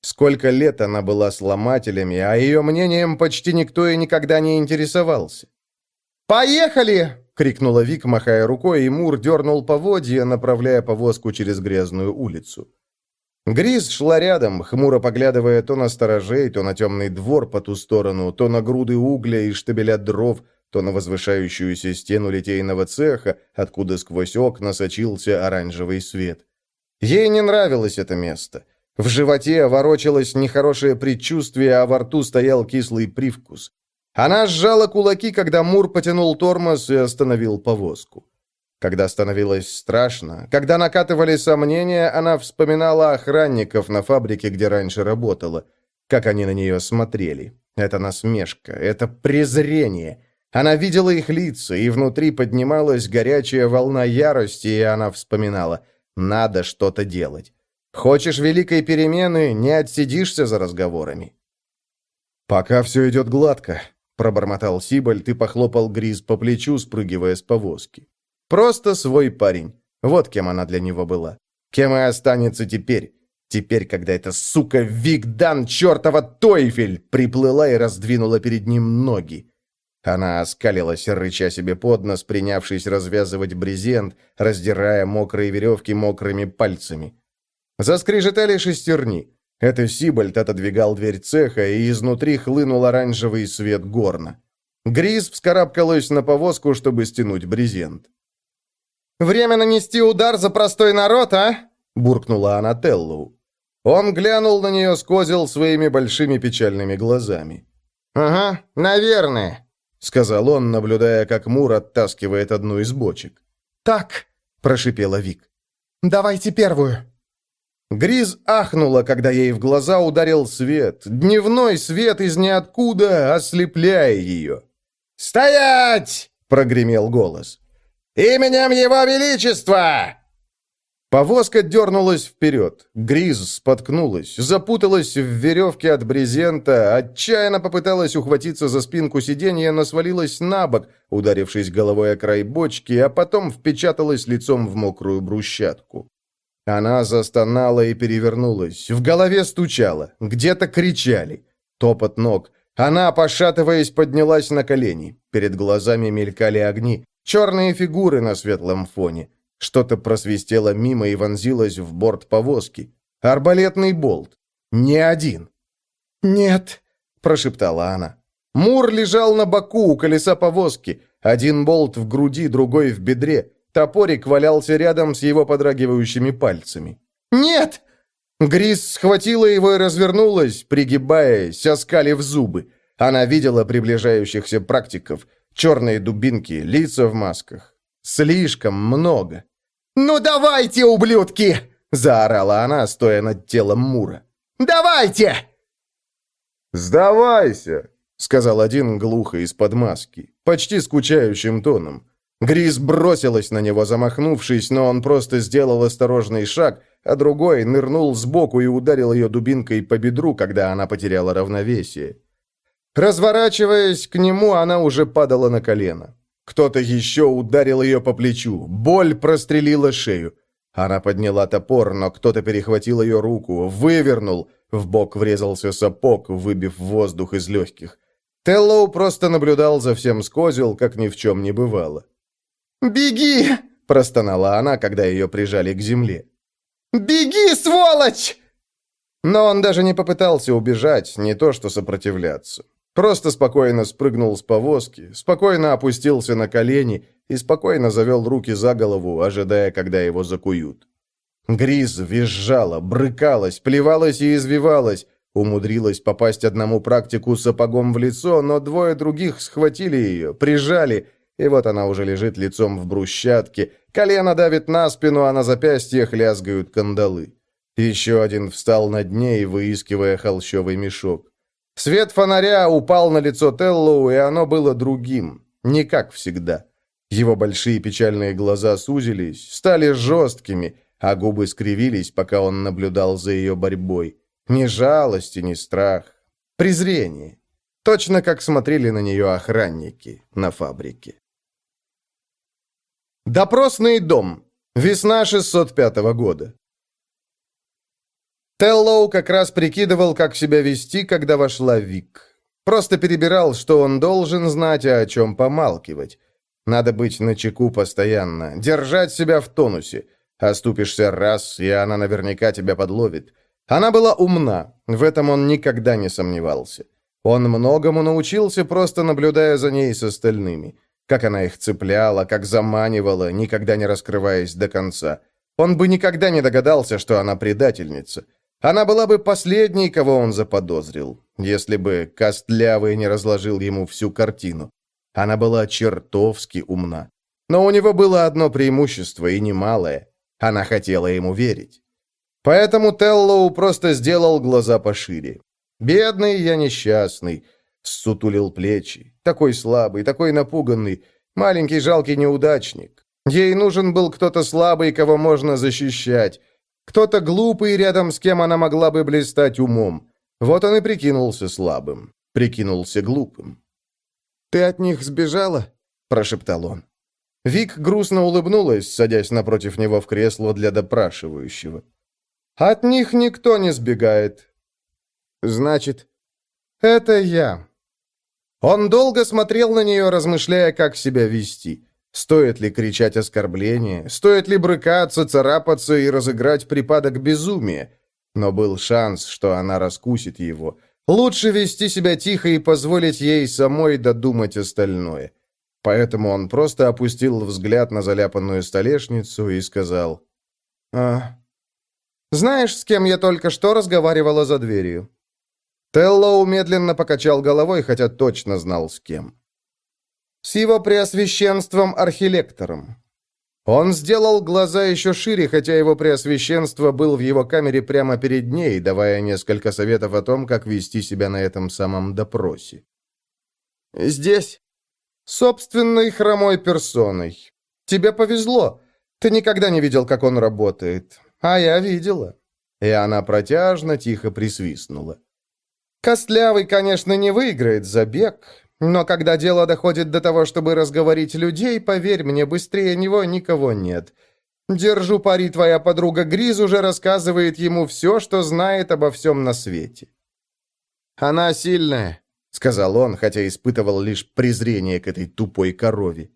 Сколько лет она была сломателями, а ее мнением почти никто и никогда не интересовался. «Поехали!» — крикнула Вик, махая рукой, и Мур дернул поводья, направляя повозку через грязную улицу. Гриз шла рядом, хмуро поглядывая то на сторожей, то на темный двор по ту сторону, то на груды угля и штабеля дров, то на возвышающуюся стену литейного цеха, откуда сквозь окна сочился оранжевый свет. Ей не нравилось это место. В животе ворочалось нехорошее предчувствие, а во рту стоял кислый привкус. Она сжала кулаки, когда Мур потянул тормоз и остановил повозку. Когда становилось страшно, когда накатывали сомнения, она вспоминала охранников на фабрике, где раньше работала, как они на нее смотрели. Это насмешка, это презрение. Она видела их лица, и внутри поднималась горячая волна ярости, и она вспоминала, надо что-то делать. Хочешь великой перемены, не отсидишься за разговорами. «Пока все идет гладко», — пробормотал Сибальд и похлопал Гриз по плечу, спрыгивая с повозки. Просто свой парень. Вот кем она для него была. Кем и останется теперь. Теперь, когда эта сука Викдан, чертова Тойфель, приплыла и раздвинула перед ним ноги. Она оскалилась, рыча себе под нос, принявшись развязывать брезент, раздирая мокрые веревки мокрыми пальцами. Заскрежетали шестерни. Это Сибальд отодвигал дверь цеха, и изнутри хлынул оранжевый свет горна. Гриз вскарабкалась на повозку, чтобы стянуть брезент. «Время нанести удар за простой народ, а?» — буркнула она. Он глянул на нее с козел своими большими печальными глазами. «Ага, наверное», — сказал он, наблюдая, как Мур оттаскивает одну из бочек. «Так», — прошипела Вик. «Давайте первую». Гриз ахнула, когда ей в глаза ударил свет. Дневной свет из ниоткуда, ослепляя ее. «Стоять!» — прогремел голос. «Именем Его Величества!» Повозка дернулась вперед. Гриз споткнулась, запуталась в веревке от брезента, отчаянно попыталась ухватиться за спинку сиденья, но свалилась на бок, ударившись головой о край бочки, а потом впечаталась лицом в мокрую брусчатку. Она застонала и перевернулась. В голове стучало. Где-то кричали. Топот ног. Она, пошатываясь, поднялась на колени. Перед глазами мелькали огни. Черные фигуры на светлом фоне. Что-то просвистело мимо и вонзилось в борт повозки. Арбалетный болт. Не один. «Нет», — прошептала она. Мур лежал на боку у колеса повозки. Один болт в груди, другой в бедре. Топорик валялся рядом с его подрагивающими пальцами. «Нет!» Грис схватила его и развернулась, пригибаясь, оскалив зубы. Она видела приближающихся практиков. Черные дубинки, лица в масках. Слишком много. «Ну давайте, ублюдки!» — заорала она, стоя над телом Мура. «Давайте!» «Сдавайся!» — сказал один глухо из-под маски, почти скучающим тоном. Грис бросилась на него, замахнувшись, но он просто сделал осторожный шаг, а другой нырнул сбоку и ударил ее дубинкой по бедру, когда она потеряла равновесие. Разворачиваясь к нему, она уже падала на колено. Кто-то еще ударил ее по плечу. Боль прострелила шею. Она подняла топор, но кто-то перехватил ее руку, вывернул. В бок врезался сапог, выбив воздух из легких. Теллоу просто наблюдал за всем с козел, как ни в чем не бывало. «Беги!» – простонала она, когда ее прижали к земле. «Беги, сволочь!» Но он даже не попытался убежать, не то что сопротивляться. Просто спокойно спрыгнул с повозки, спокойно опустился на колени и спокойно завел руки за голову, ожидая, когда его закуют. Гриз визжала, брыкалась, плевалась и извивалась, умудрилась попасть одному практику сапогом в лицо, но двое других схватили ее, прижали, и вот она уже лежит лицом в брусчатке, колено давит на спину, а на запястьях лязгают кандалы. Еще один встал над ней, выискивая холщовый мешок. Свет фонаря упал на лицо Теллоу, и оно было другим, не как всегда. Его большие печальные глаза сузились, стали жесткими, а губы скривились, пока он наблюдал за ее борьбой. Ни жалости, ни страх, презрение. Точно как смотрели на нее охранники на фабрике. Допросный дом. Весна 605 года. Теллоу как раз прикидывал, как себя вести, когда вошла Вик. Просто перебирал, что он должен знать, а о чем помалкивать. Надо быть начеку постоянно, держать себя в тонусе. Оступишься раз, и она наверняка тебя подловит. Она была умна, в этом он никогда не сомневался. Он многому научился, просто наблюдая за ней с остальными. Как она их цепляла, как заманивала, никогда не раскрываясь до конца. Он бы никогда не догадался, что она предательница. Она была бы последней, кого он заподозрил, если бы Костлявый не разложил ему всю картину. Она была чертовски умна. Но у него было одно преимущество, и немалое. Она хотела ему верить. Поэтому Теллоу просто сделал глаза пошире. «Бедный я несчастный», — сутулил плечи. «Такой слабый, такой напуганный, маленький жалкий неудачник. Ей нужен был кто-то слабый, кого можно защищать, кто-то глупый, рядом с кем она могла бы блистать умом. Вот он и прикинулся слабым, прикинулся глупым. «Ты от них сбежала?» – прошептал он. Вик грустно улыбнулась, садясь напротив него в кресло для допрашивающего. «От них никто не сбегает». «Значит, это я». Он долго смотрел на нее, размышляя, как себя вести. Стоит ли кричать оскорбление? Стоит ли брыкаться, царапаться и разыграть припадок безумия? Но был шанс, что она раскусит его. Лучше вести себя тихо и позволить ей самой додумать остальное. Поэтому он просто опустил взгляд на заляпанную столешницу и сказал, «А, знаешь, с кем я только что разговаривала за дверью?» Теллоу медленно покачал головой, хотя точно знал, с кем. «С его преосвященством архилектором». Он сделал глаза еще шире, хотя его преосвященство был в его камере прямо перед ней, давая несколько советов о том, как вести себя на этом самом допросе. «Здесь собственной хромой персоной. Тебе повезло. Ты никогда не видел, как он работает. А я видела». И она протяжно, тихо присвистнула. «Костлявый, конечно, не выиграет забег, но когда дело доходит до того, чтобы разговорить людей, поверь мне, быстрее него никого нет. Держу пари, твоя подруга Гриз уже рассказывает ему все, что знает обо всем на свете». «Она сильная», — сказал он, хотя испытывал лишь презрение к этой тупой корове.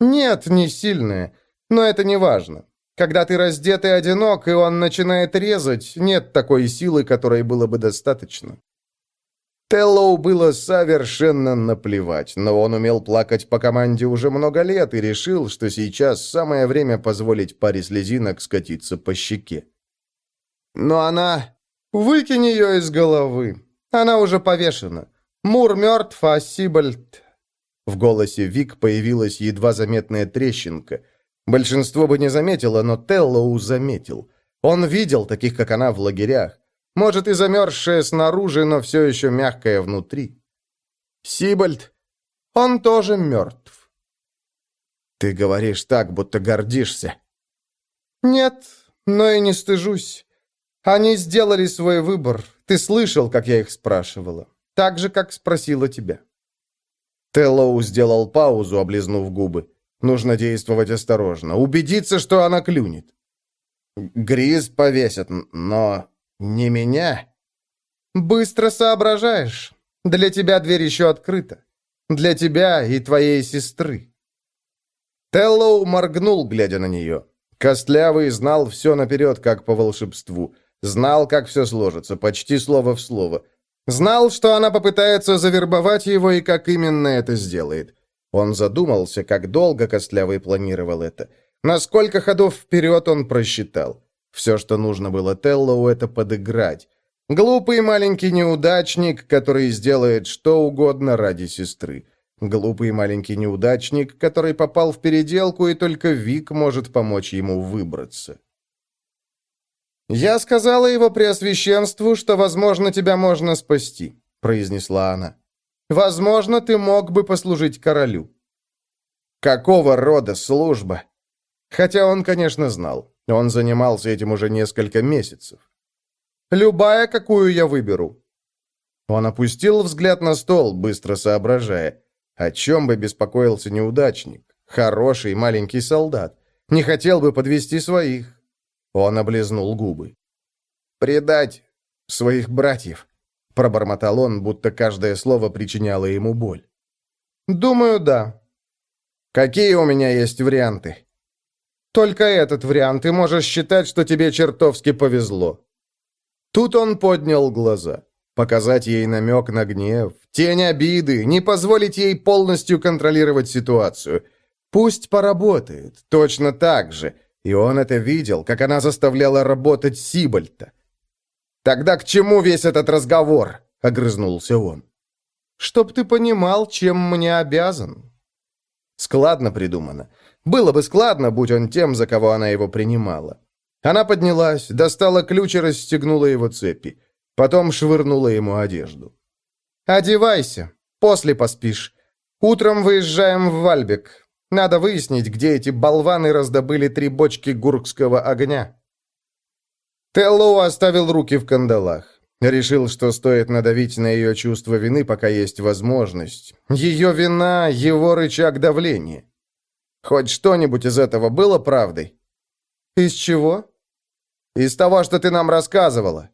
«Нет, не сильная, но это не важно. Когда ты раздет и одинок, и он начинает резать, нет такой силы, которой было бы достаточно». Теллоу было совершенно наплевать, но он умел плакать по команде уже много лет и решил, что сейчас самое время позволить паре слезинок скатиться по щеке. «Но она... Выкинь ее из головы. Она уже повешена. Мур мертв, а Сибальд...» В голосе Вик появилась едва заметная трещинка. Большинство бы не заметило, но Теллоу заметил. Он видел таких, как она, в лагерях. Может, и замерзшая снаружи, но все еще мягкая внутри. Сибальд, он тоже мертв. Ты говоришь так, будто гордишься. Нет, но и не стыжусь. Они сделали свой выбор. Ты слышал, как я их спрашивала. Так же, как спросила тебя. Теллоу сделал паузу, облизнув губы. Нужно действовать осторожно. Убедиться, что она клюнет. Гриз повесят, но... Не меня. Быстро соображаешь. Для тебя дверь еще открыта. Для тебя и твоей сестры. Теллоу моргнул, глядя на нее. Костлявый знал все наперед, как по волшебству. Знал, как все сложится, почти слово в слово. Знал, что она попытается завербовать его и как именно это сделает. Он задумался, как долго Костлявый планировал это. На сколько ходов вперед он просчитал. Все, что нужно было Теллоу, это подыграть. Глупый маленький неудачник, который сделает что угодно ради сестры. Глупый маленький неудачник, который попал в переделку, и только Вик может помочь ему выбраться. «Я сказала его преосвященству, что, возможно, тебя можно спасти», — произнесла она. «Возможно, ты мог бы послужить королю». Какого рода служба? Хотя он, конечно, знал. Он занимался этим уже несколько месяцев. «Любая, какую я выберу». Он опустил взгляд на стол, быстро соображая. О чем бы беспокоился неудачник? Хороший маленький солдат. Не хотел бы подвести своих. Он облизнул губы. «Предать своих братьев», — пробормотал он, будто каждое слово причиняло ему боль. «Думаю, да». «Какие у меня есть варианты?» Только этот вариант, и можешь считать, что тебе чертовски повезло». Тут он поднял глаза. Показать ей намек на гнев, тень обиды, не позволить ей полностью контролировать ситуацию. Пусть поработает, точно так же. И он это видел, как она заставляла работать Сибальта. «Тогда к чему весь этот разговор?» — огрызнулся он. «Чтоб ты понимал, чем мне обязан». Складно придумано. Было бы складно, будь он тем, за кого она его принимала. Она поднялась, достала ключ и расстегнула его цепи. Потом швырнула ему одежду. «Одевайся, после поспишь. Утром выезжаем в Вальбек. Надо выяснить, где эти болваны раздобыли три бочки гуркского огня». Теллоу оставил руки в кандалах. Решил, что стоит надавить на ее чувство вины, пока есть возможность. Ее вина — его рычаг давления. Хоть что-нибудь из этого было правдой? Из чего? Из того, что ты нам рассказывала.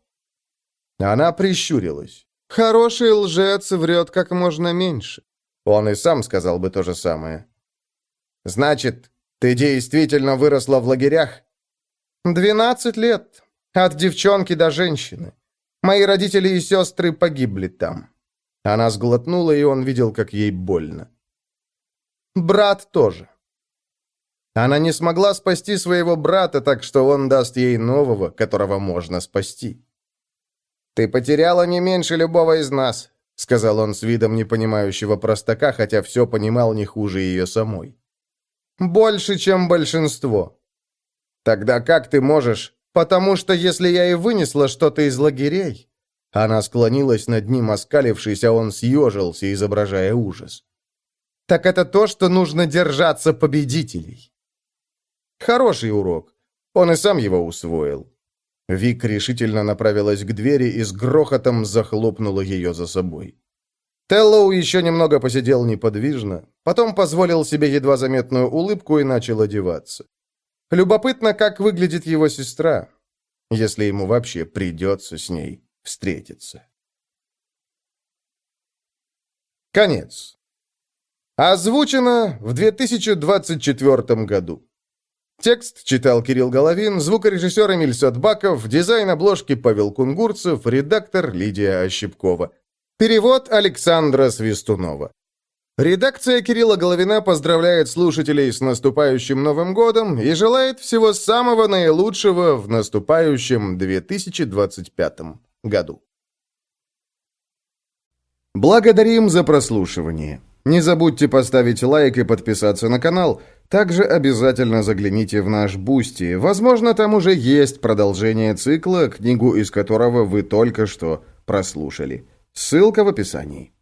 Она прищурилась. Хороший лжец врет как можно меньше. Он и сам сказал бы то же самое. Значит, ты действительно выросла в лагерях? Двенадцать лет. От девчонки до женщины. Мои родители и сестры погибли там. Она сглотнула, и он видел, как ей больно. Брат тоже. Она не смогла спасти своего брата, так что он даст ей нового, которого можно спасти. «Ты потеряла не меньше любого из нас», — сказал он с видом непонимающего простака, хотя все понимал не хуже ее самой. «Больше, чем большинство». «Тогда как ты можешь...» «Потому что если я и вынесла что-то из лагерей...» Она склонилась над ним, оскалившись, а он съежился, изображая ужас. «Так это то, что нужно держаться победителей». Хороший урок. Он и сам его усвоил. Вик решительно направилась к двери и с грохотом захлопнула ее за собой. Теллоу еще немного посидел неподвижно, потом позволил себе едва заметную улыбку и начал одеваться. Любопытно, как выглядит его сестра, если ему вообще придется с ней встретиться. Конец. Озвучено в 2024 году. Текст читал Кирилл Головин, звукорежиссер Эмиль Садбаков, дизайн обложки Павел Кунгурцев, редактор Лидия Ощепкова. Перевод Александра Свистунова. Редакция Кирилла Головина поздравляет слушателей с наступающим Новым годом и желает всего самого наилучшего в наступающем 2025 году. Благодарим за прослушивание. Не забудьте поставить лайк и подписаться на канал. Также обязательно загляните в наш Бусти. Возможно, там уже есть продолжение цикла, книгу из которого вы только что прослушали. Ссылка в описании.